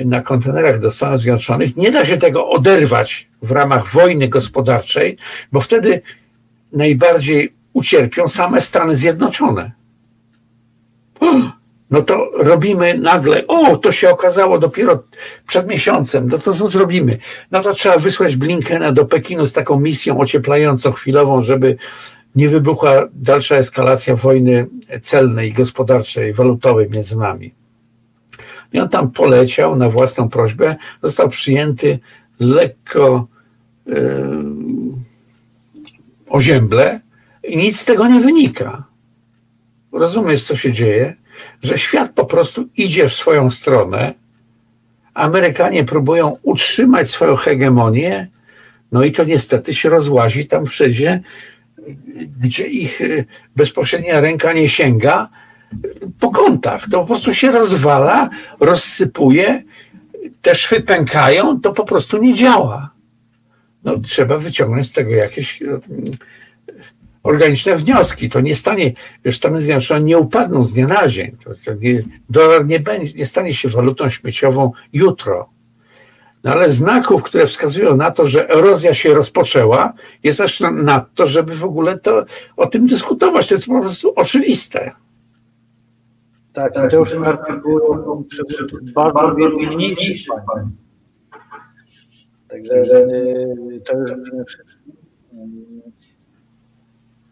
na kontenerach do Stanów Zjednoczonych, nie da się tego oderwać w ramach wojny gospodarczej, bo wtedy najbardziej ucierpią same Stany Zjednoczone no to robimy nagle, o, to się okazało dopiero przed miesiącem, no to co zrobimy? No to trzeba wysłać Blinkena do Pekinu z taką misją ocieplającą chwilową, żeby nie wybuchła dalsza eskalacja wojny celnej, gospodarczej, walutowej między nami. I on tam poleciał na własną prośbę, został przyjęty lekko yy, ozięble i nic z tego nie wynika. Rozumiesz, co się dzieje? Że świat po prostu idzie w swoją stronę. Amerykanie próbują utrzymać swoją hegemonię, no i to niestety się rozłazi tam wszędzie, gdzie ich y, bezpośrednia ręka nie sięga, po kątach. To po prostu się rozwala, rozsypuje, te szwy pękają, to po prostu nie działa. No, trzeba wyciągnąć z tego jakieś y, organiczne wnioski. To nie stanie, już Stany Zjednoczone nie upadną z dnia na dzień. To, to nie, dolar nie, będzie, nie stanie się walutą śmieciową jutro. No ale znaków, które wskazują na to, że erozja się rozpoczęła, jest aż na to, żeby w ogóle to, o tym dyskutować. To jest po prostu oczywiste. Tak, to już artykuł przy, przy bardzo wielu mniejszych Także to już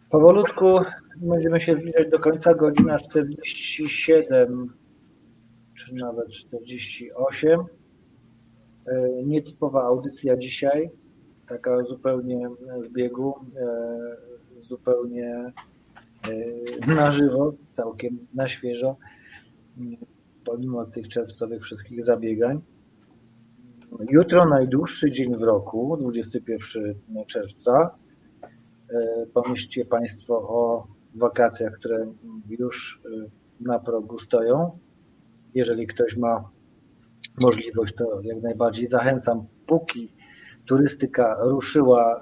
Powolutku będziemy się zbliżać do końca. Godzina 47, czy nawet 48. E, nietypowa audycja dzisiaj, taka zupełnie z biegu, e, zupełnie e, na żywo, całkiem na świeżo, pomimo tych czerwcowych wszystkich zabiegań. Jutro najdłuższy dzień w roku, 21 czerwca. Pomyślcie Państwo o wakacjach, które już na progu stoją. Jeżeli ktoś ma możliwość, to jak najbardziej zachęcam. Póki turystyka ruszyła e,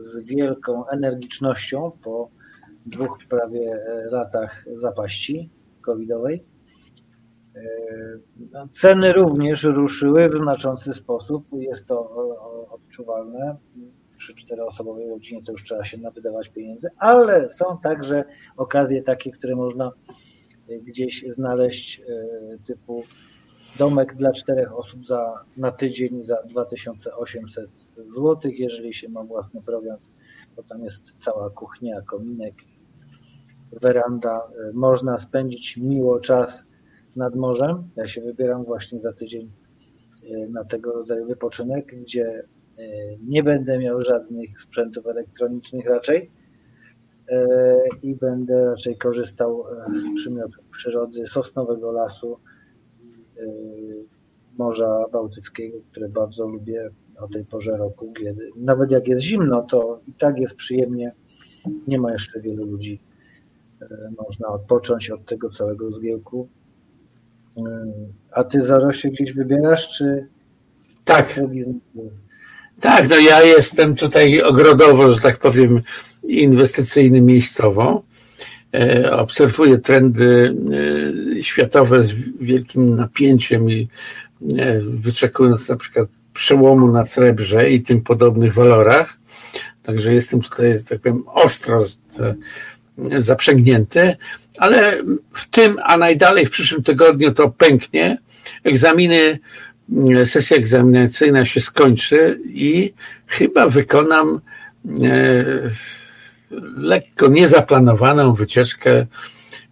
z wielką energicznością po dwóch prawie e, latach zapaści covidowej, e, no, Ceny również ruszyły w znaczący sposób. Jest to odczuwalne. Przy czteroosobowej rodzinie to już trzeba się nawydawać pieniędzy, ale są także okazje takie, które można gdzieś znaleźć, typu domek dla czterech osób za, na tydzień za 2800 zł, jeżeli się ma własny prowiant, bo tam jest cała kuchnia, kominek, weranda. Można spędzić miło czas nad morzem. Ja się wybieram właśnie za tydzień e, na tego rodzaju wypoczynek, gdzie e, nie będę miał żadnych sprzętów elektronicznych raczej e, i będę raczej korzystał z przymiotów przyrody, sosnowego lasu, Morza Bałtyckiego, które bardzo lubię o tej porze roku, kiedy nawet jak jest zimno, to i tak jest przyjemnie. Nie ma jeszcze wielu ludzi. Można odpocząć od tego całego zgiełku. A ty zaraz się gdzieś wybierasz, czy tak? Tak, no ja jestem tutaj ogrodowo, że tak powiem, inwestycyjny miejscowo. E, obserwuję trendy e, światowe z wielkim napięciem i e, wyczekując na przykład przełomu na srebrze i tym podobnych walorach. Także jestem tutaj, tak powiem, ostro zaprzęgnięty, ale w tym, a najdalej w przyszłym tygodniu to pęknie. Egzaminy, sesja egzaminacyjna się skończy i chyba wykonam lekko niezaplanowaną wycieczkę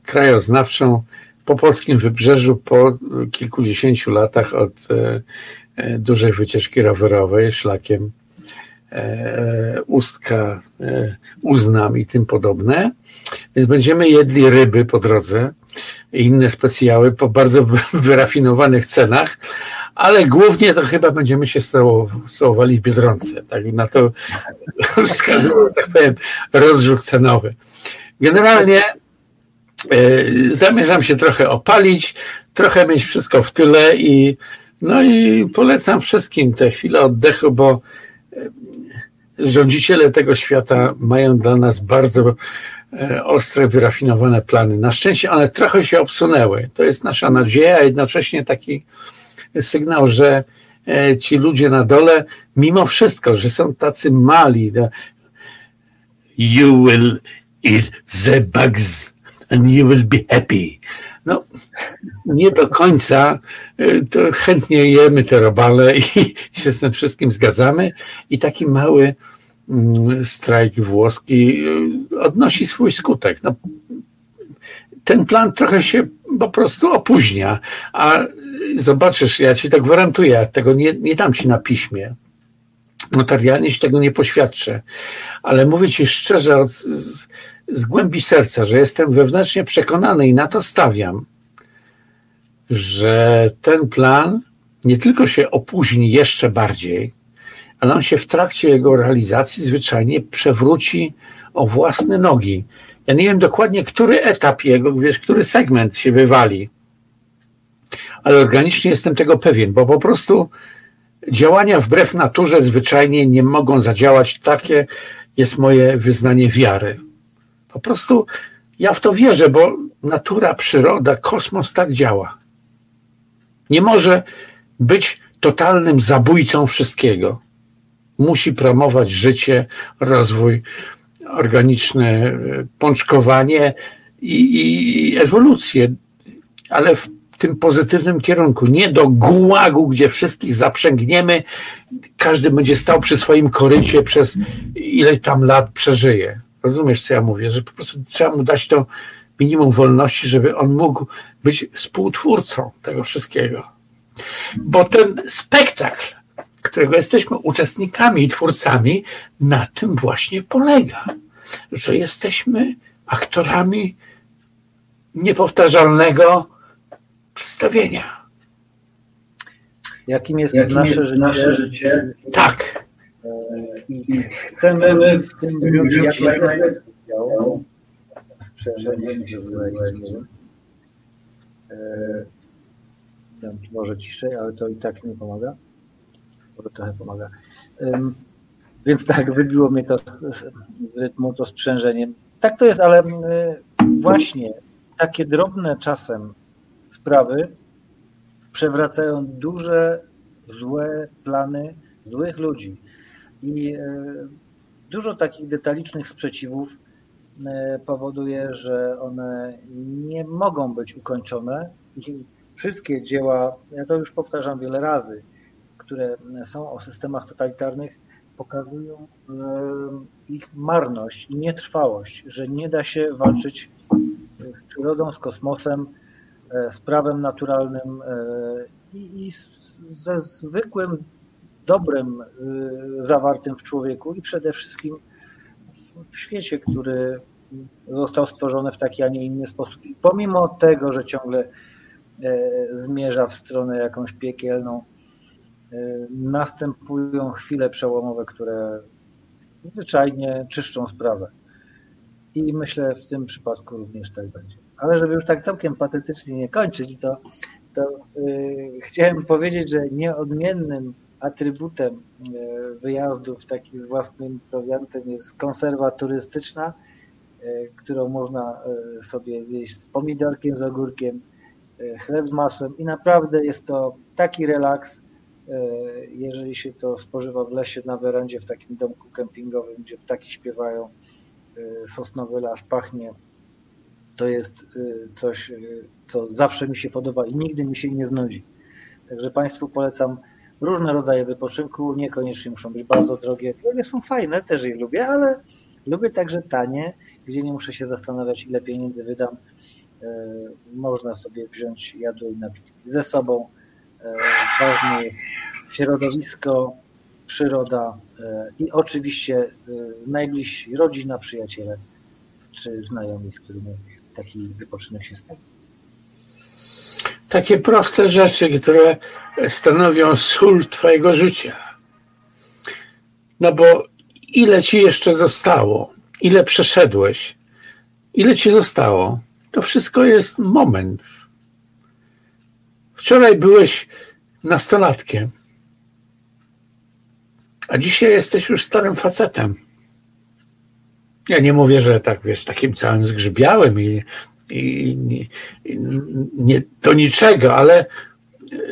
krajoznawczą po polskim wybrzeżu po kilkudziesięciu latach od e, e, dużej wycieczki rowerowej szlakiem e, Ustka, Uznam i tym podobne. Więc będziemy jedli ryby po drodze i inne specjały po bardzo (laughs) wyrafinowanych cenach, ale głównie to chyba będziemy się stołowali w Biedronce. Tak na to wskazuje, tak powiem, rozrzut cenowy. Generalnie e, zamierzam się trochę opalić, trochę mieć wszystko w tyle i no i polecam wszystkim tę chwilę oddechu, bo e, rządziciele tego świata mają dla nas bardzo e, ostre, wyrafinowane plany. Na szczęście one trochę się obsunęły. To jest nasza nadzieja, a jednocześnie taki sygnał, że e, ci ludzie na dole, mimo wszystko, że są tacy mali, you will eat the bugs and you will be happy. No, nie do końca, e, to chętnie jemy te robale i (laughs) się z tym wszystkim zgadzamy. I taki mały mm, strajk włoski e, odnosi swój skutek. No, ten plan trochę się po prostu opóźnia, a zobaczysz, ja ci to gwarantuję, tego nie, nie dam ci na piśmie. Notarialnie ci tego nie poświadczę, ale mówię ci szczerze, od, z głębi serca, że jestem wewnętrznie przekonany i na to stawiam, że ten plan nie tylko się opóźni jeszcze bardziej, ale on się w trakcie jego realizacji zwyczajnie przewróci o własne nogi. Ja nie wiem dokładnie, który etap jego, wiesz, który segment się wywali, ale organicznie jestem tego pewien, bo po prostu działania wbrew naturze zwyczajnie nie mogą zadziałać. Takie jest moje wyznanie wiary. Po prostu ja w to wierzę, bo natura, przyroda, kosmos tak działa. Nie może być totalnym zabójcą wszystkiego. Musi promować życie, rozwój organiczny, pączkowanie i, i ewolucję, ale w tym pozytywnym kierunku, nie do gułagu, gdzie wszystkich zaprzęgniemy, każdy będzie stał przy swoim korycie przez ile tam lat przeżyje. Rozumiesz, co ja mówię? Że po prostu trzeba mu dać to minimum wolności, żeby on mógł być współtwórcą tego wszystkiego. Bo ten spektakl, którego jesteśmy uczestnikami i twórcami, na tym właśnie polega, że jesteśmy aktorami niepowtarzalnego przedstawienia. Jakim jest Jakim nasze, jest życie? nasze życie? Tak. I chcemy w tym wziąć jak najlepiej udział. Może ciszej, ale to i tak nie pomaga. Może trochę pomaga. Więc tak, wybiło mnie to z rytmu, to sprzężeniem. Tak to jest, ale właśnie takie drobne czasem sprawy przewracają duże, złe plany złych ludzi. I e, dużo takich detalicznych sprzeciwów e, powoduje, że one nie mogą być ukończone i wszystkie dzieła, ja to już powtarzam wiele razy, które są o systemach totalitarnych, pokazują e, ich marność i nietrwałość, że nie da się walczyć z przyrodą, z kosmosem, z prawem naturalnym i, i ze zwykłym dobrem y, zawartym w człowieku i przede wszystkim w świecie, który został stworzony w taki, a nie inny sposób. I pomimo tego, że ciągle e, zmierza w stronę jakąś piekielną, e, następują chwile przełomowe, które zwyczajnie czyszczą sprawę. I myślę w tym przypadku również tak będzie. Ale żeby już tak całkiem patetycznie nie kończyć, to, to yy, chciałem powiedzieć, że nieodmiennym atrybutem e, wyjazdów takich z własnym prowiantem jest konserwa turystyczna, e, którą można e, sobie zjeść z pomidorkiem, z ogórkiem, chleb z masłem i naprawdę jest to taki relaks, jeżeli się to spożywa w lesie na werandzie w takim domku kempingowym, gdzie ptaki śpiewają, sosnowy las pachnie. To jest coś, co zawsze mi się podoba i nigdy mi się nie znudzi. Także Państwu polecam różne rodzaje wypoczynku, niekoniecznie muszą być bardzo drogie. Drogie są fajne, też je lubię, ale lubię także tanie, gdzie nie muszę się zastanawiać, ile pieniędzy wydam. E, można sobie wziąć jadło i napitki ze sobą. Ważne środowisko, przyroda i oczywiście najbliżsi rodzina, przyjaciele czy znajomi, z którymi taki wypoczynek się spędza takie proste rzeczy, które stanowią sól Twojego życia. No bo ile Ci jeszcze zostało? Ile przeszedłeś? Ile Ci zostało? To wszystko jest moment. Wczoraj byłeś nastolatkiem, a dzisiaj jesteś już starym facetem. Ja nie mówię, że tak wiesz, takim całym zgrzybiałym i i, i nie do niczego, ale e,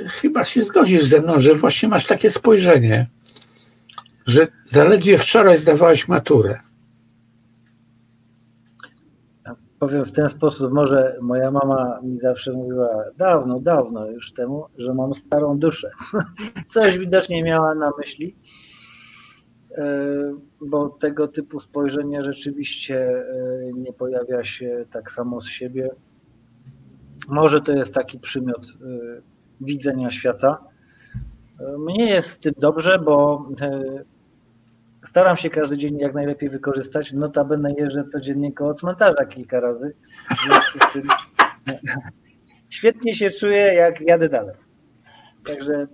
chyba się zgodzisz ze mną, że właśnie masz takie spojrzenie, że zaledwie wczoraj zdawałeś maturę. Powiem w ten sposób, może moja mama mi zawsze mówiła dawno, dawno już temu, że mam starą duszę. (laughs) Coś widocznie miała na myśli. E, bo tego typu spojrzenie rzeczywiście e, nie pojawia się tak samo z siebie. Może to jest taki przymiot e, widzenia świata. Mnie jest z tym dobrze, bo staram się każdy dzień jak najlepiej wykorzystać. Notabene jeżdżę codziennie koło cmentarza kilka razy. Świetnie się czuję, jak jadę dalej. Także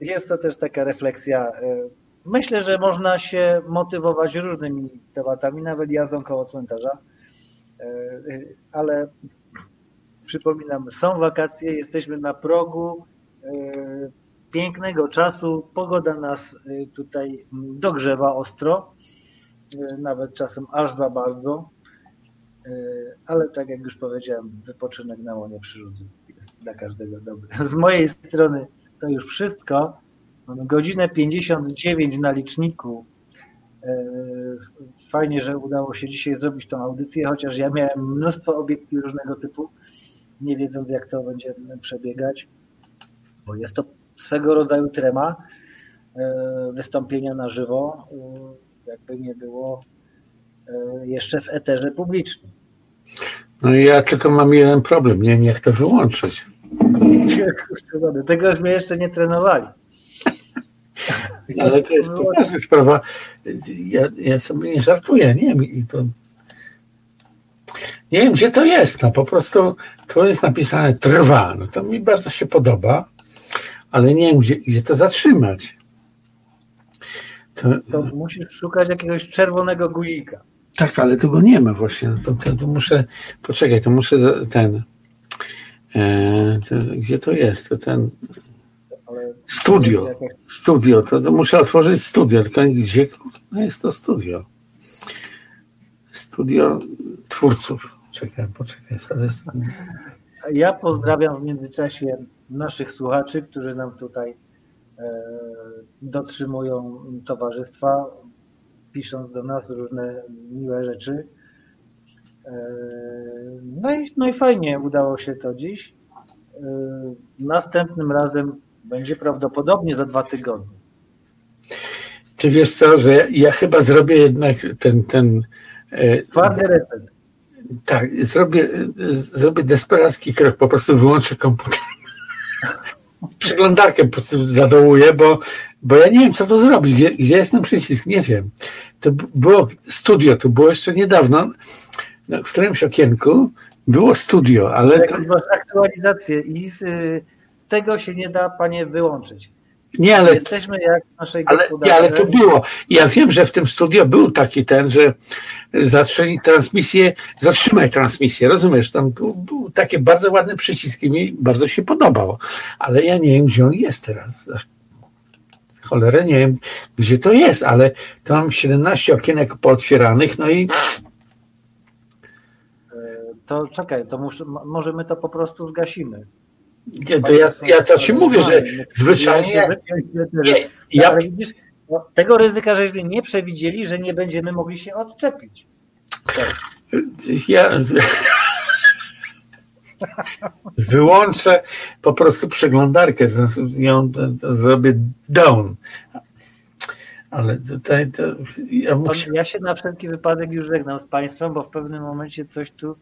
jest to też taka refleksja. Myślę, że można się motywować różnymi tematami, nawet jazdą koło cmentarza, ale przypominam, są wakacje, jesteśmy na progu pięknego czasu. Pogoda nas tutaj dogrzewa ostro, nawet czasem aż za bardzo. Ale tak jak już powiedziałem, wypoczynek na łonie przyrody jest dla każdego dobry. (laughs) Z mojej strony to już wszystko. Mamy godzinę 59 na liczniku. Fajnie, że udało się dzisiaj zrobić tą audycję, chociaż ja miałem mnóstwo obiekcji różnego typu, nie wiedząc jak to będzie przebiegać, bo jest to swego rodzaju trema e, wystąpienia na żywo, e, jakby nie było e, jeszcze w eterze publicznym. No i ja tylko mam jeden problem, nie, niech to wyłączyć. (laughs) Tego już mnie jeszcze nie trenowali. Ale to jest poważna sprawa. Ja, ja, sobie nie żartuję, nie wiem, i to nie wiem, gdzie to jest. No po prostu to jest napisane trwa. No to mi bardzo się podoba ale nie wiem, gdzie, gdzie to zatrzymać. To, to musisz szukać jakiegoś czerwonego guzika. Tak, ale tego nie ma właśnie. No to, to, to muszę, poczekaj, to muszę ten, e, to, gdzie to jest? To ten studio. Studio, to, to muszę otworzyć studio, tylko gdzie no jest to studio? Studio twórców. Czekaj, poczekaj. Ja pozdrawiam w międzyczasie naszych słuchaczy, którzy nam tutaj e, dotrzymują towarzystwa, pisząc do nas różne miłe rzeczy. E, no i, no i fajnie udało się to dziś. E, następnym razem będzie prawdopodobnie za dwa tygodnie. Ty wiesz co, że ja, ja chyba zrobię jednak ten. ten Twardy reset. Tak, zrobię, zrobię desperacki krok, po prostu wyłączę komputer (laughs) przeglądarkę po prostu zadołuję, bo, bo ja nie wiem, co to zrobić. Gdzie, gdzie jest ten przycisk? Nie wiem. To było studio, to było jeszcze niedawno. No, w którymś okienku było studio, ale. To... Masz aktualizację i z y, tego się nie da, panie, wyłączyć. Nie, ale. Jesteśmy jak w naszej ale, nie, ale to było. Ja wiem, że w tym studio był taki ten, że zatrzymaj transmisję, zatrzymaj transmisję, rozumiesz? Tam był, był takie bardzo ładne przyciski, mi bardzo się podobało. Ale ja nie wiem, gdzie on jest teraz. Cholerę nie wiem, gdzie to jest, ale to mam 17 okienek pootwieranych, no i e, to czekaj, to muszę, może my to po prostu zgasimy. Nie, to ja, ja to ci mówię, że zwyczajnie. Nie, ja... Widzisz, no, tego ryzyka żeśmy nie przewidzieli, że nie będziemy mogli się odczepić. Ja wyłączę po prostu przeglądarkę, ją zrobię down. Ale tutaj to ja muszę... Ja się na wszelki wypadek już żegnam z Państwem, bo w pewnym momencie coś tu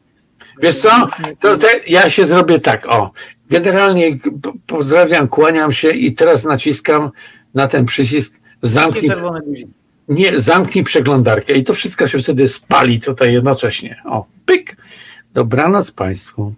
Wiesz co? To te, ja się zrobię tak, o. Generalnie pozdrawiam, kłaniam się i teraz naciskam na ten przycisk zamknij. Nie, zamknij przeglądarkę i to wszystko się wtedy spali tutaj jednocześnie. O, pyk. Dobranoc Państwu.